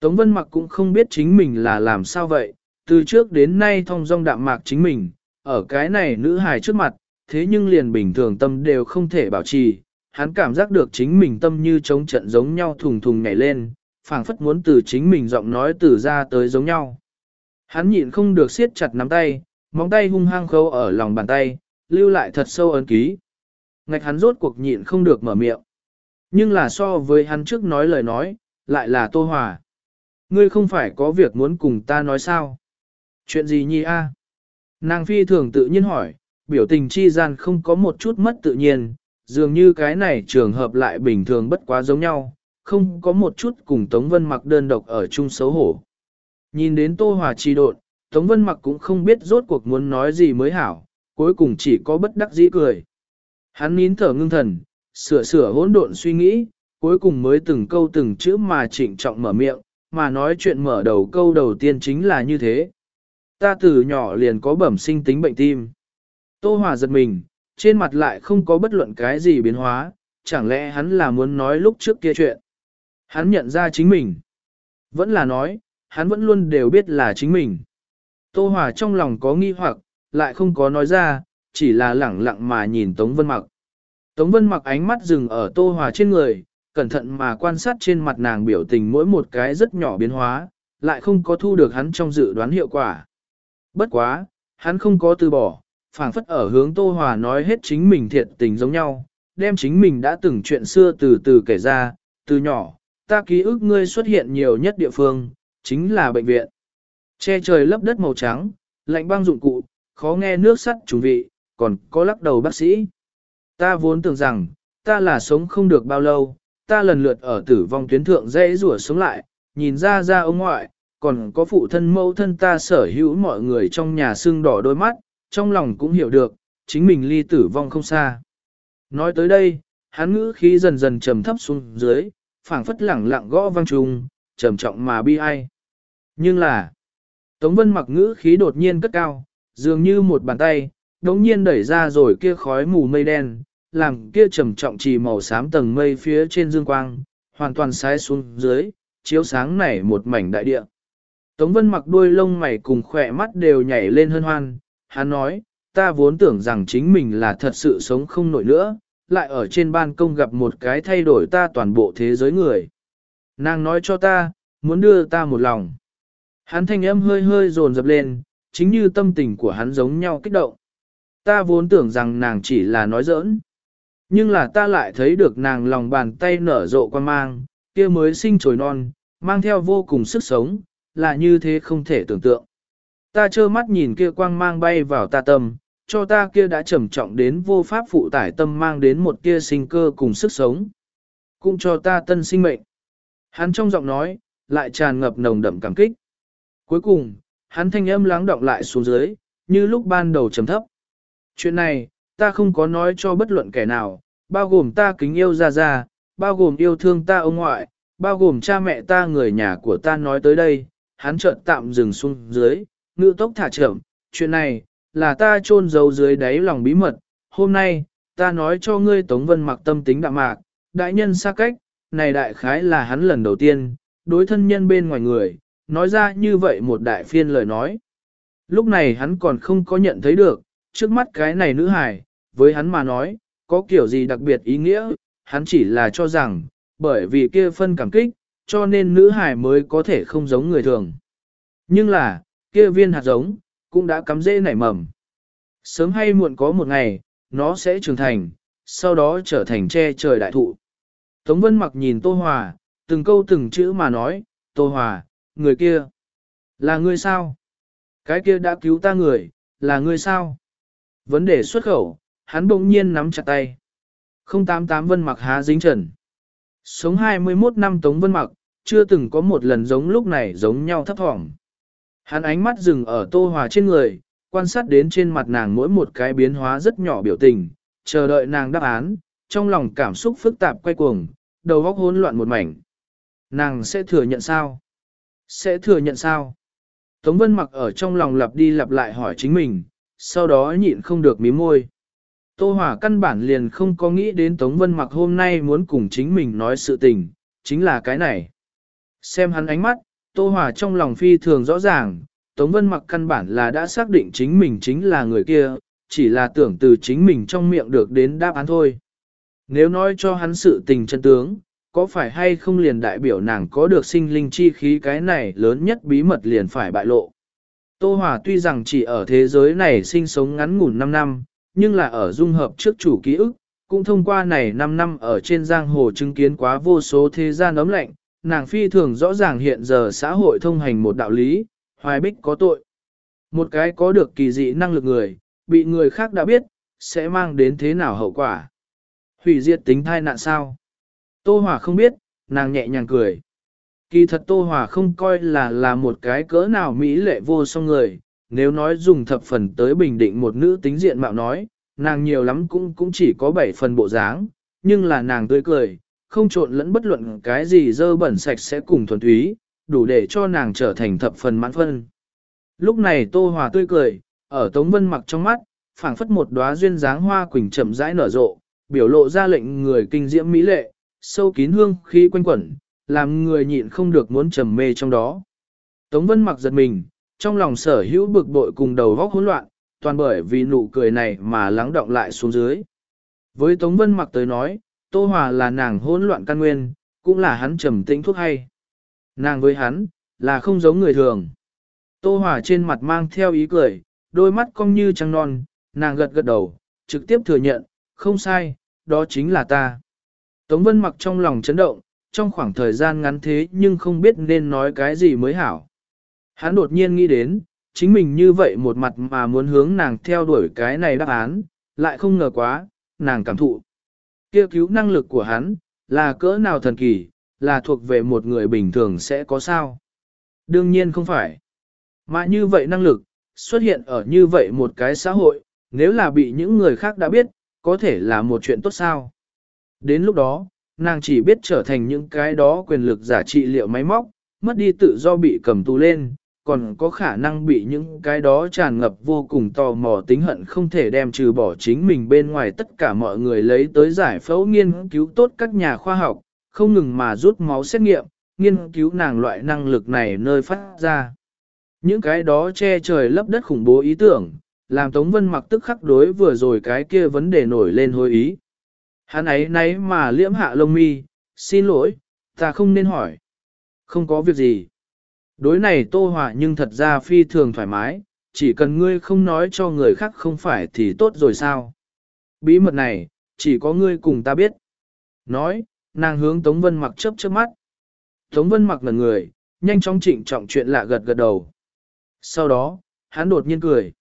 Tống Vân Mặc cũng không biết chính mình là làm sao vậy, từ trước đến nay thông dong đạm mạc chính mình, ở cái này nữ hài trước mặt, thế nhưng liền bình thường tâm đều không thể bảo trì, hắn cảm giác được chính mình tâm như chống trận giống nhau thùng thùng nhảy lên, phảng phất muốn từ chính mình giọng nói từ ra tới giống nhau. Hắn nhịn không được siết chặt nắm tay, móng tay hung hăng khâu ở lòng bàn tay, lưu lại thật sâu ấn ký. Ngạch hắn rốt cuộc nhịn không được mở miệng. Nhưng là so với hắn trước nói lời nói, lại là Tô Hòa. Ngươi không phải có việc muốn cùng ta nói sao? Chuyện gì nhi a? Nàng phi thường tự nhiên hỏi, biểu tình chi gian không có một chút mất tự nhiên, dường như cái này trường hợp lại bình thường bất quá giống nhau, không có một chút cùng Tống Vân mặc đơn độc ở chung xấu hổ. Nhìn đến Tô Hòa trì độn, Tống Vân mặc cũng không biết rốt cuộc muốn nói gì mới hảo, cuối cùng chỉ có bất đắc dĩ cười. Hắn nín thở ngưng thần, sửa sửa hỗn độn suy nghĩ, cuối cùng mới từng câu từng chữ mà trịnh trọng mở miệng, mà nói chuyện mở đầu câu đầu tiên chính là như thế. Ta từ nhỏ liền có bẩm sinh tính bệnh tim. Tô Hòa giật mình, trên mặt lại không có bất luận cái gì biến hóa, chẳng lẽ hắn là muốn nói lúc trước kia chuyện. Hắn nhận ra chính mình. Vẫn là nói, hắn vẫn luôn đều biết là chính mình. Tô Hòa trong lòng có nghi hoặc, lại không có nói ra, chỉ là lẳng lặng mà nhìn Tống Vân Mặc. Tống Vân Mặc ánh mắt dừng ở Tô Hòa trên người, cẩn thận mà quan sát trên mặt nàng biểu tình mỗi một cái rất nhỏ biến hóa, lại không có thu được hắn trong dự đoán hiệu quả. Bất quá, hắn không có từ bỏ, phảng phất ở hướng Tô Hòa nói hết chính mình thiệt tình giống nhau, đem chính mình đã từng chuyện xưa từ từ kể ra, từ nhỏ, ta ký ức ngươi xuất hiện nhiều nhất địa phương, chính là bệnh viện. Che trời lấp đất màu trắng, lạnh băng dụng cụ, khó nghe nước sắt trùng vị, còn có lắc đầu bác sĩ. Ta vốn tưởng rằng, ta là sống không được bao lâu, ta lần lượt ở tử vong tuyến thượng dễ rủa sống lại, nhìn ra ra ông ngoại, còn có phụ thân mẫu thân ta sở hữu mọi người trong nhà xương đỏ đôi mắt, trong lòng cũng hiểu được, chính mình ly tử vong không xa. Nói tới đây, hắn ngữ khí dần dần trầm thấp xuống dưới, phảng phất lẳng lặng gõ vang trùng, trầm trọng mà bi ai. Nhưng là, Tống Vân mặc ngữ khí đột nhiên cất cao, dường như một bàn tay, đống nhiên đẩy ra rồi kia khói mù mây đen, làm kia trầm trọng trì màu xám tầng mây phía trên dương quang, hoàn toàn sai xuống dưới, chiếu sáng nảy một mảnh đại địa. Tống Vân mặc đuôi lông mày cùng khỏe mắt đều nhảy lên hân hoan, hắn nói, ta vốn tưởng rằng chính mình là thật sự sống không nổi nữa, lại ở trên ban công gặp một cái thay đổi ta toàn bộ thế giới người. Nàng nói cho ta, muốn đưa ta một lòng. Hắn thanh âm hơi hơi dồn dập lên, chính như tâm tình của hắn giống nhau kích động. Ta vốn tưởng rằng nàng chỉ là nói giỡn. Nhưng là ta lại thấy được nàng lòng bàn tay nở rộ quan mang, kia mới sinh trồi non, mang theo vô cùng sức sống, là như thế không thể tưởng tượng. Ta trơ mắt nhìn kia quang mang bay vào ta tâm, cho ta kia đã trầm trọng đến vô pháp phụ tải tâm mang đến một kia sinh cơ cùng sức sống. Cũng cho ta tân sinh mệnh. Hắn trong giọng nói, lại tràn ngập nồng đậm cảm kích. Cuối cùng, hắn thanh âm lắng động lại xuống dưới, như lúc ban đầu trầm thấp. Chuyện này, ta không có nói cho bất luận kẻ nào, bao gồm ta kính yêu ra ra, bao gồm yêu thương ta ông ngoại, bao gồm cha mẹ ta người nhà của ta nói tới đây, hắn chợt tạm dừng xuống dưới, ngữ tốc thả chậm, chuyện này, là ta chôn giấu dưới đáy lòng bí mật, hôm nay, ta nói cho ngươi Tống Vân mặc tâm tính đạm mạc, đại nhân xa cách, này đại khái là hắn lần đầu tiên, đối thân nhân bên ngoài người, nói ra như vậy một đại phiên lời nói. Lúc này hắn còn không có nhận thấy được, trước mắt cái này nữ hài, với hắn mà nói, có kiểu gì đặc biệt ý nghĩa, hắn chỉ là cho rằng, bởi vì kia phân cảm kích, cho nên nữ hài mới có thể không giống người thường. Nhưng là, kia viên hạt giống, cũng đã cắm rễ nảy mầm. Sớm hay muộn có một ngày, nó sẽ trưởng thành, sau đó trở thành che trời đại thụ. Tống Vân mặc nhìn Tô Hòa, từng câu từng chữ mà nói, Tô Hòa, người kia, là người sao? Cái kia đã cứu ta người, là người sao? Vấn đề xuất khẩu, hắn bỗng nhiên nắm chặt tay. 088 Vân mặc há dính trần. Sống 21 năm Tống Vân mặc, chưa từng có một lần giống lúc này giống nhau thấp thỏm. Hắn ánh mắt dừng ở Tô Hòa trên người, quan sát đến trên mặt nàng mỗi một cái biến hóa rất nhỏ biểu tình, chờ đợi nàng đáp án, trong lòng cảm xúc phức tạp quay cuồng, đầu óc hỗn loạn một mảnh. Nàng sẽ thừa nhận sao? Sẽ thừa nhận sao? Tống Vân mặc ở trong lòng lặp đi lặp lại hỏi chính mình, sau đó nhịn không được mím môi. Tô Hòa căn bản liền không có nghĩ đến Tống Vân mặc hôm nay muốn cùng chính mình nói sự tình, chính là cái này. Xem hắn ánh mắt, Tô Hòa trong lòng phi thường rõ ràng, Tống Vân mặc căn bản là đã xác định chính mình chính là người kia, chỉ là tưởng từ chính mình trong miệng được đến đáp án thôi. Nếu nói cho hắn sự tình chân tướng, có phải hay không liền đại biểu nàng có được sinh linh chi khí cái này lớn nhất bí mật liền phải bại lộ. Tô Hòa tuy rằng chỉ ở thế giới này sinh sống ngắn ngủn 5 năm, nhưng là ở dung hợp trước chủ ký ức, cũng thông qua này 5 năm ở trên giang hồ chứng kiến quá vô số thế gian ấm lạnh, nàng phi thường rõ ràng hiện giờ xã hội thông hành một đạo lý, hoài bích có tội. Một cái có được kỳ dị năng lực người, bị người khác đã biết, sẽ mang đến thế nào hậu quả. Hủy diệt tính thai nạn sao? Tô Hòa không biết, nàng nhẹ nhàng cười. Kỳ thật Tô Hòa không coi là là một cái cỡ nào mỹ lệ vô song người, nếu nói dùng thập phần tới bình định một nữ tính diện mạo nói, nàng nhiều lắm cũng cũng chỉ có bảy phần bộ dáng, nhưng là nàng tươi cười, không trộn lẫn bất luận cái gì dơ bẩn sạch sẽ cùng thuần túy, đủ để cho nàng trở thành thập phần mãn phân. Lúc này Tô Hòa tươi cười, ở Tống Vân mặc trong mắt, phảng phất một đóa duyên dáng hoa quỳnh chậm rãi nở rộ, biểu lộ ra lệnh người kinh diễm mỹ lệ, sâu kín hương khí quanh quẩn, làm người nhịn không được muốn trầm mê trong đó. Tống Vân mặc giật mình, trong lòng sở hữu bực bội cùng đầu góc hỗn loạn, toàn bởi vì nụ cười này mà lắng động lại xuống dưới. Với Tống Vân mặc tới nói, Tô Hòa là nàng hỗn loạn căn nguyên, cũng là hắn trầm tĩnh thuốc hay. Nàng với hắn, là không giống người thường. Tô Hòa trên mặt mang theo ý cười, đôi mắt cong như trăng non, nàng gật gật đầu, trực tiếp thừa nhận, không sai, đó chính là ta. Tống Vân mặc trong lòng chấn động, trong khoảng thời gian ngắn thế nhưng không biết nên nói cái gì mới hảo. Hắn đột nhiên nghĩ đến, chính mình như vậy một mặt mà muốn hướng nàng theo đuổi cái này đáp án, lại không ngờ quá, nàng cảm thụ. Kêu cứu năng lực của hắn, là cỡ nào thần kỳ, là thuộc về một người bình thường sẽ có sao. Đương nhiên không phải. Mà như vậy năng lực, xuất hiện ở như vậy một cái xã hội, nếu là bị những người khác đã biết, có thể là một chuyện tốt sao. Đến lúc đó, nàng chỉ biết trở thành những cái đó quyền lực giả trị liệu máy móc, mất đi tự do bị cầm tù lên, còn có khả năng bị những cái đó tràn ngập vô cùng tò mò tính hận không thể đem trừ bỏ chính mình bên ngoài tất cả mọi người lấy tới giải phẫu nghiên cứu tốt các nhà khoa học, không ngừng mà rút máu xét nghiệm, nghiên cứu nàng loại năng lực này nơi phát ra. Những cái đó che trời lấp đất khủng bố ý tưởng, làm Tống Vân mặc tức khắc đối vừa rồi cái kia vấn đề nổi lên hối ý. Hắn ấy nấy mà liễm hạ lông mi, xin lỗi, ta không nên hỏi. Không có việc gì. Đối này tô hỏa nhưng thật ra phi thường thoải mái, chỉ cần ngươi không nói cho người khác không phải thì tốt rồi sao. Bí mật này, chỉ có ngươi cùng ta biết. Nói, nàng hướng Tống Vân mặc chớp chớp mắt. Tống Vân mặc ngần người, nhanh chóng trịnh trọng chuyện lạ gật gật đầu. Sau đó, hắn đột nhiên cười.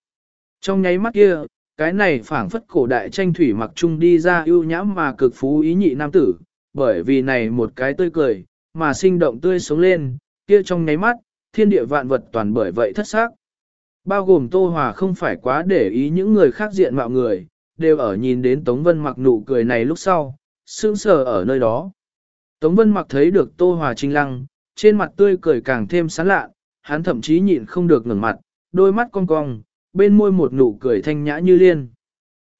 Trong nháy mắt kia, cái này phảng phất cổ đại tranh thủy mặc trung đi ra ưu nhãm mà cực phú ý nhị nam tử, bởi vì này một cái tươi cười, mà sinh động tươi sống lên, kia trong nháy mắt, thiên địa vạn vật toàn bởi vậy thất xác. Bao gồm Tô Hòa không phải quá để ý những người khác diện mạo người, đều ở nhìn đến Tống Vân mặc nụ cười này lúc sau, sững sờ ở nơi đó. Tống Vân mặc thấy được Tô Hòa trinh lăng, trên mặt tươi cười càng thêm sán lạ, hắn thậm chí nhịn không được ngẩng mặt, đôi mắt cong cong, bên môi một nụ cười thanh nhã như liên.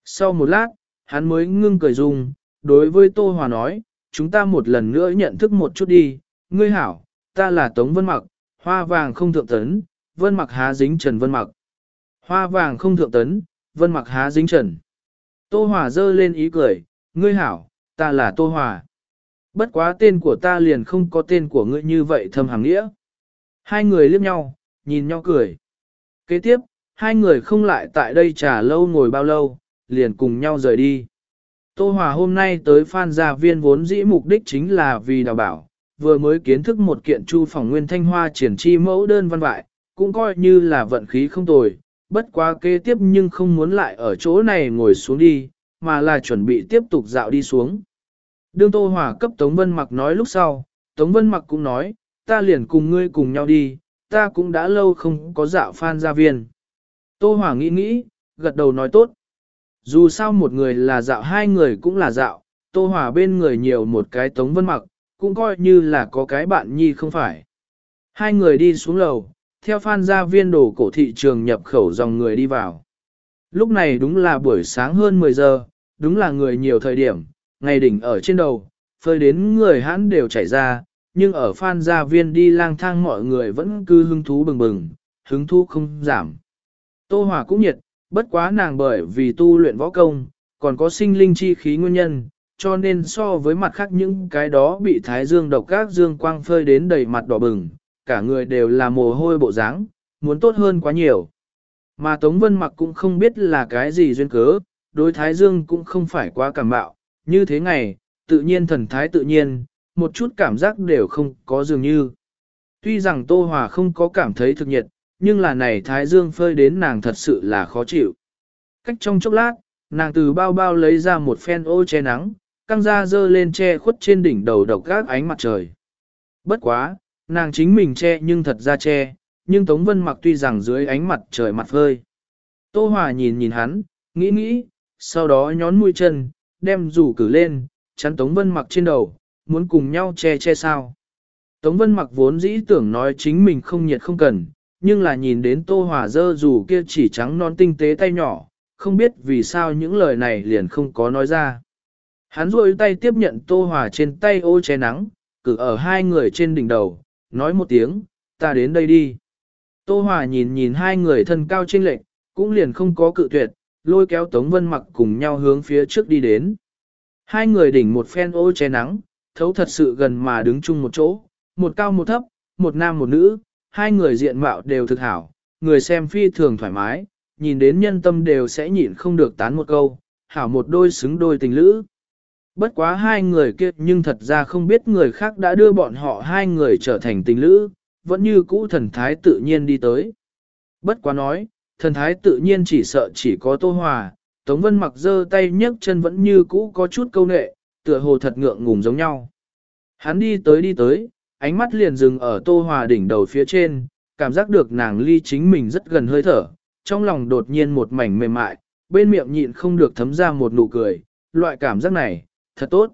Sau một lát, hắn mới ngưng cười dùng, đối với Tô Hòa nói, chúng ta một lần nữa nhận thức một chút đi, ngươi hảo, ta là Tống Vân Mặc, hoa vàng không thượng tấn, Vân Mặc há dính trần Vân Mặc. Hoa vàng không thượng tấn, Vân Mặc há dính trần. Tô Hòa dơ lên ý cười, ngươi hảo, ta là Tô Hòa. Bất quá tên của ta liền không có tên của ngươi như vậy thâm hàng nghĩa. Hai người liếc nhau, nhìn nhau cười. Kế tiếp, hai người không lại tại đây trả lâu ngồi bao lâu, liền cùng nhau rời đi. Tô Hòa hôm nay tới Phan Gia Viên vốn dĩ mục đích chính là vì đào bảo, vừa mới kiến thức một kiện chu phòng nguyên thanh hoa triển chi mẫu đơn văn vại, cũng coi như là vận khí không tồi, bất quá kế tiếp nhưng không muốn lại ở chỗ này ngồi xuống đi, mà là chuẩn bị tiếp tục dạo đi xuống. Đương Tô Hòa cấp Tống Vân Mặc nói lúc sau, Tống Vân Mặc cũng nói, ta liền cùng ngươi cùng nhau đi, ta cũng đã lâu không có dạo Phan Gia Viên. Tô Hòa nghĩ nghĩ, gật đầu nói tốt. Dù sao một người là dạo hai người cũng là dạo, Tô Hòa bên người nhiều một cái Tống Vân Mặc, cũng coi như là có cái bạn nhi không phải. Hai người đi xuống lầu, theo phan gia viên đồ cổ thị trường nhập khẩu dòng người đi vào. Lúc này đúng là buổi sáng hơn 10 giờ, đúng là người nhiều thời điểm, ngày đỉnh ở trên đầu, phơi đến người hãn đều chảy ra, nhưng ở phan gia viên đi lang thang mọi người vẫn cứ hứng thú bừng bừng, hứng thú không giảm. Tô Hòa cũng nhiệt, bất quá nàng bởi vì tu luyện võ công, còn có sinh linh chi khí nguyên nhân, cho nên so với mặt khác những cái đó bị thái dương độc các dương quang phơi đến đầy mặt đỏ bừng, cả người đều là mồ hôi bộ dáng, muốn tốt hơn quá nhiều. Mà Tống Vân mặc cũng không biết là cái gì duyên cớ, đối thái dương cũng không phải quá cảm bạo, như thế ngày, tự nhiên thần thái tự nhiên, một chút cảm giác đều không có dường như. Tuy rằng Tô Hòa không có cảm thấy thực nhiệt, nhưng là này thái dương phơi đến nàng thật sự là khó chịu. Cách trong chốc lát, nàng từ bao bao lấy ra một phen ô che nắng, căng ra dơ lên che khuất trên đỉnh đầu độc gác ánh mặt trời. Bất quá, nàng chính mình che nhưng thật ra che, nhưng Tống Vân mặc tuy rằng dưới ánh mặt trời mặt phơi. Tô Hòa nhìn nhìn hắn, nghĩ nghĩ, sau đó nhón mũi chân, đem rủ cử lên, chắn Tống Vân mặc trên đầu, muốn cùng nhau che che sao. Tống Vân mặc vốn dĩ tưởng nói chính mình không nhiệt không cần, nhưng là nhìn đến Tô Hòa dơ dù kia chỉ trắng non tinh tế tay nhỏ, không biết vì sao những lời này liền không có nói ra. Hắn rôi tay tiếp nhận Tô Hòa trên tay ô che nắng, cử ở hai người trên đỉnh đầu, nói một tiếng, ta đến đây đi. Tô Hòa nhìn nhìn hai người thân cao trên lệch, cũng liền không có cự tuyệt, lôi kéo Tống Vân mặc cùng nhau hướng phía trước đi đến. Hai người đỉnh một phen ô che nắng, thấu thật sự gần mà đứng chung một chỗ, một cao một thấp, một nam một nữ, hai người diện mạo đều thực hảo, người xem phi thường thoải mái, nhìn đến nhân tâm đều sẽ nhịn không được tán một câu, hảo một đôi xứng đôi tình lữ. Bất quá hai người kia nhưng thật ra không biết người khác đã đưa bọn họ hai người trở thành tình lữ, vẫn như cũ thần thái tự nhiên đi tới. Bất quá nói, thần thái tự nhiên chỉ sợ chỉ có Tô Hòa, Tống Vân mặc dơ tay nhấc chân vẫn như cũ có chút câu nệ, tựa hồ thật ngượng ngùng giống nhau. Hắn đi tới đi tới, ánh mắt liền dừng ở Tô Hòa đỉnh đầu phía trên, cảm giác được nàng ly chính mình rất gần hơi thở, trong lòng đột nhiên một mảnh mềm mại, bên miệng nhịn không được thấm ra một nụ cười, loại cảm giác này, thật tốt.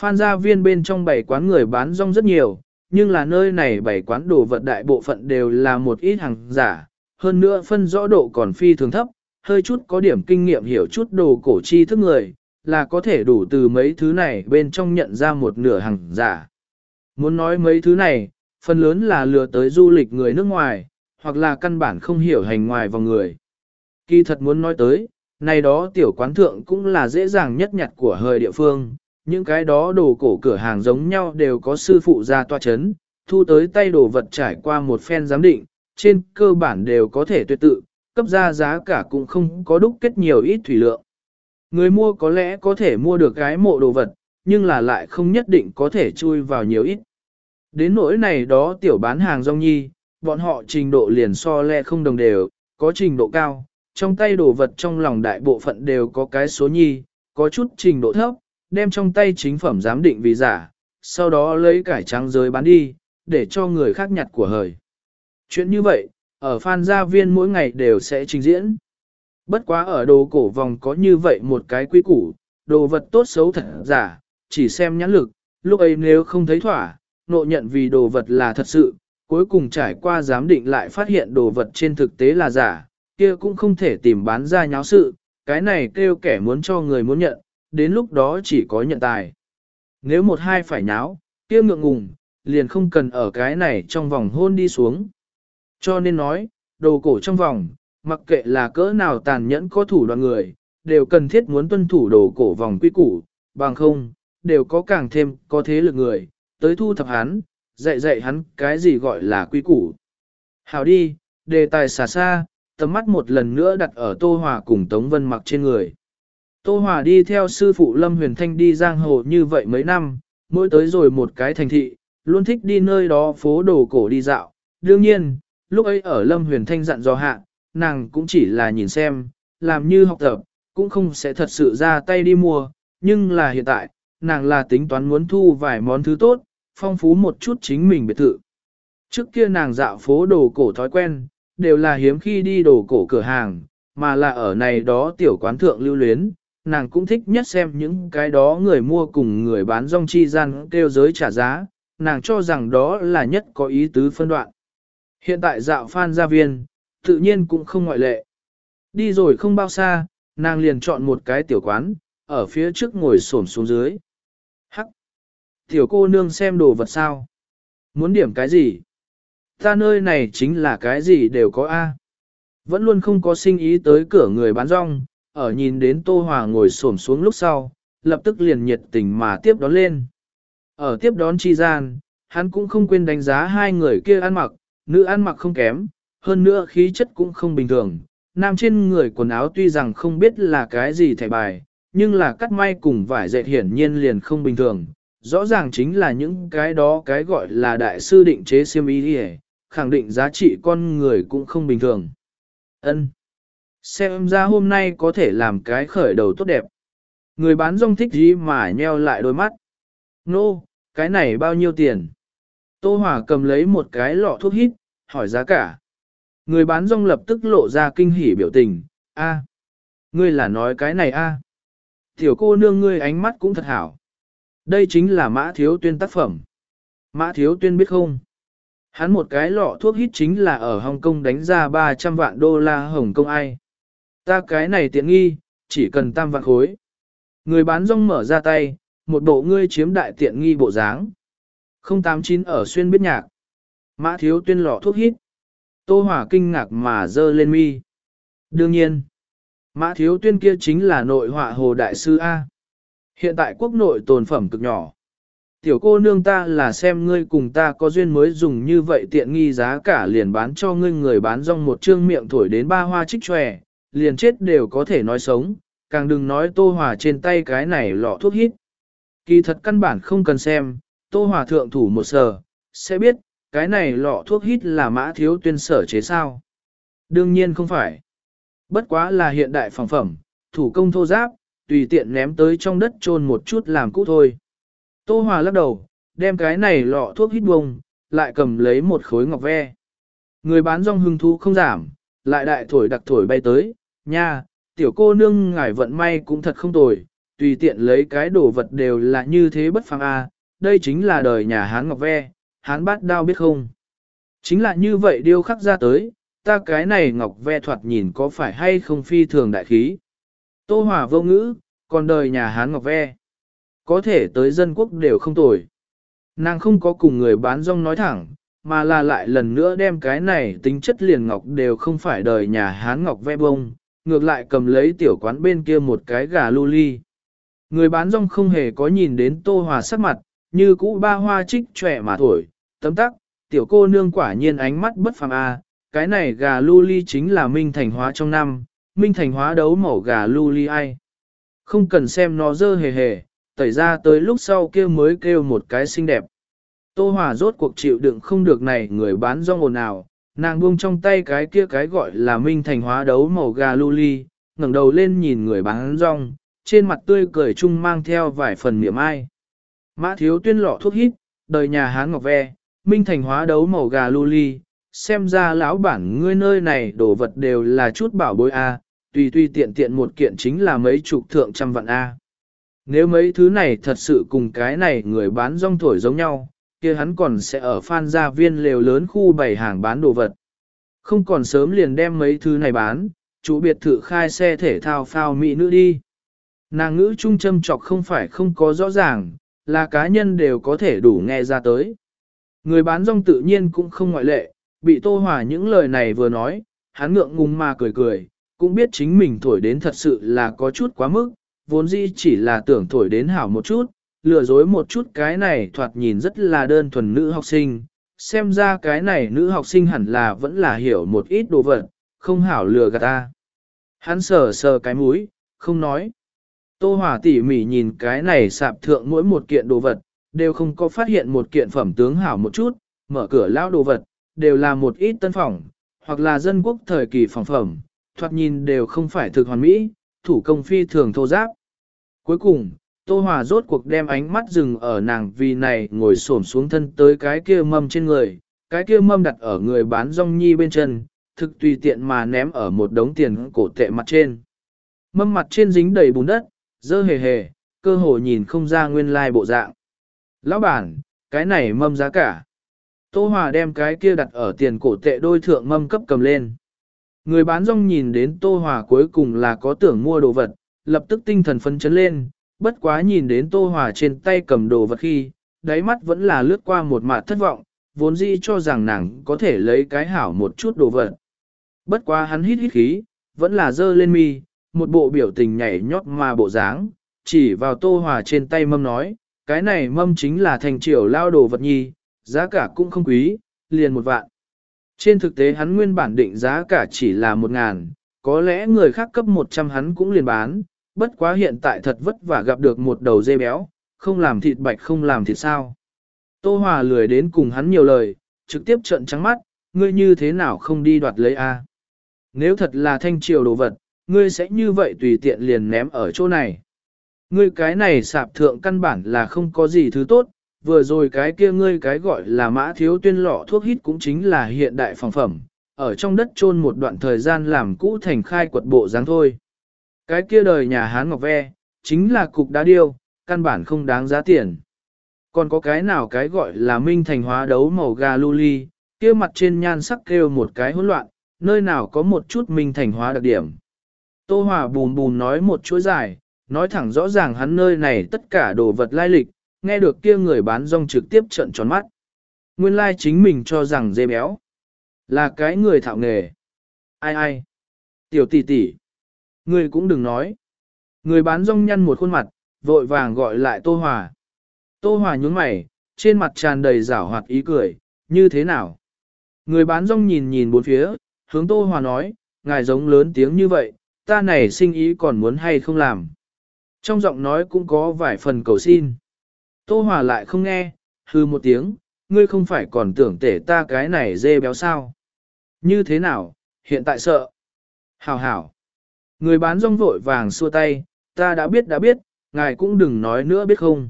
Phan gia viên bên trong bảy quán người bán rong rất nhiều, nhưng là nơi này bảy quán đồ vật đại bộ phận đều là một ít hàng giả, hơn nữa phân rõ độ còn phi thường thấp, hơi chút có điểm kinh nghiệm hiểu chút đồ cổ chi thức người, là có thể đủ từ mấy thứ này bên trong nhận ra một nửa hàng giả. Muốn nói mấy thứ này, phần lớn là lừa tới du lịch người nước ngoài, hoặc là căn bản không hiểu hành ngoài vào người. Kỳ thật muốn nói tới, này đó tiểu quán thượng cũng là dễ dàng nhất nhặt của hơi địa phương, những cái đó đồ cổ cửa hàng giống nhau đều có sư phụ ra toa chấn, thu tới tay đồ vật trải qua một phen giám định, trên cơ bản đều có thể tuyệt tự, cấp ra giá cả cũng không có đúc kết nhiều ít thủy lượng. Người mua có lẽ có thể mua được cái mộ đồ vật, nhưng là lại không nhất định có thể chui vào nhiều ít. Đến nỗi này đó tiểu bán hàng rong nhi, bọn họ trình độ liền so le không đồng đều, có trình độ cao, trong tay đồ vật trong lòng đại bộ phận đều có cái số nhi, có chút trình độ thấp, đem trong tay chính phẩm giám định vì giả, sau đó lấy cải trắng giới bán đi, để cho người khác nhặt của hời. Chuyện như vậy, ở Phan Gia Viên mỗi ngày đều sẽ trình diễn. Bất quá ở đồ cổ vòng có như vậy một cái quý củ, đồ vật tốt xấu thật giả, chỉ xem nhãn lực, lúc ấy nếu không thấy thỏa, nộ nhận vì đồ vật là thật sự, cuối cùng trải qua giám định lại phát hiện đồ vật trên thực tế là giả, kia cũng không thể tìm bán ra nháo sự, cái này kêu kẻ muốn cho người muốn nhận, đến lúc đó chỉ có nhận tài. Nếu một hai phải nháo, kia ngượng ngùng, liền không cần ở cái này trong vòng hôn đi xuống. Cho nên nói, đồ cổ trong vòng, mặc kệ là cỡ nào tàn nhẫn có thủ đoạn người, đều cần thiết muốn tuân thủ đồ cổ vòng quy củ, bằng không, đều có càng thêm có thế lực người, tới thu thập hắn, dạy dạy hắn cái gì gọi là quy củ. Hào đi, đề tài xả xa, tầm mắt một lần nữa đặt ở Tô Hòa cùng Tống Vân mặc trên người. Tô Hòa đi theo sư phụ Lâm Huyền Thanh đi giang hồ như vậy mấy năm, mỗi tới rồi một cái thành thị, luôn thích đi nơi đó phố đồ cổ đi dạo. Đương nhiên, lúc ấy ở Lâm Huyền Thanh dặn dò hạ, nàng cũng chỉ là nhìn xem, làm như học tập, cũng không sẽ thật sự ra tay đi mua, nhưng là hiện tại, nàng là tính toán muốn thu vài món thứ tốt, phong phú một chút chính mình biệt thự. Trước kia nàng dạo phố đồ cổ thói quen, đều là hiếm khi đi đồ cổ cửa hàng, mà là ở này đó tiểu quán thượng lưu luyến, nàng cũng thích nhất xem những cái đó người mua cùng người bán rong chi gian kêu giới trả giá, nàng cho rằng đó là nhất có ý tứ phân đoạn. Hiện tại dạo phan gia viên, tự nhiên cũng không ngoại lệ. Đi rồi không bao xa, nàng liền chọn một cái tiểu quán, ở phía trước ngồi xổm xuống dưới. Tiểu cô nương xem đồ vật sao? Muốn điểm cái gì? Ta nơi này chính là cái gì đều có A. Vẫn luôn không có sinh ý tới cửa người bán rong, ở nhìn đến Tô Hòa ngồi xổm xuống lúc sau, lập tức liền nhiệt tình mà tiếp đón lên. Ở tiếp đón chi gian, hắn cũng không quên đánh giá hai người kia ăn mặc, nữ ăn mặc không kém, hơn nữa khí chất cũng không bình thường. Nam trên người quần áo tuy rằng không biết là cái gì thẻ bài, nhưng là cắt may cùng vải dệt hiển nhiên liền không bình thường. Rõ ràng chính là những cái đó cái gọi là đại sư định chế siêm ý đi khẳng định giá trị con người cũng không bình thường. Ân, Xem ra hôm nay có thể làm cái khởi đầu tốt đẹp. Người bán rong thích gì mà nheo lại đôi mắt. Nô, no, cái này bao nhiêu tiền? Tô Hòa cầm lấy một cái lọ thuốc hít, hỏi giá cả. Người bán rong lập tức lộ ra kinh hỉ biểu tình, a, ngươi là nói cái này a? Tiểu cô nương ngươi ánh mắt cũng thật hảo. Đây chính là mã thiếu tuyên tác phẩm. Mã thiếu tuyên biết không? Hắn một cái lọ thuốc hít chính là ở Hồng Kông đánh ra 300 vạn đô la Hồng Kông ai. Ta cái này tiện nghi, chỉ cần tam vạn khối. Người bán rong mở ra tay, một bộ ngươi chiếm đại tiện nghi bộ dáng. 089 ở xuyên biết nhạc. Mã thiếu tuyên lọ thuốc hít. Tô hỏa kinh ngạc mà dơ lên mi. Đương nhiên, mã thiếu tuyên kia chính là nội họa hồ đại sư A. Hiện tại quốc nội tồn phẩm cực nhỏ. Tiểu cô nương ta là xem ngươi cùng ta có duyên mới dùng như vậy tiện nghi giá cả liền bán cho ngươi người bán rong một trương miệng thổi đến ba hoa trích tròe, liền chết đều có thể nói sống, càng đừng nói tô hòa trên tay cái này lọ thuốc hít. Kỳ thật căn bản không cần xem, tô hòa thượng thủ một sờ, sẽ biết, cái này lọ thuốc hít là mã thiếu tuyên sở chế sao. Đương nhiên không phải. Bất quá là hiện đại phòng phẩm, thủ công thô giáp, tùy tiện ném tới trong đất trôn một chút làm cũ thôi. Tô Hòa lắc đầu, đem cái này lọ thuốc hít bông, lại cầm lấy một khối ngọc ve. Người bán rong hưng thú không giảm, lại đại thổi đặc thổi bay tới, nha, tiểu cô nương ngải vận may cũng thật không tồi, tùy tiện lấy cái đồ vật đều là như thế bất phàm a, đây chính là đời nhà Hán Ngọc Ve, Hán bát đao biết không? Chính là như vậy điêu khắc ra tới, ta cái này Ngọc Ve thoạt nhìn có phải hay không phi thường đại khí. Tô Hòa vô ngữ, còn đời nhà Hán Ngọc Ve có thể tới dân quốc đều không tồi. Nàng không có cùng người bán rong nói thẳng, mà là lại lần nữa đem cái này tính chất liền ngọc đều không phải đời nhà Hán Ngọc ve bông, ngược lại cầm lấy tiểu quán bên kia một cái gà lưu ly. Người bán rong không hề có nhìn đến tô hòa sắc mặt, như cũ ba hoa trích trẻ mà thổi, tấm tắc, tiểu cô nương quả nhiên ánh mắt bất phàm a. cái này gà lưu ly chính là minh thành hóa trong năm, minh thành hóa đấu màu gà lưu ly ai. Không cần xem nó dơ hề hề, tẩy ra tới lúc sau kia mới kêu một cái xinh đẹp. Tô Hòa rốt cuộc chịu đựng không được này người bán rong ồn nào, nàng buông trong tay cái kia cái gọi là minh thành hóa đấu màu gà luli, ngẩng đầu lên nhìn người bán rong, trên mặt tươi cười chung mang theo vài phần miệng ai. Mã thiếu tuyên lọ thuốc hít, đời nhà Hán Ngọc Ve, Minh Thành hóa đấu màu gà lưu ly, xem ra lão bản ngươi nơi này đồ vật đều là chút bảo bối A, tùy tùy tiện tiện một kiện chính là mấy chục thượng trăm vạn A. Nếu mấy thứ này thật sự cùng cái này người bán rong thổi giống nhau, kia hắn còn sẽ ở phan gia viên lều lớn khu bày hàng bán đồ vật. Không còn sớm liền đem mấy thứ này bán, chủ biệt thự khai xe thể thao phao mỹ nữ đi. Nàng ngữ trung châm chọc không phải không có rõ ràng, là cá nhân đều có thể đủ nghe ra tới. Người bán rong tự nhiên cũng không ngoại lệ, bị tô hỏa những lời này vừa nói, hắn ngượng ngùng mà cười cười, cũng biết chính mình thổi đến thật sự là có chút quá mức, vốn dĩ chỉ là tưởng thổi đến hảo một chút, lừa dối một chút cái này thoạt nhìn rất là đơn thuần nữ học sinh, xem ra cái này nữ học sinh hẳn là vẫn là hiểu một ít đồ vật, không hảo lừa gạt ta. Hắn sờ sờ cái mũi, không nói. Tô Hòa tỉ mỉ nhìn cái này sạp thượng mỗi một kiện đồ vật, đều không có phát hiện một kiện phẩm tướng hảo một chút, mở cửa lao đồ vật, đều là một ít tân phỏng, hoặc là dân quốc thời kỳ phòng phẩm, thoạt nhìn đều không phải thực hoàn mỹ, thủ công phi thường thô giáp. Cuối cùng, Tô Hòa rốt cuộc đem ánh mắt dừng ở nàng vì này ngồi xổm xuống thân tới cái kia mâm trên người, cái kia mâm đặt ở người bán rong nhi bên chân, thực tùy tiện mà ném ở một đống tiền cổ tệ mặt trên. Mâm mặt trên dính đầy bùn đất, dơ hề hề, cơ hồ nhìn không ra nguyên lai bộ dạng. Lão bản, cái này mâm giá cả. Tô Hòa đem cái kia đặt ở tiền cổ tệ đôi thượng mâm cấp cầm lên. Người bán rong nhìn đến Tô Hòa cuối cùng là có tưởng mua đồ vật, lập tức tinh thần phấn chấn lên, bất quá nhìn đến Tô Hòa trên tay cầm đồ vật khi, đáy mắt vẫn là lướt qua một mặt thất vọng, vốn dĩ cho rằng nàng có thể lấy cái hảo một chút đồ vật. Bất quá hắn hít hít khí, vẫn là dơ lên mi, một bộ biểu tình nhảy nhót mà bộ dáng, chỉ vào Tô Hòa trên tay mâm nói, cái này mâm chính là thành triều lao đồ vật nhi, giá cả cũng không quý, liền một vạn. Trên thực tế hắn nguyên bản định giá cả chỉ là một ngàn, có lẽ người khác cấp một trăm hắn cũng liền bán, bất quá hiện tại thật vất vả gặp được một đầu dê béo, không làm thịt bạch không làm thịt sao. Tô Hòa lười đến cùng hắn nhiều lời, trực tiếp trợn trắng mắt, ngươi như thế nào không đi đoạt lấy a? Nếu thật là thanh triều đồ vật, ngươi sẽ như vậy tùy tiện liền ném ở chỗ này. Ngươi cái này sạp thượng căn bản là không có gì thứ tốt, vừa rồi cái kia ngươi cái gọi là mã thiếu tuyên lọ thuốc hít cũng chính là hiện đại phòng phẩm, ở trong đất chôn một đoạn thời gian làm cũ thành khai quật bộ dáng thôi. Cái kia đời nhà Hán Ngọc Ve, chính là cục đá điêu, căn bản không đáng giá tiền. Còn có cái nào cái gọi là minh thành hóa đấu màu gà lưu ly, kia mặt trên nhan sắc kêu một cái hỗn loạn, nơi nào có một chút minh thành hóa đặc điểm. Tô Hòa bùn bùn nói một chuỗi dài, nói thẳng rõ ràng hắn nơi này tất cả đồ vật lai lịch, nghe được kia người bán rong trực tiếp trợn tròn mắt. Nguyên lai chính mình cho rằng dê béo, là cái người thạo nghề. Ai ai? Tiểu tỷ tỷ, người cũng đừng nói. Người bán rong nhăn một khuôn mặt, vội vàng gọi lại Tô Hòa. Tô Hòa nhún mày, trên mặt tràn đầy rảo hoạt ý cười, như thế nào? Người bán rong nhìn nhìn bốn phía, hướng Tô Hòa nói, ngài giống lớn tiếng như vậy, ta này sinh ý còn muốn hay không làm. Trong giọng nói cũng có vài phần cầu xin. Tô Hòa lại không nghe, hư một tiếng, ngươi không phải còn tưởng tể ta cái này dê béo sao. Như thế nào, hiện tại sợ. Hảo hảo. Người bán rong vội vàng xua tay, ta đã biết đã biết, ngài cũng đừng nói nữa biết không.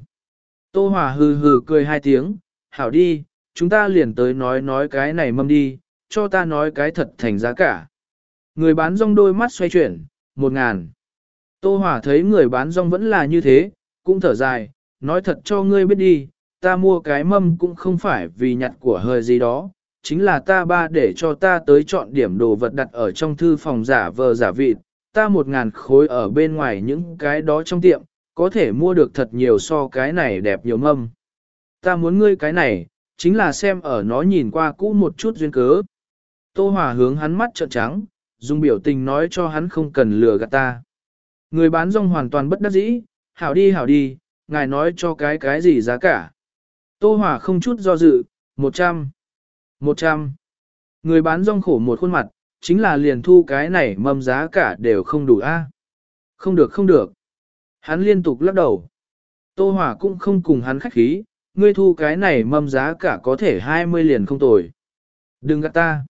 Tô Hòa hừ hừ cười hai tiếng, hảo đi, chúng ta liền tới nói nói cái này mâm đi, cho ta nói cái thật thành giá cả. Người bán rong đôi mắt xoay chuyển, một ngàn. Tô Hòa thấy người bán rong vẫn là như thế, cũng thở dài, nói thật cho ngươi biết đi, ta mua cái mâm cũng không phải vì nhặt của hơi gì đó, chính là ta ba để cho ta tới chọn điểm đồ vật đặt ở trong thư phòng giả vờ giả vịt, ta một ngàn khối ở bên ngoài những cái đó trong tiệm, có thể mua được thật nhiều so cái này đẹp nhiều mâm. Ta muốn ngươi cái này, chính là xem ở nó nhìn qua cũ một chút duyên cớ. Tô Hòa hướng hắn mắt trợn trắng, dùng biểu tình nói cho hắn không cần lừa gạt ta. Người bán rong hoàn toàn bất đắc dĩ, hảo đi hảo đi, ngài nói cho cái cái gì giá cả. Tô Hòa không chút do dự, 100. 100. Người bán rong khổ một khuôn mặt, chính là liền thu cái này mâm giá cả đều không đủ a. Không được không được. Hắn liên tục lắc đầu. Tô Hòa cũng không cùng hắn khách khí, ngươi thu cái này mâm giá cả có thể 20 liền không tồi. Đừng gạt ta.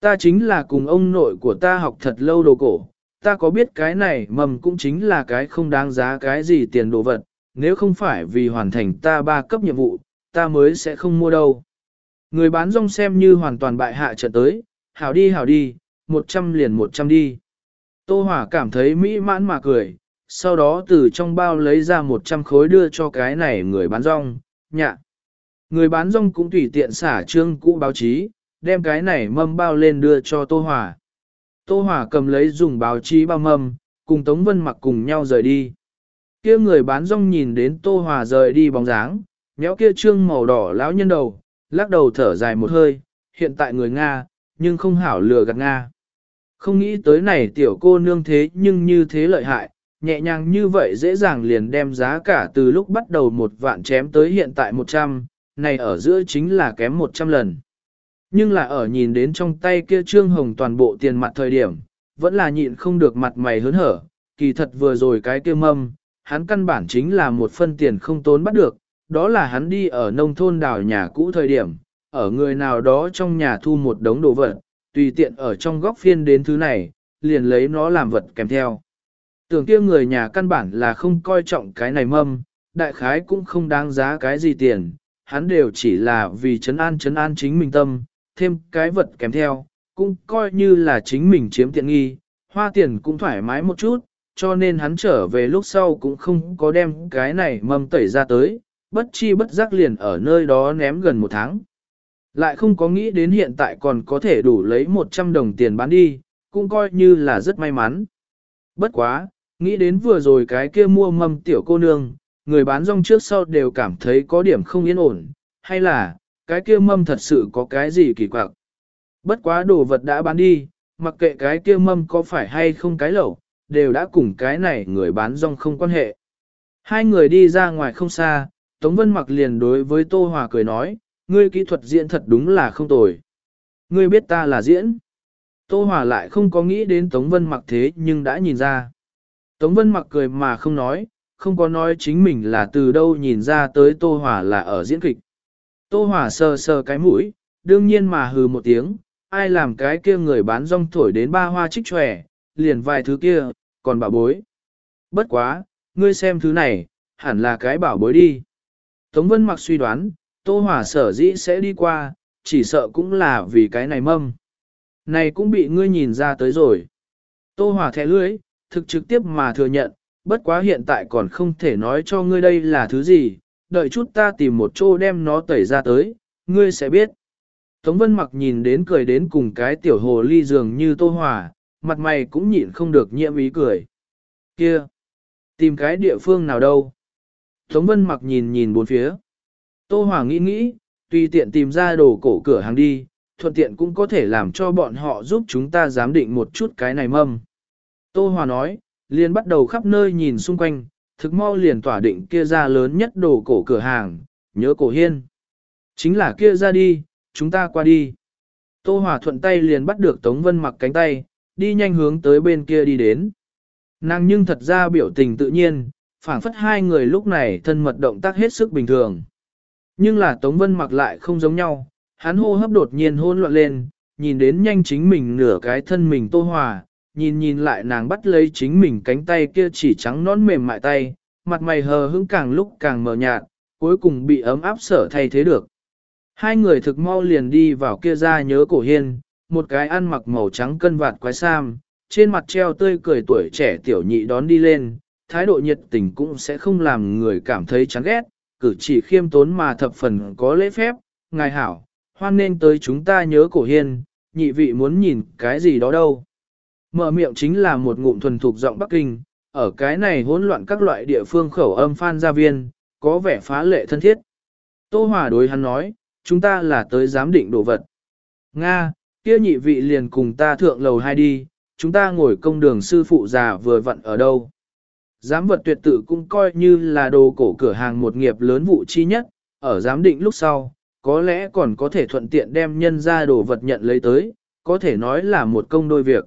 Ta chính là cùng ông nội của ta học thật lâu đồ cổ, ta có biết cái này mầm cũng chính là cái không đáng giá cái gì tiền đồ vật, nếu không phải vì hoàn thành ta ba cấp nhiệm vụ, ta mới sẽ không mua đâu. Người bán rong xem như hoàn toàn bại hạ trận tới, hảo đi hảo đi, một trăm liền một trăm đi. Tô Hỏa cảm thấy mỹ mãn mà cười, sau đó từ trong bao lấy ra một trăm khối đưa cho cái này người bán rong, nhạ. Người bán rong cũng tùy tiện xả trương cũ báo chí, đem cái này mâm bao lên đưa cho Tô Hỏa. Tô Hỏa cầm lấy dùng báo chí bao mâm, cùng Tống Vân mặc cùng nhau rời đi. Kia người bán rong nhìn đến Tô hòa rời đi bóng dáng, méo kia trương màu đỏ lão nhân đầu, lắc đầu thở dài một hơi, hiện tại người Nga, nhưng không hảo lừa gạt Nga. Không nghĩ tới này tiểu cô nương thế nhưng như thế lợi hại, nhẹ nhàng như vậy dễ dàng liền đem giá cả từ lúc bắt đầu một vạn chém tới hiện tại một trăm, này ở giữa chính là kém một trăm lần. Nhưng là ở nhìn đến trong tay kia trương hồng toàn bộ tiền mặt thời điểm, vẫn là nhịn không được mặt mày hớn hở, kỳ thật vừa rồi cái kia mâm, hắn căn bản chính là một phân tiền không tốn bắt được, đó là hắn đi ở nông thôn đào nhà cũ thời điểm, ở người nào đó trong nhà thu một đống đồ vật, tùy tiện ở trong góc phiên đến thứ này, liền lấy nó làm vật kèm theo. Tưởng kia người nhà căn bản là không coi trọng cái này mâm, đại khái cũng không đáng giá cái gì tiền, hắn đều chỉ là vì chấn an chấn an chính mình tâm, thêm cái vật kèm theo, cũng coi như là chính mình chiếm tiện nghi, hoa tiền cũng thoải mái một chút, cho nên hắn trở về lúc sau cũng không có đem cái này mâm tẩy ra tới, bất chi bất giác liền ở nơi đó ném gần một tháng. Lại không có nghĩ đến hiện tại còn có thể đủ lấy 100 đồng tiền bán đi, cũng coi như là rất may mắn. Bất quá, nghĩ đến vừa rồi cái kia mua mâm tiểu cô nương, người bán rong trước sau đều cảm thấy có điểm không yên ổn, hay là, cái kia mâm thật sự có cái gì kỳ quặc. Bất quá đồ vật đã bán đi, mặc kệ cái kia mâm có phải hay không cái lẩu, đều đã cùng cái này người bán rong không quan hệ. Hai người đi ra ngoài không xa, Tống Vân mặc liền đối với Tô Hòa cười nói, ngươi kỹ thuật diễn thật đúng là không tồi. Ngươi biết ta là diễn. Tô Hòa lại không có nghĩ đến Tống Vân mặc thế nhưng đã nhìn ra. Tống Vân mặc cười mà không nói, không có nói chính mình là từ đâu nhìn ra tới Tô Hòa là ở diễn kịch. Tô Hòa sờ sờ cái mũi, đương nhiên mà hừ một tiếng, ai làm cái kia người bán rong thổi đến ba hoa trích tròe, liền vài thứ kia, còn bảo bối. Bất quá, ngươi xem thứ này, hẳn là cái bảo bối đi. Tống Vân mặc suy đoán, Tô Hòa sở dĩ sẽ đi qua, chỉ sợ cũng là vì cái này mâm. Này cũng bị ngươi nhìn ra tới rồi. Tô Hòa thẻ lưới, thực trực tiếp mà thừa nhận, bất quá hiện tại còn không thể nói cho ngươi đây là thứ gì, đợi chút ta tìm một chỗ đem nó tẩy ra tới, ngươi sẽ biết. Tống Vân mặc nhìn đến cười đến cùng cái tiểu hồ ly dường như Tô Hòa, mặt mày cũng nhịn không được nhiễm ý cười. Kia! Tìm cái địa phương nào đâu? Tống Vân mặc nhìn nhìn bốn phía. Tô Hòa nghĩ nghĩ, tùy tiện tìm ra đồ cổ cửa hàng đi, thuận tiện cũng có thể làm cho bọn họ giúp chúng ta giám định một chút cái này mâm. Tô Hòa nói, liền bắt đầu khắp nơi nhìn xung quanh, thực mau liền tỏa định kia ra lớn nhất đồ cổ cửa hàng, nhớ cổ hiên. Chính là kia ra đi, chúng ta qua đi. Tô Hòa thuận tay liền bắt được Tống Vân mặc cánh tay, đi nhanh hướng tới bên kia đi đến. Nàng nhưng thật ra biểu tình tự nhiên, phảng phất hai người lúc này thân mật động tác hết sức bình thường. Nhưng là Tống Vân mặc lại không giống nhau, hắn hô hấp đột nhiên hôn loạn lên, nhìn đến nhanh chính mình nửa cái thân mình tô hòa, nhìn nhìn lại nàng bắt lấy chính mình cánh tay kia chỉ trắng nón mềm mại tay, mặt mày hờ hững càng lúc càng mờ nhạt, cuối cùng bị ấm áp sở thay thế được. Hai người thực mau liền đi vào kia ra nhớ cổ hiên, một cái ăn mặc màu trắng cân vạt quái sam, trên mặt treo tươi cười tuổi trẻ tiểu nhị đón đi lên, thái độ nhiệt tình cũng sẽ không làm người cảm thấy chán ghét, cử chỉ khiêm tốn mà thập phần có lễ phép, ngài hảo, hoan nên tới chúng ta nhớ cổ hiên, nhị vị muốn nhìn cái gì đó đâu. Mở miệng chính là một ngụm thuần thục giọng Bắc Kinh, ở cái này hỗn loạn các loại địa phương khẩu âm phan gia viên, có vẻ phá lệ thân thiết. Tô Hòa đối hắn nói, chúng ta là tới giám định đồ vật. Nga, kia nhị vị liền cùng ta thượng lầu hai đi, chúng ta ngồi công đường sư phụ già vừa vặn ở đâu. Giám vật tuyệt tự cũng coi như là đồ cổ cửa hàng một nghiệp lớn vụ chi nhất, ở giám định lúc sau, có lẽ còn có thể thuận tiện đem nhân ra đồ vật nhận lấy tới, có thể nói là một công đôi việc.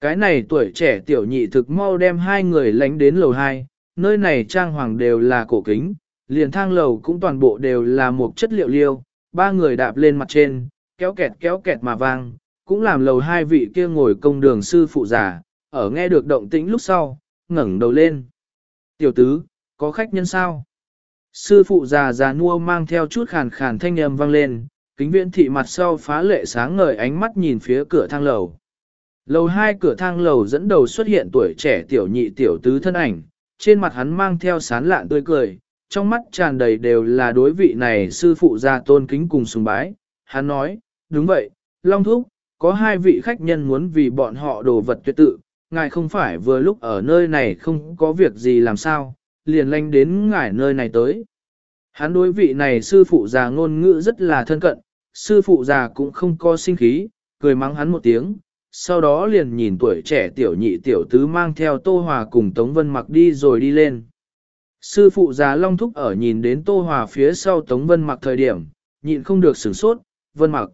Cái này tuổi trẻ tiểu nhị thực mau đem hai người lánh đến lầu hai, nơi này trang hoàng đều là cổ kính, liền thang lầu cũng toàn bộ đều là một chất liệu liêu, ba người đạp lên mặt trên, kéo kẹt kéo kẹt mà vang, cũng làm lầu hai vị kia ngồi công đường sư phụ già, ở nghe được động tĩnh lúc sau, ngẩng đầu lên. Tiểu tứ, có khách nhân sao? Sư phụ già già nua mang theo chút khàn khàn thanh âm vang lên, kính viễn thị mặt sau phá lệ sáng ngời ánh mắt nhìn phía cửa thang lầu. Lầu hai cửa thang lầu dẫn đầu xuất hiện tuổi trẻ tiểu nhị tiểu tứ thân ảnh, trên mặt hắn mang theo sán lạn tươi cười, trong mắt tràn đầy đều là đối vị này sư phụ già tôn kính cùng sùng bái. Hắn nói, đúng vậy, Long Thúc, có hai vị khách nhân muốn vì bọn họ đồ vật tuyệt tự, ngài không phải vừa lúc ở nơi này không có việc gì làm sao, liền lanh đến ngài nơi này tới. Hắn đối vị này sư phụ già ngôn ngữ rất là thân cận, sư phụ già cũng không có sinh khí, cười mắng hắn một tiếng, sau đó liền nhìn tuổi trẻ tiểu nhị tiểu tứ mang theo Tô Hòa cùng Tống Vân mặc đi rồi đi lên. Sư phụ già Long Thúc ở nhìn đến Tô Hòa phía sau Tống Vân mặc thời điểm, nhịn không được sửng sốt, Vân mặc.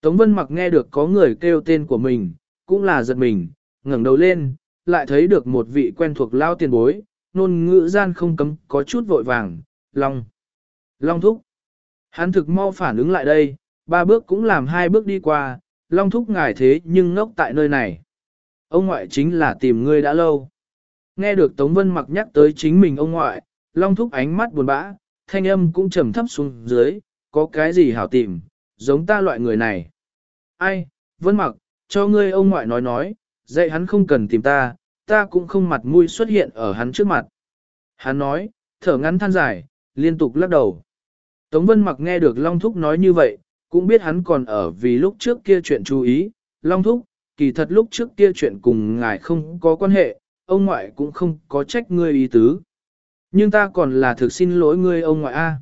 Tống Vân mặc nghe được có người kêu tên của mình, cũng là giật mình, ngẩng đầu lên, lại thấy được một vị quen thuộc lao tiền bối, nôn ngữ gian không cấm có chút vội vàng, Long. Long Thúc. Hắn thực mau phản ứng lại đây, ba bước cũng làm hai bước đi qua, Long Thúc ngài thế nhưng ngốc tại nơi này. Ông ngoại chính là tìm ngươi đã lâu. Nghe được Tống Vân mặc nhắc tới chính mình ông ngoại, Long Thúc ánh mắt buồn bã, thanh âm cũng trầm thấp xuống dưới, có cái gì hảo tìm, giống ta loại người này. Ai, Vân mặc, cho ngươi ông ngoại nói nói, dạy hắn không cần tìm ta, ta cũng không mặt mũi xuất hiện ở hắn trước mặt. Hắn nói, thở ngắn than dài, liên tục lắc đầu. Tống Vân mặc nghe được Long Thúc nói như vậy, cũng biết hắn còn ở vì lúc trước kia chuyện chú ý, Long Thúc, kỳ thật lúc trước kia chuyện cùng ngài không có quan hệ, ông ngoại cũng không có trách ngươi ý tứ. Nhưng ta còn là thực xin lỗi ngươi ông ngoại A.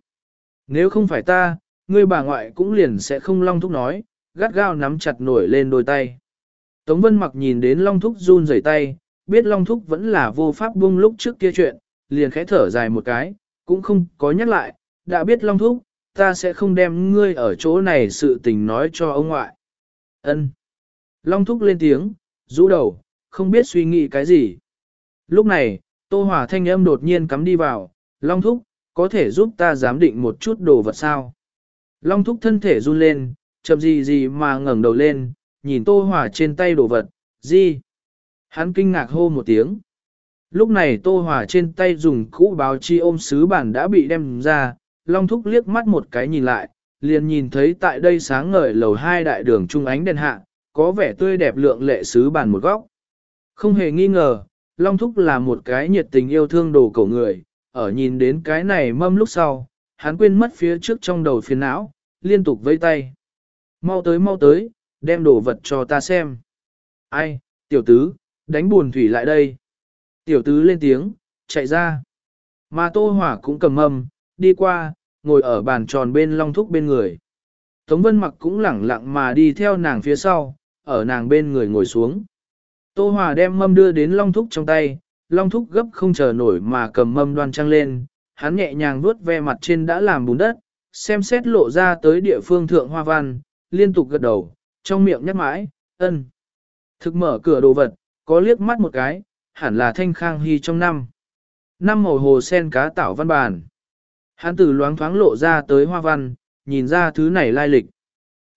Nếu không phải ta, ngươi bà ngoại cũng liền sẽ không Long Thúc nói, gắt gao nắm chặt nổi lên đôi tay. Tống Vân mặc nhìn đến Long Thúc run rẩy tay, biết Long Thúc vẫn là vô pháp buông lúc trước kia chuyện, liền khẽ thở dài một cái, cũng không có nhắc lại, đã biết Long Thúc, ta sẽ không đem ngươi ở chỗ này sự tình nói cho ông ngoại. Ân. Long Thúc lên tiếng, rũ đầu, không biết suy nghĩ cái gì. Lúc này, Tô Hòa thanh âm đột nhiên cắm đi vào, Long Thúc, có thể giúp ta giám định một chút đồ vật sao? Long Thúc thân thể run lên, chậm gì gì mà ngẩng đầu lên, nhìn Tô hỏa trên tay đồ vật, gì? Hắn kinh ngạc hô một tiếng. Lúc này Tô hỏa trên tay dùng cũ báo chi ôm sứ bản đã bị đem ra, Long Thúc liếc mắt một cái nhìn lại, liền nhìn thấy tại đây sáng ngời lầu hai đại đường trung ánh đèn hạ, có vẻ tươi đẹp lượng lệ sứ bản một góc. Không hề nghi ngờ, Long Thúc là một cái nhiệt tình yêu thương đồ cổ người, ở nhìn đến cái này mâm lúc sau, hắn quên mất phía trước trong đầu phiền não, liên tục vây tay. Mau tới mau tới, đem đồ vật cho ta xem. Ai, tiểu tứ, đánh buồn thủy lại đây. Tiểu tứ lên tiếng, chạy ra. Mà Tô Hỏa cũng cầm mâm, đi qua, ngồi ở bàn tròn bên Long Thúc bên người. Tống Vân Mặc cũng lẳng lặng mà đi theo nàng phía sau, ở nàng bên người ngồi xuống. Tô Hòa đem mâm đưa đến Long Thúc trong tay, Long Thúc gấp không chờ nổi mà cầm mâm đoan trăng lên, hắn nhẹ nhàng vuốt ve mặt trên đã làm bùn đất, xem xét lộ ra tới địa phương thượng hoa văn, liên tục gật đầu, trong miệng nhắc mãi, ân. Thực mở cửa đồ vật, có liếc mắt một cái, hẳn là thanh khang hy trong năm. Năm màu hồ sen cá tạo văn bản. Hắn từ loáng thoáng lộ ra tới hoa văn, nhìn ra thứ này lai lịch.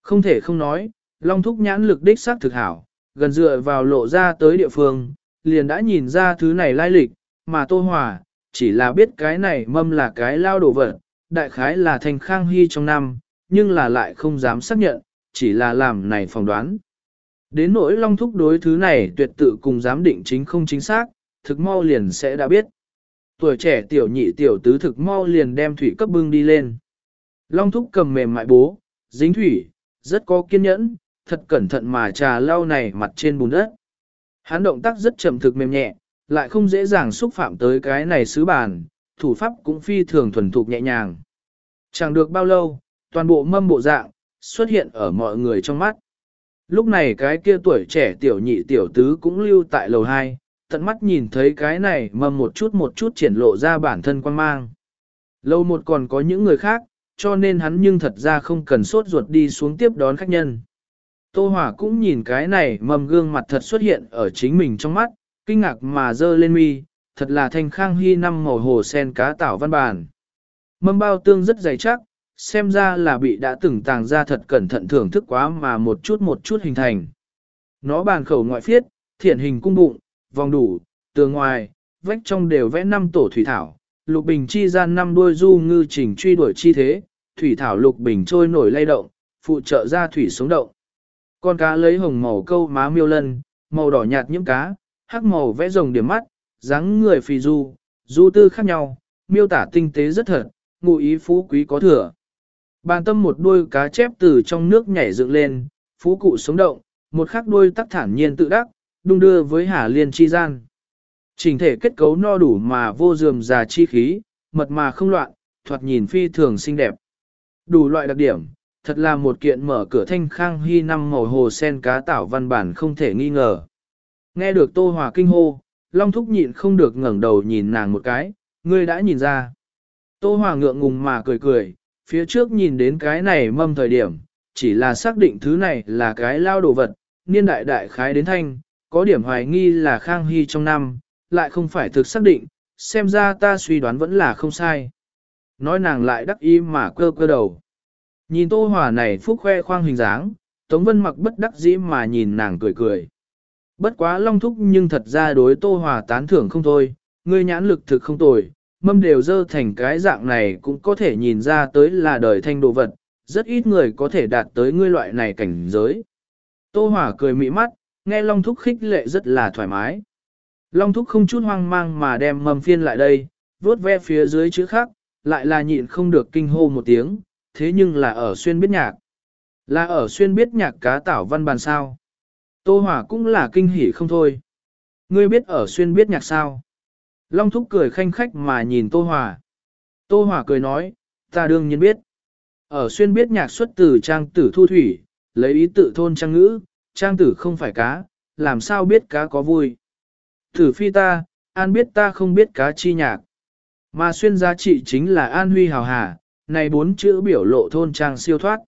Không thể không nói, Long Thúc nhãn lực đích xác thực hảo, gần dựa vào lộ ra tới địa phương, liền đã nhìn ra thứ này lai lịch, mà Tô Hòa, chỉ là biết cái này mâm là cái lao đồ vật, đại khái là thành khang hy trong năm, nhưng là lại không dám xác nhận, chỉ là làm này phỏng đoán. Đến nỗi Long Thúc đối thứ này tuyệt tự cùng giám định chính không chính xác, thực mau liền sẽ đã biết. Tuổi trẻ tiểu nhị tiểu tứ thực mau liền đem thủy cấp bưng đi lên. Long Thúc cầm mềm mại bố, dính thủy, rất có kiên nhẫn, thật cẩn thận mà trà lau này mặt trên bùn đất. Hắn động tác rất chậm thực mềm nhẹ, lại không dễ dàng xúc phạm tới cái này sứ bàn, thủ pháp cũng phi thường thuần thục nhẹ nhàng. Chẳng được bao lâu, toàn bộ mâm bộ dạng, xuất hiện ở mọi người trong mắt. Lúc này cái kia tuổi trẻ tiểu nhị tiểu tứ cũng lưu tại lầu 2, tận mắt nhìn thấy cái này mâm một chút một chút triển lộ ra bản thân quan mang. Lâu một còn có những người khác, cho nên hắn nhưng thật ra không cần sốt ruột đi xuống tiếp đón khách nhân. Tô Hỏa cũng nhìn cái này mầm gương mặt thật xuất hiện ở chính mình trong mắt, kinh ngạc mà dơ lên mi, thật là thanh khang hy năm màu hồ sen cá tảo văn bản. Mâm bao tương rất dày chắc, xem ra là bị đã từng tàng ra thật cẩn thận thưởng thức quá mà một chút một chút hình thành. Nó bàn khẩu ngoại phiết, thiện hình cung bụng, vòng đủ, tường ngoài, vách trong đều vẽ năm tổ thủy thảo, lục bình chi gian năm đuôi du ngư trình truy đuổi chi thế, thủy thảo lục bình trôi nổi lay động, phụ trợ ra thủy sống động. Con cá lấy hồng màu câu má miêu lân, màu đỏ nhạt nhiễm cá, hắc màu vẽ rồng điểm mắt, dáng người phì du, du tư khác nhau, miêu tả tinh tế rất thật, ngụ ý phú quý có thừa. Bàn tâm một đuôi cá chép từ trong nước nhảy dựng lên, phú cụ sống động, một khắc đuôi tắc thản nhiên tự đắc, đung đưa với hà liên chi gian. Trình thể kết cấu no đủ mà vô dườm già chi khí, mật mà không loạn, thoạt nhìn phi thường xinh đẹp. Đủ loại đặc điểm, thật là một kiện mở cửa thanh khang hy năm màu hồ sen cá tảo văn bản không thể nghi ngờ. Nghe được Tô Hòa kinh hô, Long Thúc nhịn không được ngẩng đầu nhìn nàng một cái, ngươi đã nhìn ra. Tô Hòa ngượng ngùng mà cười cười, phía trước nhìn đến cái này mâm thời điểm, chỉ là xác định thứ này là cái lao đồ vật, niên đại đại khái đến thanh, có điểm hoài nghi là khang hy trong năm, lại không phải thực xác định, xem ra ta suy đoán vẫn là không sai. Nói nàng lại đắc ý mà cơ cơ đầu. Nhìn tô hòa này phúc khoe khoang hình dáng, Tống Vân mặc bất đắc dĩ mà nhìn nàng cười cười. Bất quá long thúc nhưng thật ra đối tô hòa tán thưởng không thôi, ngươi nhãn lực thực không tồi, mâm đều dơ thành cái dạng này cũng có thể nhìn ra tới là đời thanh đồ vật, rất ít người có thể đạt tới ngươi loại này cảnh giới. Tô Hỏa cười mị mắt, nghe Long Thúc khích lệ rất là thoải mái. Long Thúc không chút hoang mang mà đem mâm phiên lại đây, vuốt ve phía dưới chữ khác, lại là nhịn không được kinh hô một tiếng, thế nhưng là ở xuyên biết nhạc. Là ở xuyên biết nhạc cá tảo văn bàn sao. Tô Hòa cũng là kinh hỉ không thôi. Ngươi biết ở xuyên biết nhạc sao? Long Thúc cười khanh khách mà nhìn Tô Hòa. Tô Hòa cười nói, ta đương nhiên biết. Ở xuyên biết nhạc xuất từ trang tử thu thủy, lấy ý tự thôn trang ngữ, trang tử không phải cá, làm sao biết cá có vui. Tử phi ta, an biết ta không biết cá chi nhạc. Mà xuyên giá trị chính là an huy hào hà, này bốn chữ biểu lộ thôn trang siêu thoát.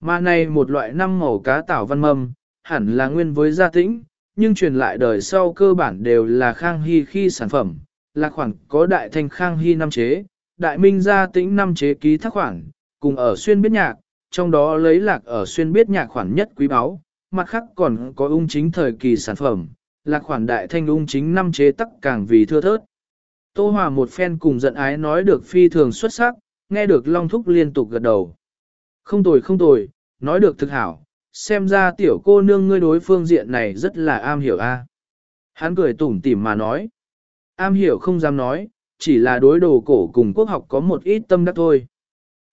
Mà này một loại năm màu cá tảo văn mâm, hẳn là nguyên với gia tĩnh, nhưng truyền lại đời sau cơ bản đều là khang hy khi sản phẩm, là khoản có đại thanh khang hy năm chế, đại minh gia tĩnh năm chế ký thác khoản, cùng ở xuyên biết nhạc, trong đó lấy lạc ở xuyên biết nhạc khoản nhất quý báu, mặt khác còn có ung chính thời kỳ sản phẩm, lạc khoản đại thanh ung chính năm chế tắc càng vì thưa thớt. Tô Hòa một phen cùng giận ái nói được phi thường xuất sắc, nghe được Long Thúc liên tục gật đầu. Không tồi không tồi, nói được thực hảo, xem ra tiểu cô nương ngươi đối phương diện này rất là am hiểu a. Hắn cười tủm tỉm mà nói. Am hiểu không dám nói, chỉ là đối đồ cổ cùng quốc học có một ít tâm đắc thôi.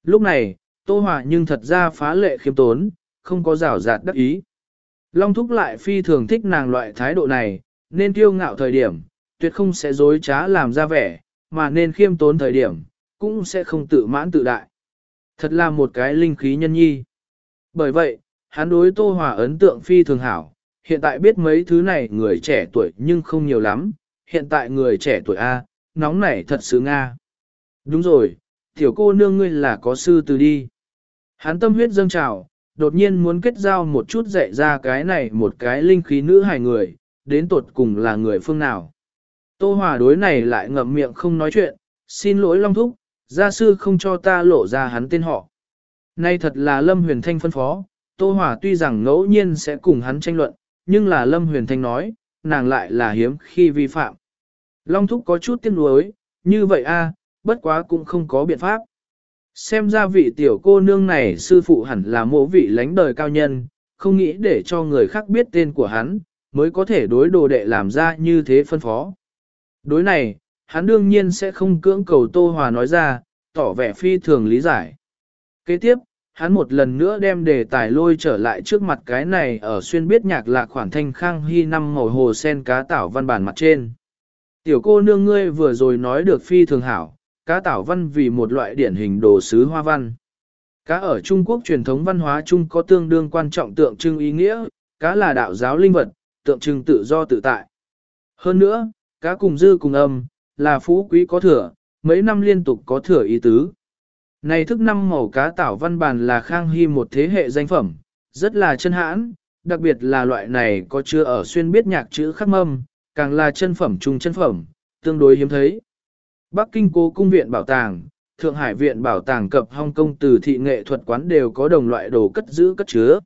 Lúc này, Tô Hòa nhưng thật ra phá lệ khiêm tốn, không có rào rạt đắc ý. Long Thúc lại phi thường thích nàng loại thái độ này, nên tiêu ngạo thời điểm, tuyệt không sẽ dối trá làm ra vẻ, mà nên khiêm tốn thời điểm, cũng sẽ không tự mãn tự đại. Thật là một cái linh khí nhân nhi. Bởi vậy, hắn đối Tô Hòa ấn tượng phi thường hảo, hiện tại biết mấy thứ này người trẻ tuổi nhưng không nhiều lắm, hiện tại người trẻ tuổi A, nóng nảy thật sự Nga. Đúng rồi, tiểu cô nương ngươi là có sư từ đi. Hắn tâm huyết dâng trào, đột nhiên muốn kết giao một chút dạy ra cái này một cái linh khí nữ hài người, đến tột cùng là người phương nào. Tô Hòa đối này lại ngậm miệng không nói chuyện, xin lỗi Long Thúc, gia sư không cho ta lộ ra hắn tên họ. Nay thật là Lâm Huyền Thanh phân phó, Tô Hòa tuy rằng ngẫu nhiên sẽ cùng hắn tranh luận, nhưng là Lâm Huyền Thanh nói, nàng lại là hiếm khi vi phạm. Long Thúc có chút tiếc nuối, như vậy a, bất quá cũng không có biện pháp. Xem ra vị tiểu cô nương này sư phụ hẳn là mộ vị lãnh đời cao nhân, không nghĩ để cho người khác biết tên của hắn, mới có thể đối đồ đệ làm ra như thế phân phó. Đối này, hắn đương nhiên sẽ không cưỡng cầu Tô Hòa nói ra, tỏ vẻ phi thường lý giải. Kế tiếp, hắn một lần nữa đem đề tài lôi trở lại trước mặt cái này ở xuyên biết nhạc lạc khoản thanh khang hy năm màu hồ sen cá tảo văn bản mặt trên. Tiểu cô nương ngươi vừa rồi nói được phi thường hảo, cá tảo văn vì một loại điển hình đồ sứ hoa văn. Cá ở Trung Quốc truyền thống văn hóa chung có tương đương quan trọng tượng trưng ý nghĩa, cá là đạo giáo linh vật, tượng trưng tự do tự tại. Hơn nữa, cá cùng dư cùng âm, là phú quý có thừa, mấy năm liên tục có thừa ý tứ. Này thức năm màu cá tảo văn bản là khang hy một thế hệ danh phẩm, rất là chân hãn, đặc biệt là loại này có chưa ở xuyên biết nhạc chữ khắc mâm, càng là chân phẩm trung chân phẩm, tương đối hiếm thấy. Bắc Kinh Cố Cung Viện Bảo tàng, Thượng Hải Viện Bảo tàng cập Hong Kong từ thị nghệ thuật quán đều có đồng loại đồ cất giữ cất chứa.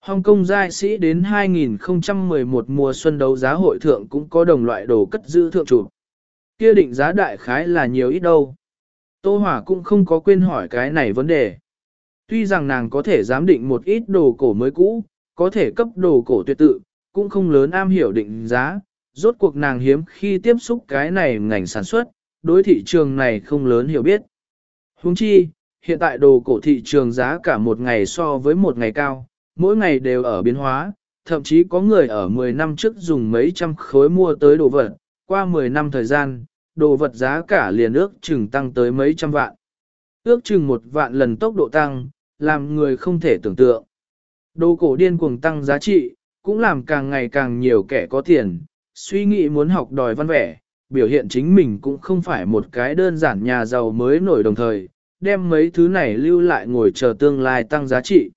Hong Kong giai sĩ đến 2011 mùa xuân đấu giá hội thượng cũng có đồng loại đồ cất giữ thượng chủ. Kia định giá đại khái là nhiều ít đâu. Tô Hòa cũng không có quên hỏi cái này vấn đề. Tuy rằng nàng có thể giám định một ít đồ cổ mới cũ, có thể cấp đồ cổ tuyệt tự, cũng không lớn am hiểu định giá, rốt cuộc nàng hiếm khi tiếp xúc cái này ngành sản xuất, đối thị trường này không lớn hiểu biết. Huống chi, hiện tại đồ cổ thị trường giá cả một ngày so với một ngày cao, mỗi ngày đều ở biến hóa, thậm chí có người ở 10 năm trước dùng mấy trăm khối mua tới đồ vật, qua 10 năm thời gian, đồ vật giá cả liền ước chừng tăng tới mấy trăm vạn. Ước chừng một vạn lần tốc độ tăng, làm người không thể tưởng tượng. Đồ cổ điên cuồng tăng giá trị, cũng làm càng ngày càng nhiều kẻ có tiền, suy nghĩ muốn học đòi văn vẻ, biểu hiện chính mình cũng không phải một cái đơn giản nhà giàu mới nổi đồng thời, đem mấy thứ này lưu lại ngồi chờ tương lai tăng giá trị.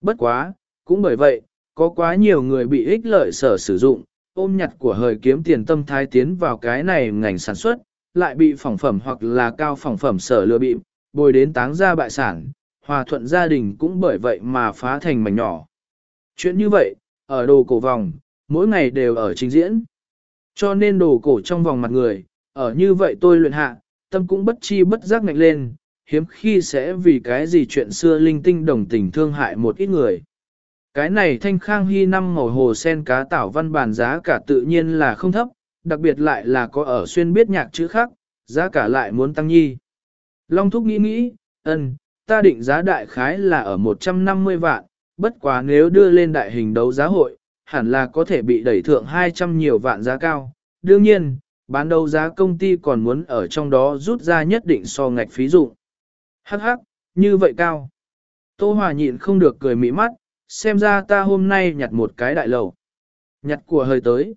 Bất quá, cũng bởi vậy, có quá nhiều người bị ích lợi sở sử dụng, ôm nhặt của hời kiếm tiền tâm thái tiến vào cái này ngành sản xuất, lại bị phỏng phẩm hoặc là cao phỏng phẩm sở lừa bịp, bồi đến táng ra bại sản, hòa thuận gia đình cũng bởi vậy mà phá thành mảnh nhỏ. Chuyện như vậy, ở đồ cổ vòng, mỗi ngày đều ở trình diễn. Cho nên đồ cổ trong vòng mặt người, ở như vậy tôi luyện hạ, tâm cũng bất chi bất giác ngạnh lên, hiếm khi sẽ vì cái gì chuyện xưa linh tinh đồng tình thương hại một ít người. Cái này thanh khang hy năm màu hồ sen cá tảo văn bản giá cả tự nhiên là không thấp, đặc biệt lại là có ở xuyên biết nhạc chữ khác, giá cả lại muốn tăng nhi. Long Thúc nghĩ nghĩ, ân, ta định giá đại khái là ở 150 vạn, bất quá nếu đưa lên đại hình đấu giá hội, hẳn là có thể bị đẩy thượng 200 nhiều vạn giá cao. Đương nhiên, bán đấu giá công ty còn muốn ở trong đó rút ra nhất định so ngạch phí dụng. Hắc hắc, như vậy cao. Tô Hòa nhịn không được cười mỹ mắt, xem ra ta hôm nay nhặt một cái đại lầu. Nhặt của hơi tới.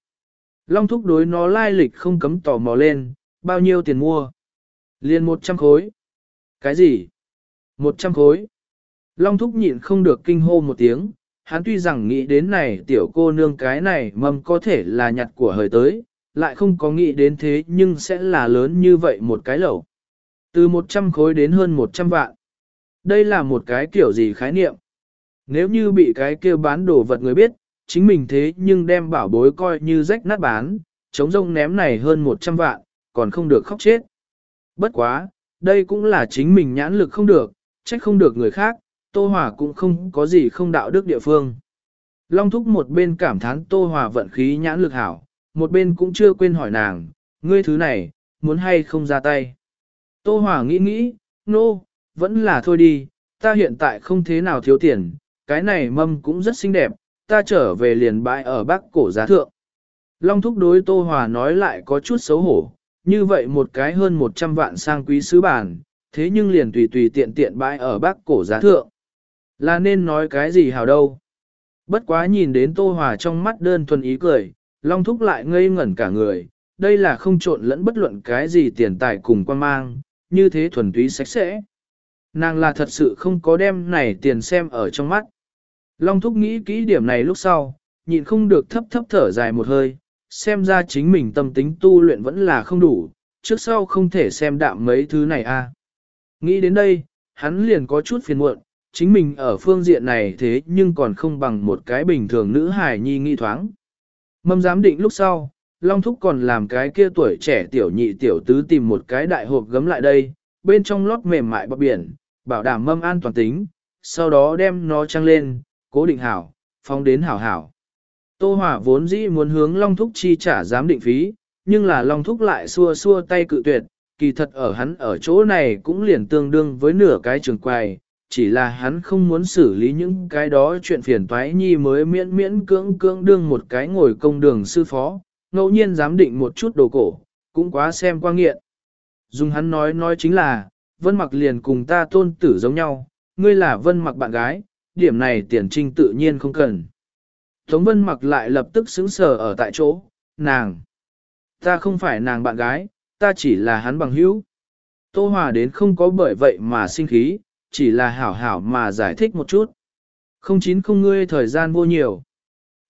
Long thúc đối nó lai lịch không cấm tò mò lên, bao nhiêu tiền mua? Liên 100 khối. Cái gì? 100 khối. Long thúc nhịn không được kinh hô một tiếng, hắn tuy rằng nghĩ đến này tiểu cô nương cái này mầm có thể là nhặt của hơi tới, lại không có nghĩ đến thế nhưng sẽ là lớn như vậy một cái lẩu. Từ 100 khối đến hơn 100 vạn. Đây là một cái kiểu gì khái niệm. Nếu như bị cái kia bán đồ vật người biết, chính mình thế nhưng đem bảo bối coi như rách nát bán, chống rông ném này hơn 100 vạn, còn không được khóc chết. Bất quá, đây cũng là chính mình nhãn lực không được, trách không được người khác, Tô Hòa cũng không có gì không đạo đức địa phương. Long Thúc một bên cảm thán Tô Hòa vận khí nhãn lực hảo, một bên cũng chưa quên hỏi nàng, ngươi thứ này, muốn hay không ra tay. Tô Hòa nghĩ nghĩ, nô, no, vẫn là thôi đi, ta hiện tại không thế nào thiếu tiền, cái này mâm cũng rất xinh đẹp, ta trở về liền bãi ở bắc cổ giá thượng. Long thúc đối Tô Hòa nói lại có chút xấu hổ, như vậy một cái hơn 100 vạn sang quý sứ bản, thế nhưng liền tùy tùy tiện tiện bãi ở bắc cổ giá thượng. Là nên nói cái gì hào đâu. Bất quá nhìn đến Tô Hòa trong mắt đơn thuần ý cười, Long thúc lại ngây ngẩn cả người, đây là không trộn lẫn bất luận cái gì tiền tài cùng quan mang, như thế thuần túy sạch sẽ. Nàng là thật sự không có đem này tiền xem ở trong mắt. Long thúc nghĩ kỹ điểm này lúc sau, nhịn không được thấp thấp thở dài một hơi, xem ra chính mình tâm tính tu luyện vẫn là không đủ, trước sau không thể xem đạm mấy thứ này a. Nghĩ đến đây, hắn liền có chút phiền muộn, chính mình ở phương diện này thế nhưng còn không bằng một cái bình thường nữ hài nhi nghi thoáng. Mâm giám định lúc sau, Long Thúc còn làm cái kia tuổi trẻ tiểu nhị tiểu tứ tìm một cái đại hộp gấm lại đây, bên trong lót mềm mại bọc biển, bảo đảm mâm an toàn tính, sau đó đem nó trăng lên, cố định hảo, phóng đến hảo hảo. Tô Hỏa vốn dĩ muốn hướng Long Thúc chi trả giám định phí, nhưng là Long Thúc lại xua xua tay cự tuyệt, kỳ thật ở hắn ở chỗ này cũng liền tương đương với nửa cái trường quài, chỉ là hắn không muốn xử lý những cái đó chuyện phiền toái nhi mới miễn miễn cưỡng cưỡng đương một cái ngồi công đường sư phó, ngẫu nhiên giám định một chút đồ cổ, cũng quá xem qua nghiện. Dùng hắn nói nói chính là, vân mặc liền cùng ta tôn tử giống nhau, ngươi là vân mặc bạn gái, điểm này tiền trinh tự nhiên không cần. Tống vân mặc lại lập tức xứng sở ở tại chỗ, nàng. Ta không phải nàng bạn gái, ta chỉ là hắn bằng hữu. Tô Hòa đến không có bởi vậy mà sinh khí, chỉ là hảo hảo mà giải thích một chút. Không chín không ngươi thời gian vô nhiều.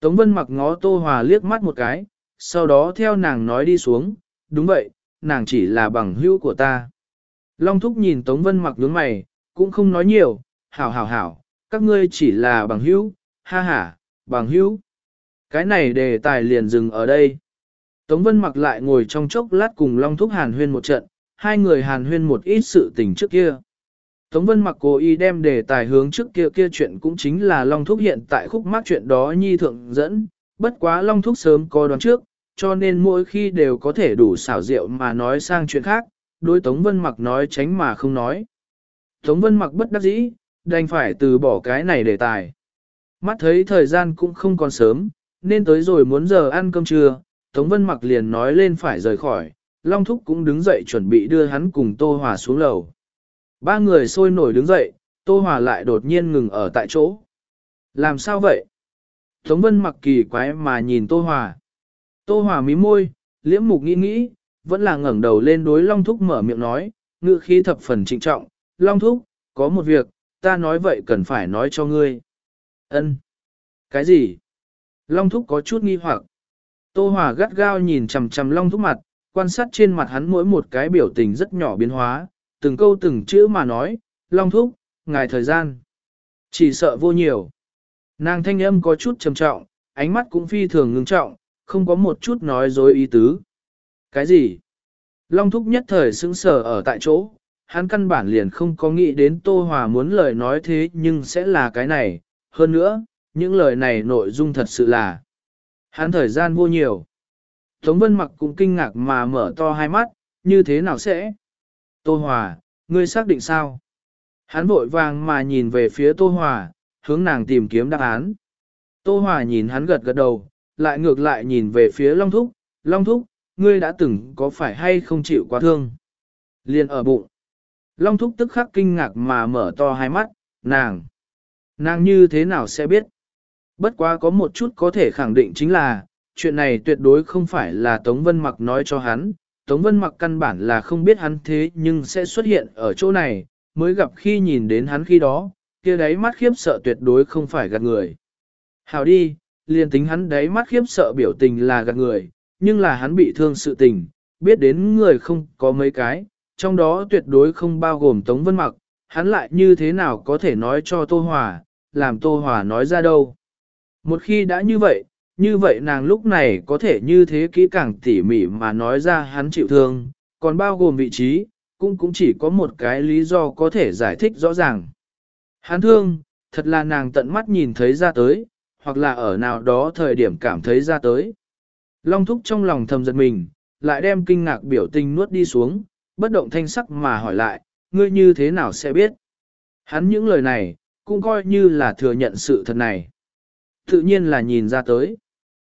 Tống Vân mặc ngó Tô Hòa liếc mắt một cái, sau đó theo nàng nói đi xuống, đúng vậy, nàng chỉ là bằng hữu của ta. Long Thúc nhìn Tống Vân mặc nhướng mày, cũng không nói nhiều, hảo hảo hảo, các ngươi chỉ là bằng hữu, ha ha, bằng hữu. Cái này đề tài liền dừng ở đây. Tống Vân mặc lại ngồi trong chốc lát cùng Long Thúc hàn huyên một trận, hai người hàn huyên một ít sự tình trước kia. Tống Vân mặc cố ý đem đề tài hướng trước kia kia chuyện cũng chính là Long Thúc hiện tại khúc mắc chuyện đó nhi thượng dẫn, bất quá Long Thúc sớm có đoán trước, cho nên mỗi khi đều có thể đủ xảo diệu mà nói sang chuyện khác, đối Tống Vân mặc nói tránh mà không nói. Tống Vân mặc bất đắc dĩ, đành phải từ bỏ cái này để tài. Mắt thấy thời gian cũng không còn sớm, nên tới rồi muốn giờ ăn cơm trưa, Tống Vân mặc liền nói lên phải rời khỏi, Long Thúc cũng đứng dậy chuẩn bị đưa hắn cùng Tô Hòa xuống lầu. Ba người sôi nổi đứng dậy, Tô Hòa lại đột nhiên ngừng ở tại chỗ. Làm sao vậy? Tống Vân mặc kỳ quái mà nhìn Tô Hòa. Tô Hòa mí môi, liễm mục nghĩ nghĩ, vẫn là ngẩng đầu lên đối Long Thúc mở miệng nói, ngữ khí thập phần trịnh trọng. Long Thúc, có một việc, ta nói vậy cần phải nói cho ngươi. Ân. Cái gì? Long Thúc có chút nghi hoặc. Tô Hòa gắt gao nhìn chằm chằm Long Thúc mặt, quan sát trên mặt hắn mỗi một cái biểu tình rất nhỏ biến hóa, từng câu từng chữ mà nói, Long Thúc, ngài thời gian. Chỉ sợ vô nhiều. Nàng thanh âm có chút trầm trọng, ánh mắt cũng phi thường ngưng trọng, không có một chút nói dối ý tứ. Cái gì? Long Thúc nhất thời sững sờ ở tại chỗ, hắn căn bản liền không có nghĩ đến Tô Hòa muốn lời nói thế nhưng sẽ là cái này. Hơn nữa, những lời này nội dung thật sự là hắn thời gian vô nhiều. Tống Vân Mặc cũng kinh ngạc mà mở to hai mắt, như thế nào sẽ? Tô Hòa, ngươi xác định sao? Hắn vội vàng mà nhìn về phía Tô Hòa, hướng nàng tìm kiếm đáp án. Tô Hòa nhìn hắn gật gật đầu, lại ngược lại nhìn về phía Long Thúc, Long Thúc, ngươi đã từng có phải hay không chịu quá thương? Liền ở bụng. Long Thúc tức khắc kinh ngạc mà mở to hai mắt, nàng. Nàng như thế nào sẽ biết? Bất quá có một chút có thể khẳng định chính là, chuyện này tuyệt đối không phải là Tống Vân Mặc nói cho hắn, Tống Vân Mặc căn bản là không biết hắn thế nhưng sẽ xuất hiện ở chỗ này, mới gặp khi nhìn đến hắn khi đó, kia đáy mắt khiếp sợ tuyệt đối không phải gạt người. Hào đi, liền tính hắn đáy mắt khiếp sợ biểu tình là gạt người, nhưng là hắn bị thương sự tình, biết đến người không có mấy cái, trong đó tuyệt đối không bao gồm Tống Vân Mặc, hắn lại như thế nào có thể nói cho Tô Hòa, làm Tô Hòa nói ra đâu. Một khi đã như vậy, như vậy nàng lúc này có thể như thế kỹ càng tỉ mỉ mà nói ra hắn chịu thương, còn bao gồm vị trí, cũng cũng chỉ có một cái lý do có thể giải thích rõ ràng. Hắn thương, thật là nàng tận mắt nhìn thấy ra tới, hoặc là ở nào đó thời điểm cảm thấy ra tới. Long thúc trong lòng thầm giật mình, lại đem kinh ngạc biểu tình nuốt đi xuống, bất động thanh sắc mà hỏi lại, ngươi như thế nào sẽ biết? Hắn những lời này, cũng coi như là thừa nhận sự thật này. Tự nhiên là nhìn ra tới.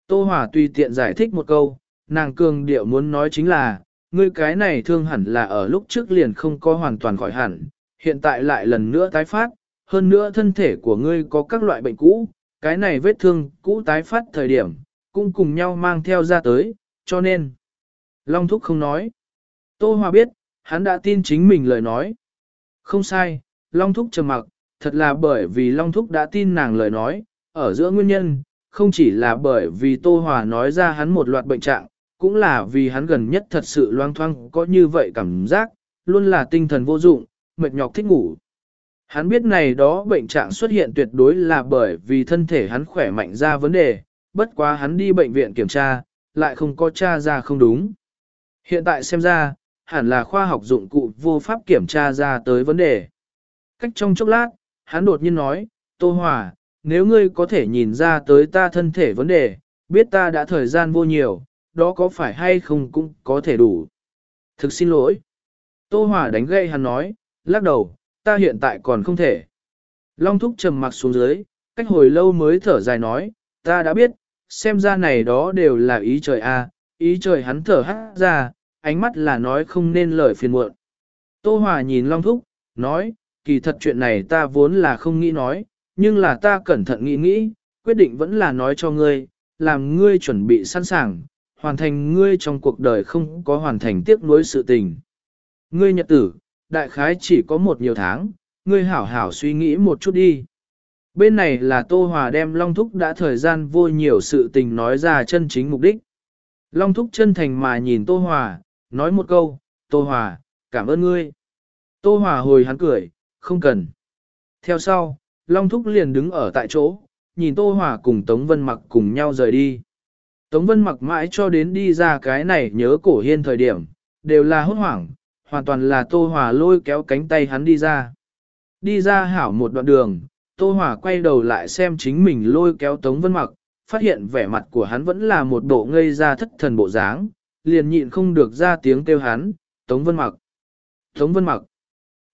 Tô Hòa tùy tiện giải thích một câu, nàng cường điệu muốn nói chính là, ngươi cái này thương hẳn là ở lúc trước liền không có hoàn toàn khỏi hẳn, hiện tại lại lần nữa tái phát, hơn nữa thân thể của ngươi có các loại bệnh cũ, cái này vết thương cũ tái phát thời điểm, cũng cùng nhau mang theo ra tới, cho nên. Long Thúc không nói. Tô Hòa biết, hắn đã tin chính mình lời nói. Không sai, Long Thúc trầm mặc, thật là bởi vì Long Thúc đã tin nàng lời nói, ở giữa nguyên nhân, không chỉ là bởi vì Tô Hòa nói ra hắn một loạt bệnh trạng, cũng là vì hắn gần nhất thật sự loang thoang có như vậy cảm giác, luôn là tinh thần vô dụng, mệt nhọc thích ngủ. Hắn biết này đó bệnh trạng xuất hiện tuyệt đối là bởi vì thân thể hắn khỏe mạnh ra vấn đề, bất quá hắn đi bệnh viện kiểm tra, lại không có tra ra không đúng. Hiện tại xem ra, hẳn là khoa học dụng cụ vô pháp kiểm tra ra tới vấn đề. Cách trong chốc lát, hắn đột nhiên nói, Tô Hòa, nếu ngươi có thể nhìn ra tới ta thân thể vấn đề, biết ta đã thời gian vô nhiều, đó có phải hay không cũng có thể đủ. Thực xin lỗi. Tô Hòa đánh gậy hắn nói, lắc đầu, ta hiện tại còn không thể. Long Thúc trầm mặc xuống dưới, cách hồi lâu mới thở dài nói, ta đã biết, xem ra này đó đều là ý trời a, ý trời hắn thở hắt ra, ánh mắt là nói không nên lời phiền muộn. Tô Hòa nhìn Long Thúc, nói, kỳ thật chuyện này ta vốn là không nghĩ nói, nhưng là ta cẩn thận nghĩ nghĩ, quyết định vẫn là nói cho ngươi, làm ngươi chuẩn bị sẵn sàng, hoàn thành ngươi trong cuộc đời không có hoàn thành tiếc nuối sự tình. Ngươi nhật tử, đại khái chỉ có một nhiều tháng, ngươi hảo hảo suy nghĩ một chút đi. Bên này là Tô Hòa đem Long Thúc đã thời gian vô nhiều sự tình nói ra chân chính mục đích. Long Thúc chân thành mà nhìn Tô Hòa, nói một câu, Tô Hòa, cảm ơn ngươi. Tô Hòa hồi hắn cười, không cần. Theo sau, Long Thúc liền đứng ở tại chỗ, nhìn Tô Hòa cùng Tống Vân Mặc cùng nhau rời đi. Tống Vân Mặc mãi cho đến đi ra cái này nhớ cổ hiên thời điểm, đều là hốt hoảng, hoàn toàn là Tô Hòa lôi kéo cánh tay hắn đi ra. đi ra hảo một đoạn đường, Tô Hòa quay đầu lại xem chính mình lôi kéo Tống Vân Mặc, phát hiện vẻ mặt của hắn vẫn là một bộ ngây ra thất thần bộ dáng, liền nhịn không được ra tiếng kêu hắn, Tống Vân Mặc. Tống Vân Mặc.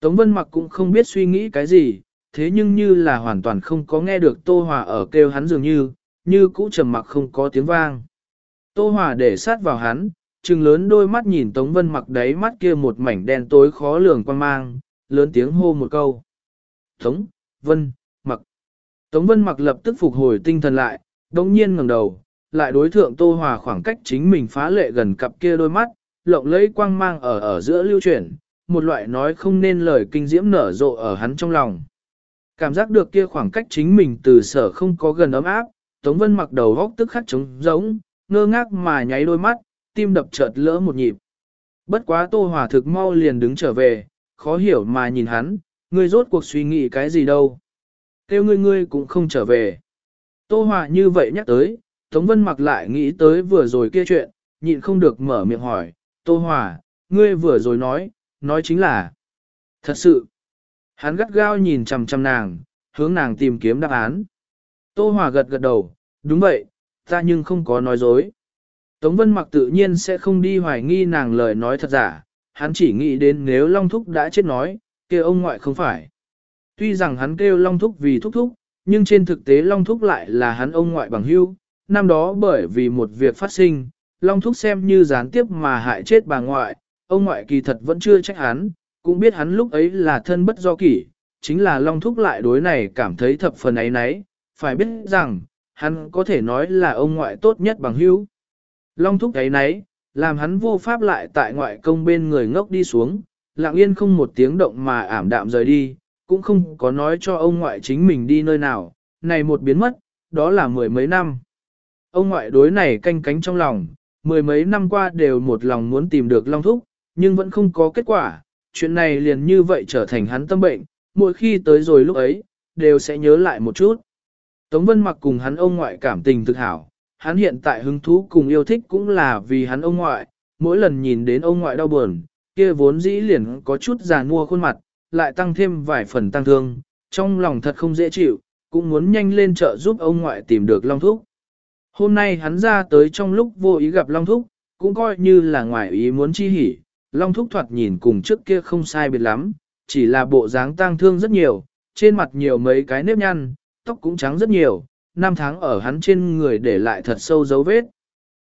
Tống Vân Mặc cũng không biết suy nghĩ cái gì, thế nhưng như là hoàn toàn không có nghe được Tô Hòa ở kêu hắn dường như, như cũ trầm mặc không có tiếng vang. Tô Hòa để sát vào hắn, trừng lớn đôi mắt nhìn Tống Vân Mặc đáy mắt kia một mảnh đen tối khó lường quan mang, lớn tiếng hô một câu. Tống, Vân, Mặc. Tống Vân Mặc lập tức phục hồi tinh thần lại, đồng nhiên ngẩng đầu, lại đối thượng Tô Hòa khoảng cách chính mình phá lệ gần cặp kia đôi mắt, lộng lẫy quang mang ở ở giữa lưu chuyển, một loại nói không nên lời kinh diễm nở rộ ở hắn trong lòng. Cảm giác được kia khoảng cách chính mình từ sở không có gần ấm áp, Tống Vân mặc đầu góc tức khắc trống giống, ngơ ngác mà nháy đôi mắt, tim đập chợt lỡ một nhịp. Bất quá Tô Hòa thực mau liền đứng trở về, khó hiểu mà nhìn hắn, ngươi rốt cuộc suy nghĩ cái gì đâu. Kêu ngươi ngươi cũng không trở về. Tô Hòa như vậy nhắc tới, Tống Vân mặc lại nghĩ tới vừa rồi kia chuyện, nhịn không được mở miệng hỏi, Tô Hòa, ngươi vừa rồi nói, nói chính là, thật sự. Hắn gắt gao nhìn chằm chằm nàng, hướng nàng tìm kiếm đáp án. Tô Hòa gật gật đầu, đúng vậy, ta nhưng không có nói dối. Tống Vân Mặc tự nhiên sẽ không đi hoài nghi nàng lời nói thật giả, hắn chỉ nghĩ đến nếu Long Thúc đã chết nói, kia ông ngoại không phải. Tuy rằng hắn kêu Long Thúc vì thúc thúc, nhưng trên thực tế Long Thúc lại là hắn ông ngoại bằng hưu, năm đó bởi vì một việc phát sinh, Long Thúc xem như gián tiếp mà hại chết bà ngoại, ông ngoại kỳ thật vẫn chưa trách hắn, cũng biết hắn lúc ấy là thân bất do kỷ, chính là Long Thúc lại đối này cảm thấy thập phần ấy nấy, phải biết rằng, hắn có thể nói là ông ngoại tốt nhất bằng hữu. Long Thúc ấy nấy, làm hắn vô pháp lại tại ngoại công bên người ngốc đi xuống, lặng yên không một tiếng động mà ảm đạm rời đi, cũng không có nói cho ông ngoại chính mình đi nơi nào, này một biến mất, đó là mười mấy năm. Ông ngoại đối này canh cánh trong lòng, mười mấy năm qua đều một lòng muốn tìm được Long Thúc, nhưng vẫn không có kết quả, chuyện này liền như vậy trở thành hắn tâm bệnh, mỗi khi tới rồi lúc ấy, đều sẽ nhớ lại một chút. Tống Vân Mặc cùng hắn ông ngoại cảm tình thực hảo, hắn hiện tại hứng thú cùng yêu thích cũng là vì hắn ông ngoại, mỗi lần nhìn đến ông ngoại đau buồn, kia vốn dĩ liền có chút già nua khuôn mặt, lại tăng thêm vài phần tăng thương, trong lòng thật không dễ chịu, cũng muốn nhanh lên chợ giúp ông ngoại tìm được Long Thúc. Hôm nay hắn ra tới trong lúc vô ý gặp Long Thúc, cũng coi như là ngoài ý muốn chi hỉ, Long Thúc thoạt nhìn cùng trước kia không sai biệt lắm, chỉ là bộ dáng tang thương rất nhiều, trên mặt nhiều mấy cái nếp nhăn, tóc cũng trắng rất nhiều, năm tháng ở hắn trên người để lại thật sâu dấu vết.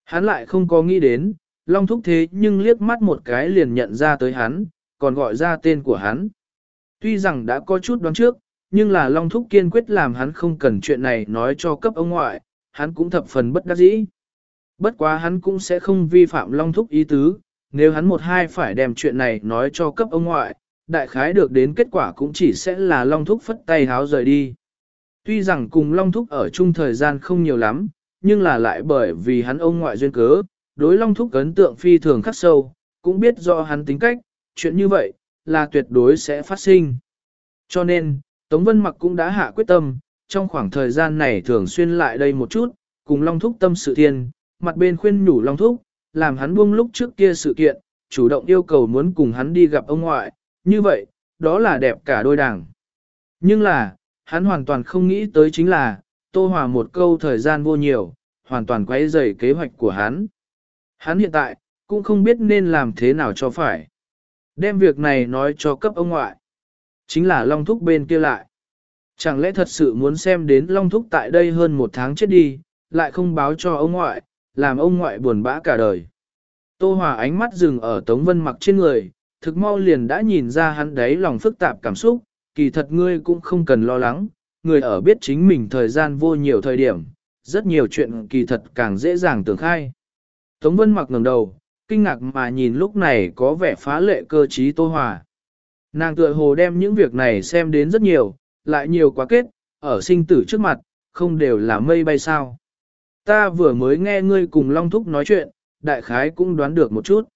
Hắn lại không có nghĩ đến, Long Thúc thế nhưng liếc mắt một cái liền nhận ra tới hắn, còn gọi ra tên của hắn. Tuy rằng đã có chút đoán trước, nhưng là Long Thúc kiên quyết làm hắn không cần chuyện này nói cho cấp ông ngoại, hắn cũng thập phần bất đắc dĩ. Bất quá hắn cũng sẽ không vi phạm Long Thúc ý tứ, nếu hắn một hai phải đem chuyện này nói cho cấp ông ngoại, đại khái được đến kết quả cũng chỉ sẽ là Long Thúc phất tay háo rời đi. Tuy rằng cùng Long Thúc ở chung thời gian không nhiều lắm, nhưng là lại bởi vì hắn ông ngoại duyên cớ, đối Long Thúc ấn tượng phi thường khắc sâu, cũng biết do hắn tính cách, chuyện như vậy, là tuyệt đối sẽ phát sinh. Cho nên, Tống Vân Mặc cũng đã hạ quyết tâm, trong khoảng thời gian này thường xuyên lại đây một chút, cùng Long Thúc tâm sự thiên, mặt bên khuyên nhủ Long Thúc, làm hắn buông lúc trước kia sự kiện, chủ động yêu cầu muốn cùng hắn đi gặp ông ngoại, như vậy, đó là đẹp cả đôi đảng. Nhưng là, hắn hoàn toàn không nghĩ tới chính là, Tô Hòa một câu thời gian vô nhiều, hoàn toàn quấy rầy kế hoạch của hắn. Hắn hiện tại, cũng không biết nên làm thế nào cho phải. Đem việc này nói cho cấp ông ngoại. Chính là Long Thúc bên kia lại. Chẳng lẽ thật sự muốn xem đến Long Thúc tại đây hơn một tháng chết đi, lại không báo cho ông ngoại, làm ông ngoại buồn bã cả đời. Tô Hòa ánh mắt dừng ở Tống Vân mặc trên người, thực mau liền đã nhìn ra hắn đấy lòng phức tạp cảm xúc, kỳ thật ngươi cũng không cần lo lắng, người ở biết chính mình thời gian vô nhiều thời điểm, rất nhiều chuyện kỳ thật càng dễ dàng tưởng khai. Tống Vân mặc ngẩng đầu, kinh ngạc mà nhìn lúc này có vẻ phá lệ cơ trí Tô Hòa. Nàng tựa hồ đem những việc này xem đến rất nhiều, lại nhiều quá kết, ở sinh tử trước mặt, không đều là mây bay sao. Ta vừa mới nghe ngươi cùng Long Thúc nói chuyện, đại khái cũng đoán được một chút.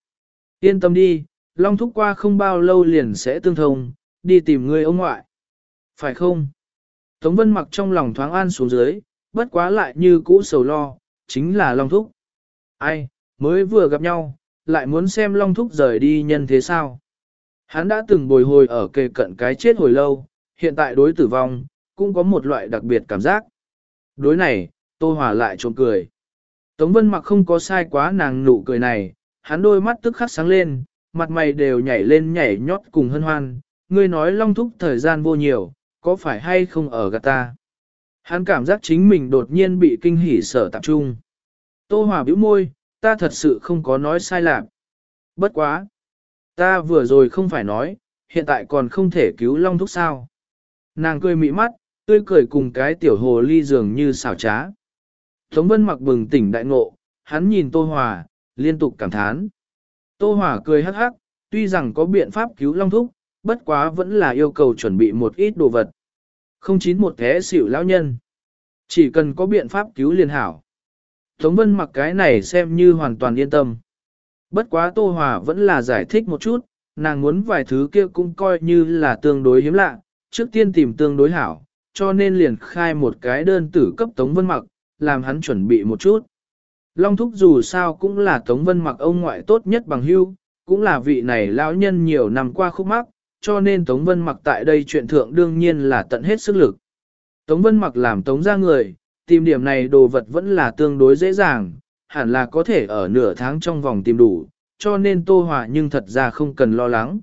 Yên tâm đi, Long Thúc qua không bao lâu liền sẽ tương thông, đi tìm ngươi ông ngoại. Phải không? Tống Vân mặc trong lòng thoáng an xuống dưới, bất quá lại như cũ sầu lo, chính là Long Thúc. Ai, mới vừa gặp nhau, lại muốn xem Long Thúc rời đi nhân thế sao? Hắn đã từng bồi hồi ở kề cận cái chết hồi lâu, hiện tại đối tử vong, cũng có một loại đặc biệt cảm giác. Đối này, Tô Hòa lại trộm cười. Tống Vân mặc không có sai quá nàng nụ cười này, hắn đôi mắt tức khắc sáng lên, mặt mày đều nhảy lên nhảy nhót cùng hân hoan, ngươi nói long thúc thời gian vô nhiều, có phải hay không ở gạt ta? Hắn cảm giác chính mình đột nhiên bị kinh hỉ sở tập trung. Tô Hòa bĩu môi, ta thật sự không có nói sai lạc. Bất quá. Ta vừa rồi không phải nói, hiện tại còn không thể cứu long thúc sao. Nàng cười mị mắt, tươi cười cùng cái tiểu hồ ly dường như xảo trá. Tống Vân mặc bừng tỉnh đại ngộ, hắn nhìn Tô Hòa, liên tục cảm thán. Tô Hòa cười hắc hắc, tuy rằng có biện pháp cứu Long Thúc, bất quá vẫn là yêu cầu chuẩn bị một ít đồ vật. Không chín một thế xỉu lão nhân. Chỉ cần có biện pháp cứu liền hảo. Tống Vân mặc cái này xem như hoàn toàn yên tâm. Bất quá Tô Hòa vẫn là giải thích một chút, nàng muốn vài thứ kia cũng coi như là tương đối hiếm lạ, trước tiên tìm tương đối hảo, cho nên liền khai một cái đơn tử cấp Tống Vân mặc, làm hắn chuẩn bị một chút. Long Thúc dù sao cũng là Tống Vân mặc ông ngoại tốt nhất bằng hưu, cũng là vị này lão nhân nhiều năm qua khúc mắc, cho nên Tống Vân mặc tại đây chuyện thượng đương nhiên là tận hết sức lực. Tống Vân mặc làm Tống ra người, tìm điểm này đồ vật vẫn là tương đối dễ dàng, hẳn là có thể ở nửa tháng trong vòng tìm đủ, cho nên Tô Hòa nhưng thật ra không cần lo lắng.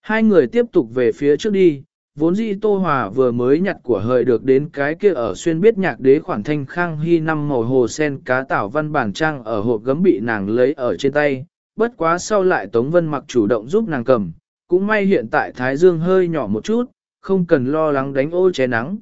Hai người tiếp tục về phía trước đi, vốn dĩ Tô Hòa vừa mới nhặt của hời được đến cái kia ở xuyên biết nhạc đế khoản thanh khang hy năm màu hồ sen cá tảo văn bản trang ở hộp gấm bị nàng lấy ở trên tay, bất quá sau lại Tống Vân mặc chủ động giúp nàng cầm, cũng may hiện tại Thái Dương hơi nhỏ một chút, không cần lo lắng đánh ô che nắng.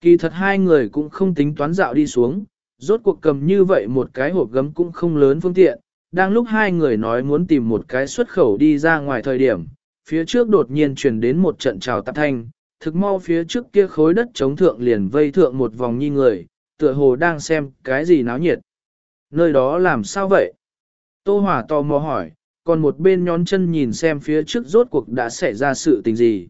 Kỳ thật hai người cũng không tính toán dạo đi xuống, rốt cuộc cầm như vậy một cái hộp gấm cũng không lớn phương tiện, đang lúc hai người nói muốn tìm một cái xuất khẩu đi ra ngoài thời điểm, phía trước đột nhiên truyền đến một trận trào tạp thanh, thực mau phía trước kia khối đất chống thượng liền vây thượng một vòng nhi người, tựa hồ đang xem cái gì náo nhiệt. Nơi đó làm sao vậy? Tô Hòa tò mò hỏi, còn một bên nhón chân nhìn xem phía trước rốt cuộc đã xảy ra sự tình gì.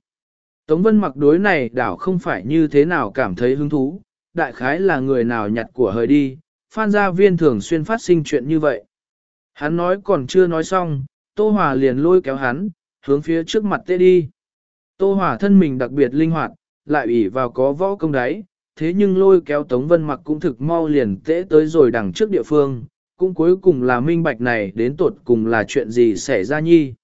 Tống Vân mặc đối này đảo không phải như thế nào cảm thấy hứng thú, đại khái là người nào nhặt của hời đi, phan gia viên thường xuyên phát sinh chuyện như vậy. Hắn nói còn chưa nói xong, Tô Hòa liền lôi kéo hắn, hướng phía trước mặt tê đi. Tô hỏa thân mình đặc biệt linh hoạt, lại ủy vào có võ công đáy, thế nhưng lôi kéo Tống Vân mặc cũng thực mau liền tễ tới rồi đằng trước địa phương, cũng cuối cùng là minh bạch này đến tột cùng là chuyện gì xảy ra nhi.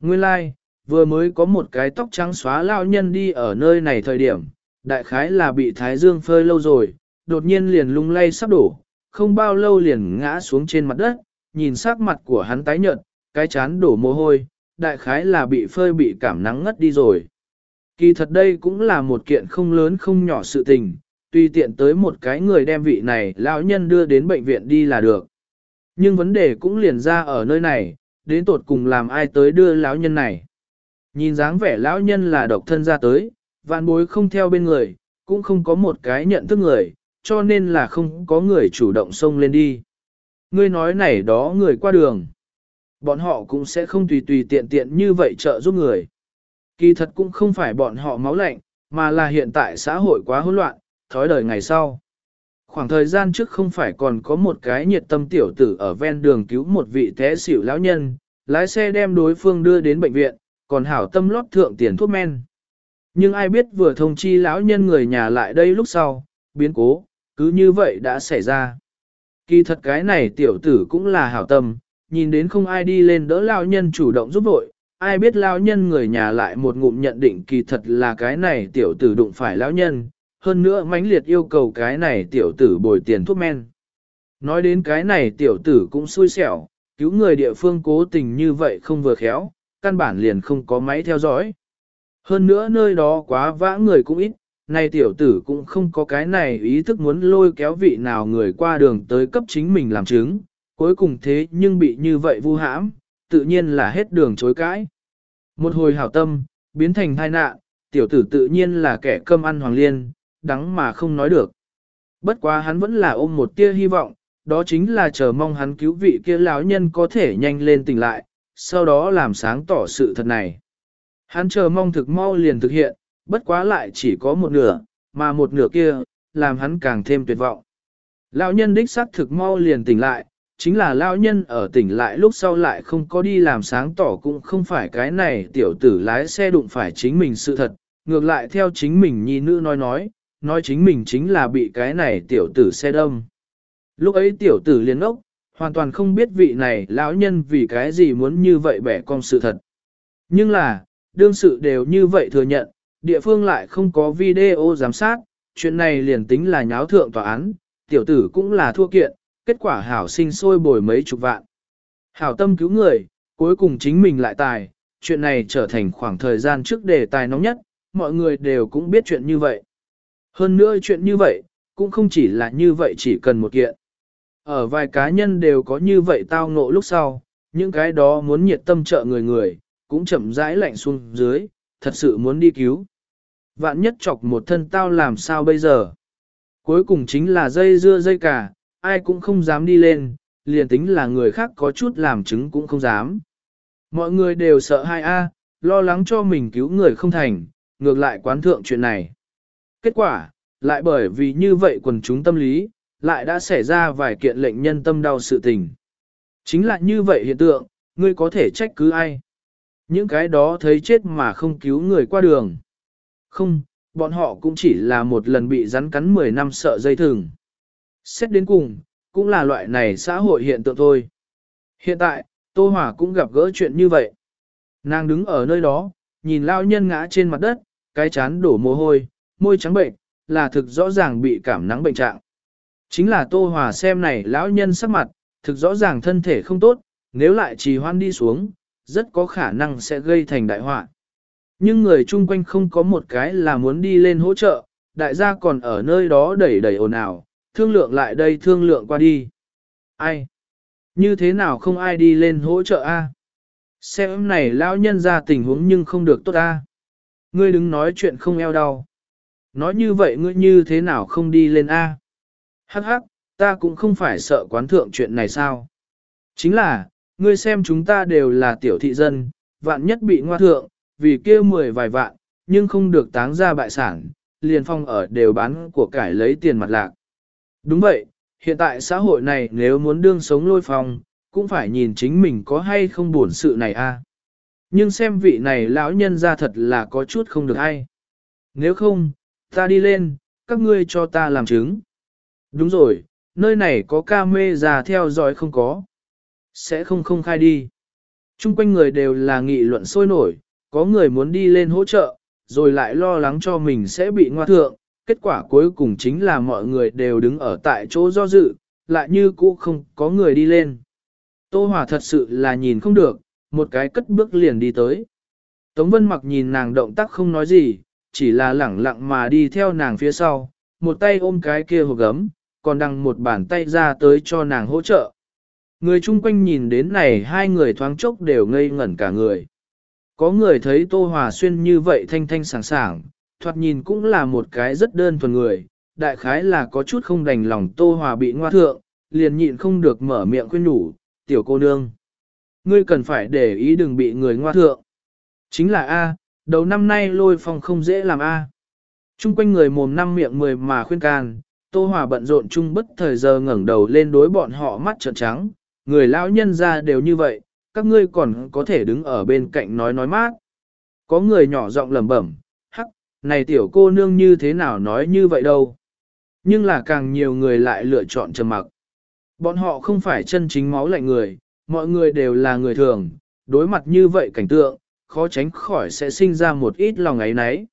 Nguyên lai, like, vừa mới có một cái tóc trắng xóa lao nhân đi ở nơi này thời điểm, đại khái là bị thái dương phơi lâu rồi, đột nhiên liền lung lay sắp đổ, không bao lâu liền ngã xuống trên mặt đất, nhìn sắc mặt của hắn tái nhợt, cái chán đổ mồ hôi, đại khái là bị phơi bị cảm nắng ngất đi rồi. Kỳ thật đây cũng là một kiện không lớn không nhỏ sự tình, tùy tiện tới một cái người đem vị này lão nhân đưa đến bệnh viện đi là được. Nhưng vấn đề cũng liền ra ở nơi này, đến tột cùng làm ai tới đưa lão nhân này. Nhìn dáng vẻ lão nhân là độc thân ra tới, vạn bối không theo bên người, cũng không có một cái nhận thức người, cho nên là không có người chủ động xông lên đi. Ngươi nói này đó người qua đường. Bọn họ cũng sẽ không tùy tùy tiện tiện như vậy trợ giúp người. Kỳ thật cũng không phải bọn họ máu lạnh, mà là hiện tại xã hội quá hỗn loạn, thói đời ngày sau. Khoảng thời gian trước không phải còn có một cái nhiệt tâm tiểu tử ở ven đường cứu một vị té xỉu lão nhân, lái xe đem đối phương đưa đến bệnh viện, còn hảo tâm lót thượng tiền thuốc men. Nhưng ai biết vừa thông chi lão nhân người nhà lại đây lúc sau, biến cố, cứ như vậy đã xảy ra. Kỳ thật cái này tiểu tử cũng là hảo tâm, nhìn đến không ai đi lên đỡ lao nhân chủ động giúp vội, ai biết lao nhân người nhà lại một ngụm nhận định kỳ thật là cái này tiểu tử đụng phải lão nhân, hơn nữa mãnh liệt yêu cầu cái này tiểu tử bồi tiền thuốc men. Nói đến cái này tiểu tử cũng xui xẻo, cứu người địa phương cố tình như vậy không vừa khéo, căn bản liền không có máy theo dõi. Hơn nữa nơi đó quá vã người cũng ít, này tiểu tử cũng không có cái này ý thức muốn lôi kéo vị nào người qua đường tới cấp chính mình làm chứng, cuối cùng thế nhưng bị như vậy vu hãm, tự nhiên là hết đường chối cãi. Một hồi hảo tâm, biến thành tai nạn, tiểu tử tự nhiên là kẻ cơm ăn hoàng liên, đắng mà không nói được. Bất quá hắn vẫn là ôm một tia hy vọng, đó chính là chờ mong hắn cứu vị kia lão nhân có thể nhanh lên tỉnh lại, sau đó làm sáng tỏ sự thật này. Hắn chờ mong thực mau liền thực hiện, bất quá lại chỉ có một nửa, mà một nửa kia, làm hắn càng thêm tuyệt vọng. Lão nhân đích xác thực mau liền tỉnh lại, chính là lão nhân ở tỉnh lại lúc sau lại không có đi làm sáng tỏ cũng không phải cái này tiểu tử lái xe đụng phải chính mình sự thật, ngược lại theo chính mình nhi nữ nói nói, nói chính mình chính là bị cái này tiểu tử xe đâm. Lúc ấy tiểu tử liền ốc, hoàn toàn không biết vị này lão nhân vì cái gì muốn như vậy bẻ con sự thật. Nhưng là, đương sự đều như vậy thừa nhận, địa phương lại không có video giám sát, chuyện này liền tính là nháo thượng tòa án, tiểu tử cũng là thua kiện, kết quả hảo sinh sôi bồi mấy chục vạn. Hảo tâm cứu người, cuối cùng chính mình lại tài, chuyện này trở thành khoảng thời gian trước đề tài nóng nhất, mọi người đều cũng biết chuyện như vậy. Hơn nữa chuyện như vậy, cũng không chỉ là như vậy chỉ cần một kiện. Ở vài cá nhân đều có như vậy tao ngộ lúc sau, những cái đó muốn nhiệt tâm trợ người người, cũng chậm rãi lạnh xuống dưới, thật sự muốn đi cứu. Vạn nhất chọc một thân tao làm sao bây giờ? Cuối cùng chính là dây dưa dây cả, ai cũng không dám đi lên, liền tính là người khác có chút làm chứng cũng không dám. Mọi người đều sợ hai a, lo lắng cho mình cứu người không thành, ngược lại quán thượng chuyện này. Kết quả, lại bởi vì như vậy quần chúng tâm lý, lại đã xảy ra vài kiện lệnh nhân tâm đau sự tình. Chính là như vậy hiện tượng, ngươi có thể trách cứ ai. Những cái đó thấy chết mà không cứu người qua đường. Không, bọn họ cũng chỉ là một lần bị rắn cắn 10 năm sợ dây thừng. Xét đến cùng, cũng là loại này xã hội hiện tượng thôi. Hiện tại, Tô Hỏa cũng gặp gỡ chuyện như vậy. Nàng đứng ở nơi đó, nhìn lao nhân ngã trên mặt đất, cái chán đổ mồ hôi, môi trắng bệnh, là thực rõ ràng bị cảm nắng bệnh trạng. Chính là Tô Hòa xem này lão nhân sắc mặt, thực rõ ràng thân thể không tốt, nếu lại trì hoan đi xuống, rất có khả năng sẽ gây thành đại họa. Nhưng người chung quanh không có một cái là muốn đi lên hỗ trợ, đại gia còn ở nơi đó đẩy đẩy ồn ào, thương lượng lại đây thương lượng qua đi. Ai? Như thế nào không ai đi lên hỗ trợ a? Xem này lão nhân ra tình huống nhưng không được tốt a. Ngươi đứng nói chuyện không eo đau. Nói như vậy ngươi như thế nào không đi lên a? Hắc hắc, ta cũng không phải sợ quán thượng chuyện này sao. Chính là, ngươi xem chúng ta đều là tiểu thị dân, vạn nhất bị ngoa thượng, vì kia mười vài vạn, nhưng không được táng ra bại sản, liền phong ở đều bán của cải lấy tiền mặt lạc. Đúng vậy, hiện tại xã hội này nếu muốn đương sống lôi phong, cũng phải nhìn chính mình có hay không buồn sự này a. Nhưng xem vị này lão nhân ra thật là có chút không được hay. Nếu không, ta đi lên, các ngươi cho ta làm chứng. Đúng rồi, nơi này có ca mê già theo dõi không có. Sẽ không không khai đi. Trung quanh người đều là nghị luận sôi nổi, có người muốn đi lên hỗ trợ, rồi lại lo lắng cho mình sẽ bị ngoa thượng. Kết quả cuối cùng chính là mọi người đều đứng ở tại chỗ do dự, lại như cũ không có người đi lên. Tô Hòa thật sự là nhìn không được, một cái cất bước liền đi tới. Tống Vân mặc nhìn nàng động tác không nói gì, chỉ là lẳng lặng mà đi theo nàng phía sau, một tay ôm cái kia hộp gấm, còn đằng một bàn tay ra tới cho nàng hỗ trợ. Người chung quanh nhìn đến này hai người thoáng chốc đều ngây ngẩn cả người. Có người thấy Tô Hòa Xuyên như vậy thanh thanh sảng sảng, thoạt nhìn cũng là một cái rất đơn thuần người, đại khái là có chút không đành lòng Tô Hòa bị ngoa thượng, liền nhịn không được mở miệng khuyên nhủ, tiểu cô nương. Ngươi cần phải để ý đừng bị người ngoa thượng. Chính là A, đầu năm nay lôi phong không dễ làm A. Trung quanh người mồm năm miệng mười mà khuyên can, Tô Hòa bận rộn chung bất thời giờ ngẩng đầu lên đối bọn họ mắt trợn trắng, người lão nhân ra đều như vậy, các ngươi còn có thể đứng ở bên cạnh nói nói mát. Có người nhỏ giọng lẩm bẩm, này tiểu cô nương như thế nào nói như vậy đâu. Nhưng là càng nhiều người lại lựa chọn trầm mặc. Bọn họ không phải chân chính máu lạnh người, mọi người đều là người thường, đối mặt như vậy cảnh tượng, khó tránh khỏi sẽ sinh ra một ít lòng ấy nấy.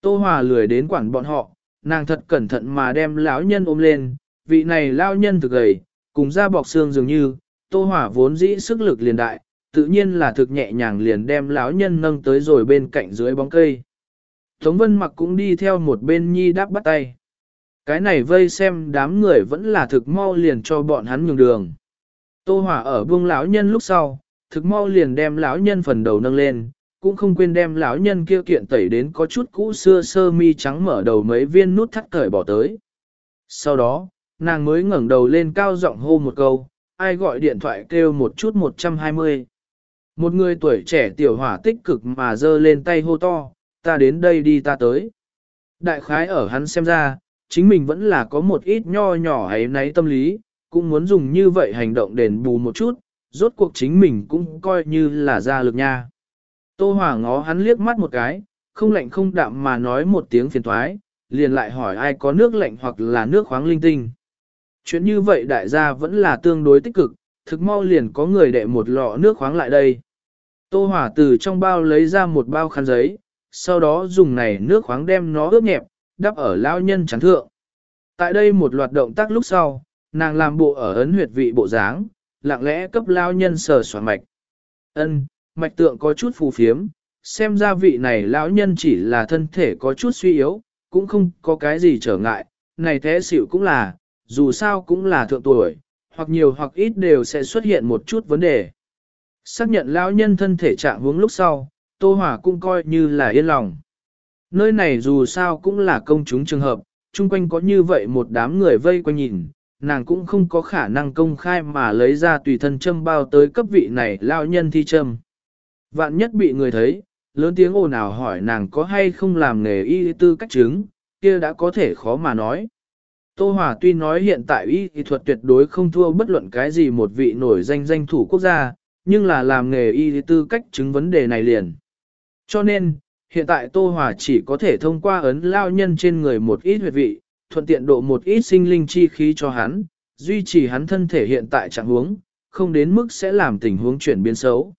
Tô Hòa lười đến quản bọn họ, nàng thật cẩn thận mà đem lão nhân ôm lên, vị này lão nhân thực gầy, cùng da bọc xương dường như, Tô Hòa vốn dĩ sức lực liền đại, tự nhiên là thực nhẹ nhàng liền đem lão nhân nâng tới rồi bên cạnh dưới bóng cây. Tống Vân Mặc cũng đi theo một bên nhi đáp bắt tay. Cái này vây xem đám người vẫn là thực mau liền cho bọn hắn nhường đường. Tô Hòa ở buông lão nhân lúc sau, thực mau liền đem lão nhân phần đầu nâng lên, cũng không quên đem lão nhân kia kiện tẩy đến có chút cũ xưa sơ mi trắng mở đầu mấy viên nút thắt cởi bỏ tới. Sau đó, nàng mới ngẩng đầu lên cao giọng hô một câu, ai gọi điện thoại kêu một chút 120. Một người tuổi trẻ tiểu hỏa tích cực mà giơ lên tay hô to, ta đến đây đi ta tới. Đại khái ở hắn xem ra, chính mình vẫn là có một ít nho nhỏ ấy náy tâm lý, cũng muốn dùng như vậy hành động đền bù một chút, rốt cuộc chính mình cũng coi như là ra lực nha. Tô Hòa ngó hắn liếc mắt một cái, không lạnh không đạm mà nói một tiếng phiền thoái, liền lại hỏi ai có nước lạnh hoặc là nước khoáng linh tinh. Chuyện như vậy đại gia vẫn là tương đối tích cực, thực mau liền có người đệ một lọ nước khoáng lại đây. Tô Hỏa từ trong bao lấy ra một bao khăn giấy, sau đó dùng này nước khoáng đem nó ướp nhẹp, đắp ở lao nhân chắn thượng. Tại đây một loạt động tác lúc sau, nàng làm bộ ở ấn huyệt vị bộ dáng, lặng lẽ cấp lao nhân sờ soạn mạch. Ân, mạch tượng có chút phù phiếm, xem ra vị này lão nhân chỉ là thân thể có chút suy yếu, cũng không có cái gì trở ngại, này thế xỉu cũng là, dù sao cũng là thượng tuổi, hoặc nhiều hoặc ít đều sẽ xuất hiện một chút vấn đề. Xác nhận lão nhân thân thể trạng hướng lúc sau, Tô Hòa cũng coi như là yên lòng. Nơi này dù sao cũng là công chúng trường hợp, chung quanh có như vậy một đám người vây quanh nhìn, nàng cũng không có khả năng công khai mà lấy ra tùy thân châm bao tới cấp vị này lao nhân thi châm. Vạn nhất bị người thấy, lớn tiếng ồn ào hỏi nàng có hay không làm nghề y tư cách chứng, kia đã có thể khó mà nói. Tô Hòa tuy nói hiện tại y thuật tuyệt đối không thua bất luận cái gì một vị nổi danh danh thủ quốc gia, nhưng là làm nghề y tư cách chứng vấn đề này liền. Cho nên, hiện tại Tô Hòa chỉ có thể thông qua ấn lao nhân trên người một ít huyệt vị, thuận tiện độ một ít sinh linh chi khí cho hắn, duy trì hắn thân thể hiện tại trạng huống, không đến mức sẽ làm tình huống chuyển biến xấu.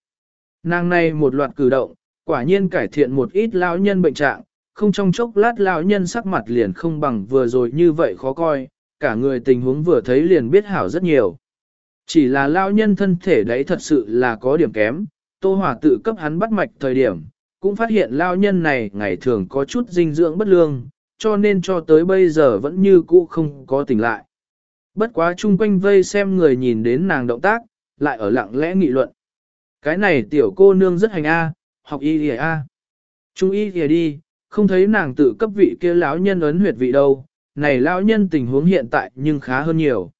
Nàng này một loạt cử động, quả nhiên cải thiện một ít lão nhân bệnh trạng, không trong chốc lát lão nhân sắc mặt liền không bằng vừa rồi như vậy khó coi, cả người tình huống vừa thấy liền biết hảo rất nhiều. Chỉ là lão nhân thân thể đấy thật sự là có điểm kém, Tô Hòa tự cấp hắn bắt mạch thời điểm, cũng phát hiện lão nhân này ngày thường có chút dinh dưỡng bất lương, cho nên cho tới bây giờ vẫn như cũ không có tỉnh lại. Bất quá chung quanh vây xem người nhìn đến nàng động tác, lại ở lặng lẽ nghị luận. Cái này tiểu cô nương rất hành A, học y thì A. Trung y thì đi, không thấy nàng tự cấp vị kia lão nhân ấn huyệt vị đâu, này lão nhân tình huống hiện tại nhưng khá hơn nhiều.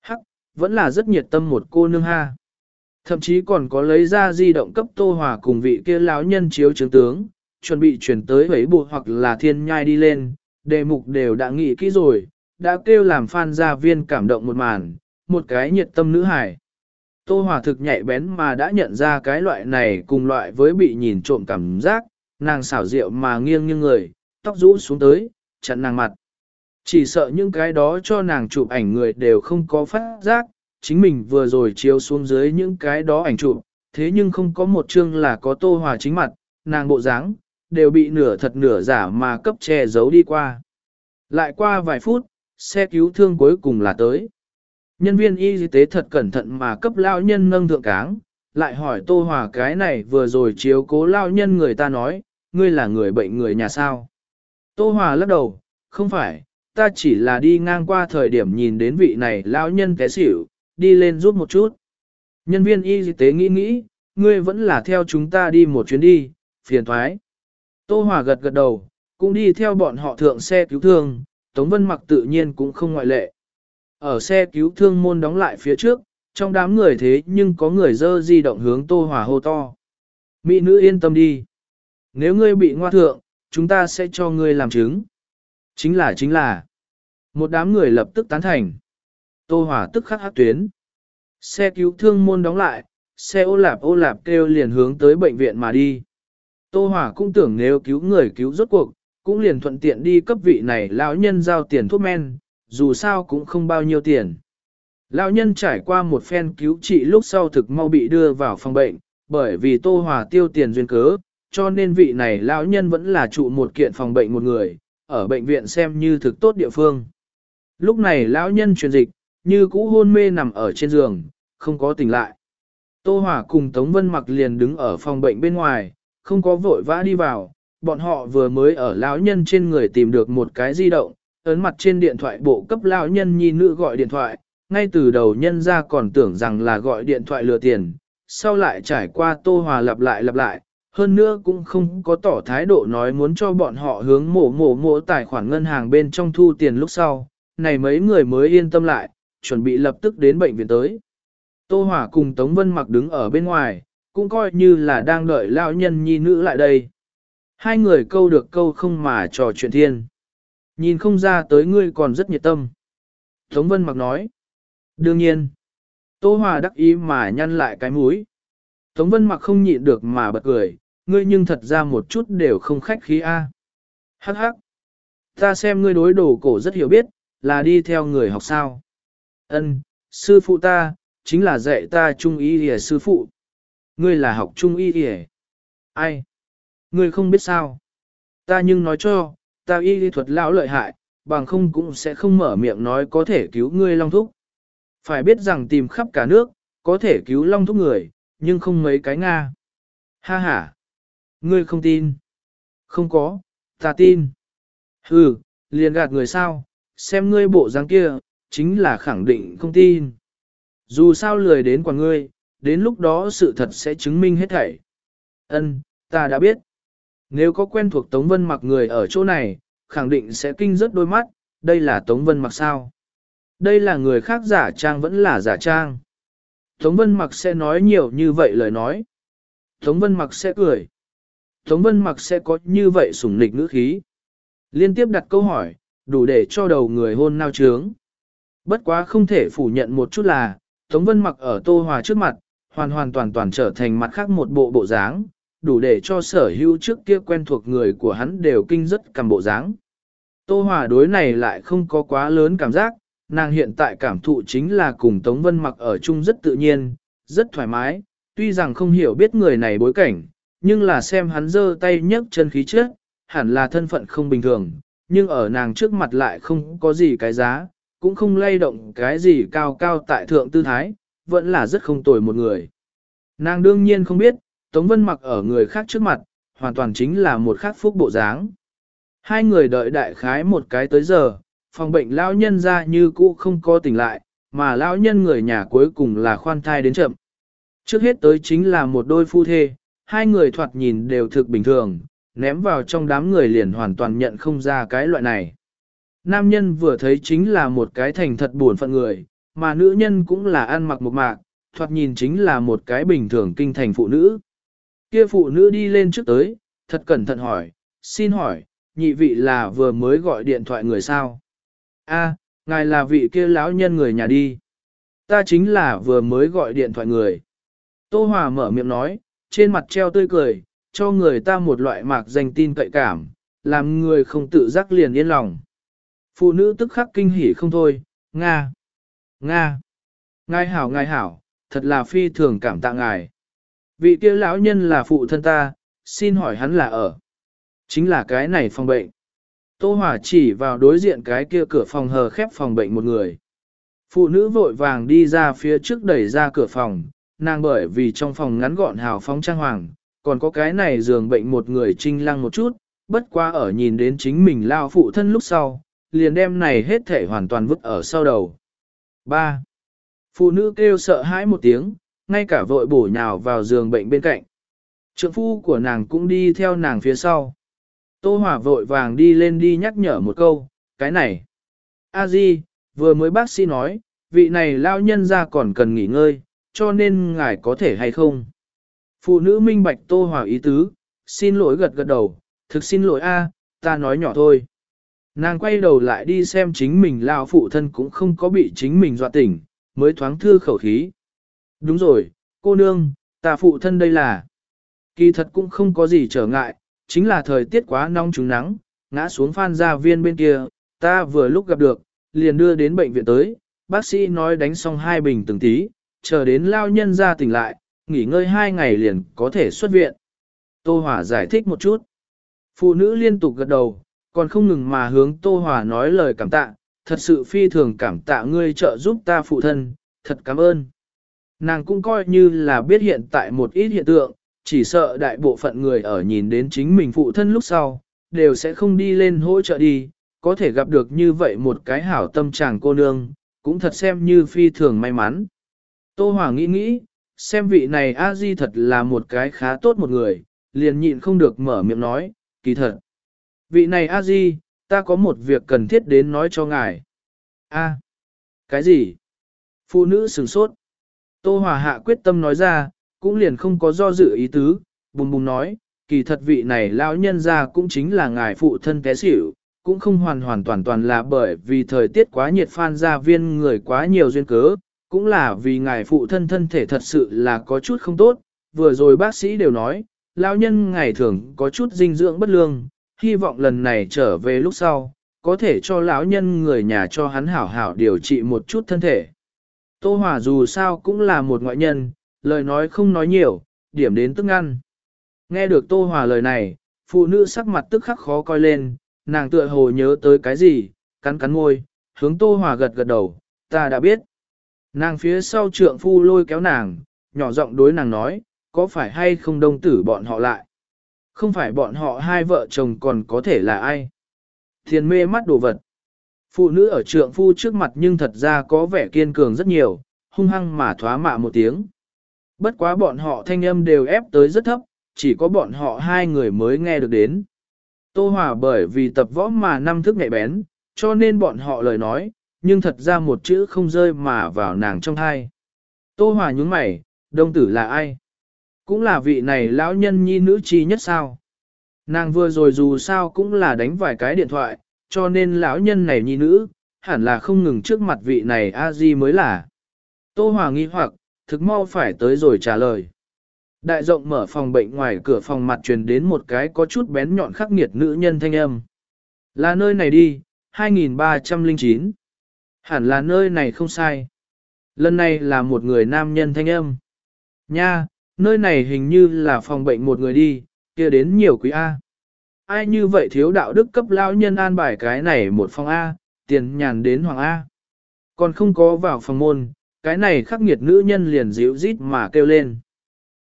Hắc, vẫn là rất nhiệt tâm một cô nương ha. Thậm chí còn có lấy ra di động cấp tô hòa cùng vị kia lão nhân chiếu chứng tướng, chuẩn bị chuyển tới ấy bộ hoặc là thiên nhai đi lên, đề mục đều đã nghĩ kỹ rồi, đã kêu làm fan gia viên cảm động một màn, một cái nhiệt tâm nữ hải. Tô Hòa thực nhạy bén mà đã nhận ra cái loại này cùng loại với bị nhìn trộm cảm giác, nàng xảo rượu mà nghiêng như người, tóc rũ xuống tới, chặn nàng mặt. Chỉ sợ những cái đó cho nàng chụp ảnh người đều không có phát giác, chính mình vừa rồi chiếu xuống dưới những cái đó ảnh chụp, thế nhưng không có một chương là có Tô Hòa chính mặt, nàng bộ dáng đều bị nửa thật nửa giả mà cấp che giấu đi qua. Lại qua vài phút, xe cứu thương cuối cùng là tới. Nhân viên y tế thật cẩn thận mà cấp lao nhân nâng thượng cáng, lại hỏi Tô Hòa cái này vừa rồi chiếu cố lao nhân người ta nói, ngươi là người bệnh người nhà sao. Tô Hòa lắc đầu, không phải, ta chỉ là đi ngang qua thời điểm nhìn đến vị này lao nhân té xỉu, đi lên giúp một chút. Nhân viên y tế nghĩ nghĩ, ngươi vẫn là theo chúng ta đi một chuyến đi, phiền thoái. Tô Hòa gật gật đầu, cũng đi theo bọn họ thượng xe cứu thương, Tống Vân mặc tự nhiên cũng không ngoại lệ. Ở xe cứu thương môn đóng lại phía trước, trong đám người thế nhưng có người dơ di động hướng Tô Hòa hô to. Mỹ nữ yên tâm đi. Nếu ngươi bị ngoa thượng, chúng ta sẽ cho ngươi làm chứng. Chính là chính là. Một đám người lập tức tán thành. Tô Hòa tức khắc hát tuyến. Xe cứu thương môn đóng lại, xe ô lạp ô lạp kêu liền hướng tới bệnh viện mà đi. Tô Hòa cũng tưởng nếu cứu người cứu rốt cuộc, cũng liền thuận tiện đi cấp vị này lão nhân giao tiền thuốc men, dù sao cũng không bao nhiêu tiền. Lão nhân trải qua một phen cứu trị lúc sau thực mau bị đưa vào phòng bệnh, bởi vì Tô Hòa tiêu tiền duyên cớ, cho nên vị này lão nhân vẫn là trụ một kiện phòng bệnh một người, ở bệnh viện xem như thực tốt địa phương. Lúc này lão nhân truyền dịch, như cũ hôn mê nằm ở trên giường, không có tỉnh lại. Tô Hòa cùng Tống Vân mặc liền đứng ở phòng bệnh bên ngoài, không có vội vã đi vào, bọn họ vừa mới ở lão nhân trên người tìm được một cái di động, ấn mặt trên điện thoại bộ cấp lão nhân nhi nữ gọi điện thoại, ngay từ đầu nhân ra còn tưởng rằng là gọi điện thoại lừa tiền, sau lại trải qua Tô Hòa lặp lại lặp lại, hơn nữa cũng không có tỏ thái độ nói muốn cho bọn họ hướng mổ mổ mổ tài khoản ngân hàng bên trong thu tiền lúc sau, này mấy người mới yên tâm lại, chuẩn bị lập tức đến bệnh viện tới. Tô Hỏa cùng Tống Vân mặc đứng ở bên ngoài, cũng coi như là đang đợi lão nhân nhi nữ lại đây. Hai người câu được câu không mà trò chuyện thiên. Nhìn không ra tới ngươi còn rất nhiệt tâm. Tống Vân mặc nói. Đương nhiên. Tô Hòa đắc ý mà nhăn lại cái mũi. Tống Vân mặc không nhịn được mà bật cười, ngươi nhưng thật ra một chút đều không khách khí a. Hắc hắc. Ta xem ngươi đối đồ cổ rất hiểu biết, là đi theo người học sao. Ân, sư phụ ta, chính là dạy ta trung y hề sư phụ. Ngươi là học trung y hề. Ai? Ngươi không biết sao. Ta nhưng nói cho, ta y lý thuật lão lợi hại, bằng không cũng sẽ không mở miệng nói có thể cứu ngươi long thúc. Phải biết rằng tìm khắp cả nước, có thể cứu long thúc người, nhưng không mấy cái Nga. Ha ha! Ngươi không tin? Không có, ta tin. Hừ, liền gạt người sao, xem ngươi bộ dáng kia, chính là khẳng định không tin. Dù sao lười đến quả ngươi, đến lúc đó sự thật sẽ chứng minh hết thảy. Ân, ta đã biết. Nếu có quen thuộc Tống Vân mặc người ở chỗ này, khẳng định sẽ kinh rớt đôi mắt, đây là Tống Vân mặc sao. Đây là người khác giả trang vẫn là giả trang. Tống Vân mặc sẽ nói nhiều như vậy lời nói. Tống Vân mặc sẽ cười. Tống Vân mặc sẽ có như vậy sủng nịch ngữ khí. Liên tiếp đặt câu hỏi, đủ để cho đầu người hôn nao trướng. Bất quá không thể phủ nhận một chút là, Tống Vân mặc ở Tô Hòa trước mặt, hoàn hoàn toàn toàn trở thành mặt khác một bộ bộ dáng, đủ để cho sở hữu trước kia quen thuộc người của hắn đều kinh rất cầm bộ dáng. Tô Hòa đối này lại không có quá lớn cảm giác, nàng hiện tại cảm thụ chính là cùng Tống Vân mặc ở chung rất tự nhiên, rất thoải mái, tuy rằng không hiểu biết người này bối cảnh, nhưng là xem hắn giơ tay nhấc chân khí trước, hẳn là thân phận không bình thường, nhưng ở nàng trước mặt lại không có gì cái giá, cũng không lay động cái gì cao cao tại thượng tư thái, vẫn là rất không tồi một người. Nàng đương nhiên không biết, Tống Vân mặc ở người khác trước mặt, hoàn toàn chính là một khắc phúc bộ dáng. Hai người đợi đại khái một cái tới giờ, phòng bệnh lão nhân ra như cũ không có tỉnh lại, mà lão nhân người nhà cuối cùng là khoan thai đến chậm. Trước hết tới chính là một đôi phu thê, hai người thoạt nhìn đều thực bình thường, ném vào trong đám người liền hoàn toàn nhận không ra cái loại này. Nam nhân vừa thấy chính là một cái thành thật buồn phận người, mà nữ nhân cũng là ăn mặc một mạc, thoạt nhìn chính là một cái bình thường kinh thành phụ nữ. Kia phụ nữ đi lên trước tới, thật cẩn thận hỏi, xin hỏi, nhị vị là vừa mới gọi điện thoại người sao? A, ngài là vị kia lão nhân người nhà đi. Ta chính là vừa mới gọi điện thoại người. Tô Hòa mở miệng nói, trên mặt treo tươi cười, cho người ta một loại mạc danh tin cậy cảm, làm người không tự giác liền yên lòng. Phụ nữ tức khắc kinh hỉ không thôi, Nga, Nga, Ngài hảo ngài hảo, thật là phi thường cảm tạ ngài. Vị kia lão nhân là phụ thân ta, xin hỏi hắn là ở. Chính là cái này phòng bệnh. Tô Hòa chỉ vào đối diện cái kia cửa phòng hờ khép phòng bệnh một người. Phụ nữ vội vàng đi ra phía trước đẩy ra cửa phòng, nàng bởi vì trong phòng ngắn gọn hào phóng trang hoàng, còn có cái này giường bệnh một người trinh lăng một chút, bất qua ở nhìn đến chính mình lao phụ thân lúc sau, liền đem này hết thể hoàn toàn vứt ở sau đầu. 3. Phụ nữ kêu sợ hãi một tiếng, ngay cả vội bổ nhào vào giường bệnh bên cạnh. Trượng phu của nàng cũng đi theo nàng phía sau. Tô Hỏa vội vàng đi lên đi nhắc nhở một câu, cái này. A Di, vừa mới bác sĩ nói, vị này lao nhân ra còn cần nghỉ ngơi, cho nên ngài có thể hay không. Phụ nữ minh bạch Tô Hỏa ý tứ, xin lỗi gật gật đầu, thực xin lỗi a, ta nói nhỏ thôi. Nàng quay đầu lại đi xem chính mình lao phụ thân cũng không có bị chính mình dọa tỉnh, mới thoáng thư khẩu khí. Đúng rồi, cô nương, ta phụ thân đây là. Kỳ thật cũng không có gì trở ngại, chính là thời tiết quá nóng trứng nắng, ngã xuống phan gia viên bên kia, ta vừa lúc gặp được, liền đưa đến bệnh viện tới, bác sĩ nói đánh xong hai bình từng tí, chờ đến lao nhân ra tỉnh lại, nghỉ ngơi hai ngày liền có thể xuất viện. Tô hỏa giải thích một chút. Phụ nữ liên tục gật đầu, còn không ngừng mà hướng Tô Hòa nói lời cảm tạ, thật sự phi thường cảm tạ ngươi trợ giúp ta phụ thân, thật cảm ơn. Nàng cũng coi như là biết hiện tại một ít hiện tượng, chỉ sợ đại bộ phận người ở nhìn đến chính mình phụ thân lúc sau, đều sẽ không đi lên hỗ trợ đi, có thể gặp được như vậy một cái hảo tâm chàng cô nương, cũng thật xem như phi thường may mắn. Tô Hòa nghĩ nghĩ, xem vị này a di thật là một cái khá tốt một người, liền nhịn không được mở miệng nói, kỳ thật. Vị này a di, ta có một việc cần thiết đến nói cho ngài. A, cái gì? Phụ nữ sửng sốt. Tô Hòa hạ quyết tâm nói ra, cũng liền không có do dự ý tứ, bùm bùm nói, kỳ thật vị này lão nhân ra cũng chính là ngài phụ thân té xỉu, cũng không hoàn hoàn toàn toàn là bởi vì thời tiết quá nhiệt phan gia viên người quá nhiều duyên cớ, cũng là vì ngài phụ thân thân thể thật sự là có chút không tốt, vừa rồi bác sĩ đều nói, lão nhân ngày thường có chút dinh dưỡng bất lương, hy vọng lần này trở về lúc sau, có thể cho lão nhân người nhà cho hắn hảo hảo điều trị một chút thân thể. Tô Hòa dù sao cũng là một ngoại nhân, lời nói không nói nhiều, điểm đến tức ăn. Nghe được Tô Hòa lời này, phụ nữ sắc mặt tức khắc khó coi lên, nàng tựa hồ nhớ tới cái gì, cắn cắn môi, hướng Tô Hòa gật gật đầu, ta đã biết. Nàng phía sau trượng phu lôi kéo nàng, nhỏ giọng đối nàng nói, có phải hay không đông tử bọn họ lại? Không phải bọn họ hai vợ chồng còn có thể là ai? Thiền mê mắt đồ vật. Phụ nữ ở trượng phu trước mặt nhưng thật ra có vẻ kiên cường rất nhiều, hung hăng mà thoá mạ một tiếng. Bất quá bọn họ thanh âm đều ép tới rất thấp, chỉ có bọn họ hai người mới nghe được đến. Tô Hòa bởi vì tập võ mà năm thức nhạy bén, cho nên bọn họ lời nói, nhưng thật ra một chữ không rơi mà vào nàng trong thai. Tô Hòa nhúng mày, đông tử là ai? Cũng là vị này lão nhân nhi nữ chi nhất sao? Nàng vừa rồi dù sao cũng là đánh vài cái điện thoại, cho nên lão nhân này nhi nữ, hẳn là không ngừng trước mặt vị này a di mới là. Tô Hòa nghi hoặc, thực mau phải tới rồi trả lời. Đại rộng mở phòng bệnh ngoài cửa phòng mặt truyền đến một cái có chút bén nhọn khắc nghiệt nữ nhân thanh âm. Là nơi này đi, 2309. Hẳn là nơi này không sai. Lần này là một người nam nhân thanh âm. Nha, nơi này hình như là phòng bệnh một người đi, kia đến nhiều quý A. Ai như vậy thiếu đạo đức cấp lão nhân an bài cái này một phòng A, tiền nhàn đến hoàng A. Còn không có vào phòng môn, cái này khắc nghiệt nữ nhân liền dịu rít mà kêu lên.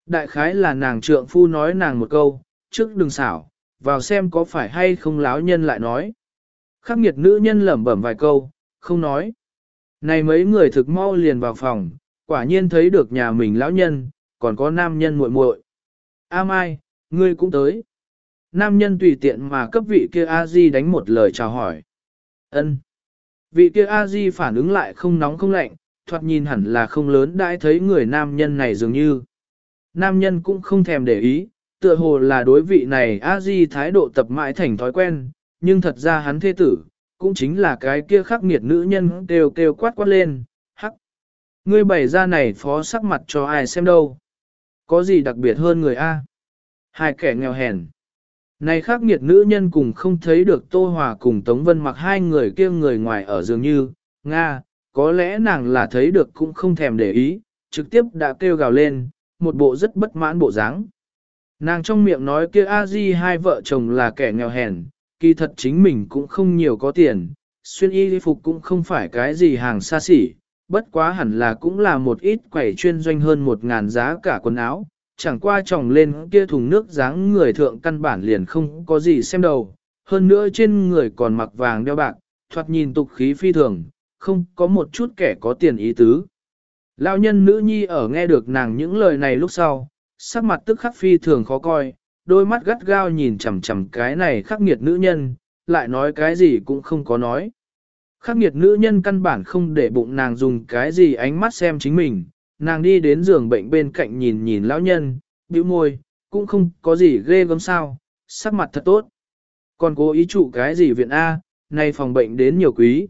Đại khái là nàng trượng phu nói nàng một câu, trước đừng xảo, vào xem có phải hay không lão nhân lại nói. Khắc nghiệt nữ nhân lẩm bẩm vài câu, không nói. Này mấy người thực mau liền vào phòng, quả nhiên thấy được nhà mình lão nhân, còn có nam nhân muội muội. A Mai, ngươi cũng tới. Nam nhân tùy tiện mà cấp vị kia A-di đánh một lời chào hỏi. Ân. Vị kia A-di phản ứng lại không nóng không lạnh, thoạt nhìn hẳn là không lớn đãi thấy người nam nhân này dường như. Nam nhân cũng không thèm để ý, tựa hồ là đối vị này A-di thái độ tập mãi thành thói quen, nhưng thật ra hắn thê tử, cũng chính là cái kia khắc nghiệt nữ nhân đều kêu quát quát lên, hắc. Ngươi bày ra này phó sắc mặt cho ai xem đâu. Có gì đặc biệt hơn người A? Hai kẻ nghèo hèn. Này khắc nghiệt nữ nhân cùng không thấy được Tô Hòa cùng Tống Vân mặc hai người kia người ngoài ở dường như, Nga, có lẽ nàng là thấy được cũng không thèm để ý, trực tiếp đã kêu gào lên, một bộ rất bất mãn bộ dáng. Nàng trong miệng nói kia a di hai vợ chồng là kẻ nghèo hèn, kỳ thật chính mình cũng không nhiều có tiền, xuyên y phục cũng không phải cái gì hàng xa xỉ, bất quá hẳn là cũng là một ít quẩy chuyên doanh hơn một ngàn giá cả quần áo, chẳng qua tròng lên kia thùng nước dáng người thượng căn bản liền không có gì xem đầu, hơn nữa trên người còn mặc vàng đeo bạc, thoạt nhìn tục khí phi thường, không có một chút kẻ có tiền ý tứ. Lão nhân nữ nhi ở nghe được nàng những lời này lúc sau, sắc mặt tức khắc phi thường khó coi, đôi mắt gắt gao nhìn chằm chằm cái này khắc nghiệt nữ nhân, lại nói cái gì cũng không có nói. Khắc nghiệt nữ nhân căn bản không để bụng nàng dùng cái gì ánh mắt xem chính mình, nàng đi đến giường bệnh bên cạnh nhìn nhìn lão nhân, bĩu môi, cũng không có gì ghê gớm sao, sắc mặt thật tốt. Còn cố ý trụ cái gì viện A, nay phòng bệnh đến nhiều quý.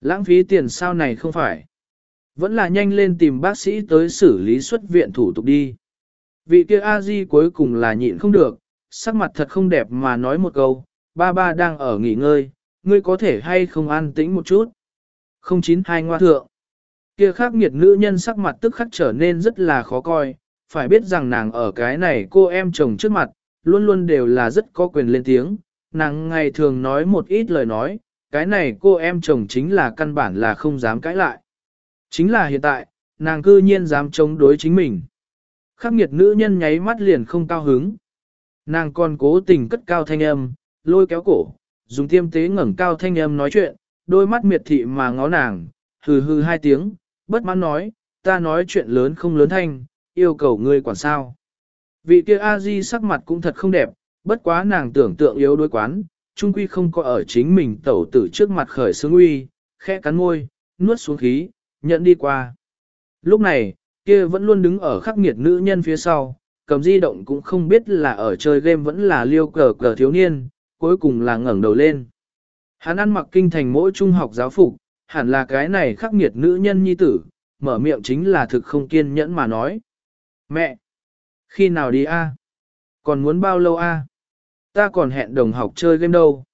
Lãng phí tiền sao này không phải. Vẫn là nhanh lên tìm bác sĩ tới xử lý xuất viện thủ tục đi. Vị kia A-di cuối cùng là nhịn không được, sắc mặt thật không đẹp mà nói một câu, ba ba đang ở nghỉ ngơi, ngươi có thể hay không an tĩnh một chút. Không chín hai ngoa thượng. Kia khắc nghiệt nữ nhân sắc mặt tức khắc trở nên rất là khó coi, phải biết rằng nàng ở cái này cô em chồng trước mặt, luôn luôn đều là rất có quyền lên tiếng, nàng ngày thường nói một ít lời nói, cái này cô em chồng chính là căn bản là không dám cãi lại. Chính là hiện tại, nàng cư nhiên dám chống đối chính mình. Khắc nghiệt nữ nhân nháy mắt liền không cao hứng. Nàng còn cố tình cất cao thanh âm, lôi kéo cổ, dùng tiêm tế ngẩng cao thanh âm nói chuyện, đôi mắt miệt thị mà ngó nàng, hừ hừ hai tiếng, bất mãn nói, ta nói chuyện lớn không lớn thanh, yêu cầu ngươi quản sao. Vị kia A-di sắc mặt cũng thật không đẹp, bất quá nàng tưởng tượng yếu đối quán, trung quy không có ở chính mình tẩu tử trước mặt khởi xướng uy, khẽ cắn môi, nuốt xuống khí, nhận đi qua. Lúc này, kia vẫn luôn đứng ở khắc nghiệt nữ nhân phía sau, cầm di động cũng không biết là ở chơi game vẫn là liêu cờ cờ thiếu niên, cuối cùng là ngẩng đầu lên. Hắn ăn mặc kinh thành mỗi trung học giáo phục, hẳn là cái này khắc nghiệt nữ nhân nhi tử, mở miệng chính là thực không kiên nhẫn mà nói. Mẹ! Khi nào đi a? Còn muốn bao lâu a? Ta còn hẹn đồng học chơi game đâu.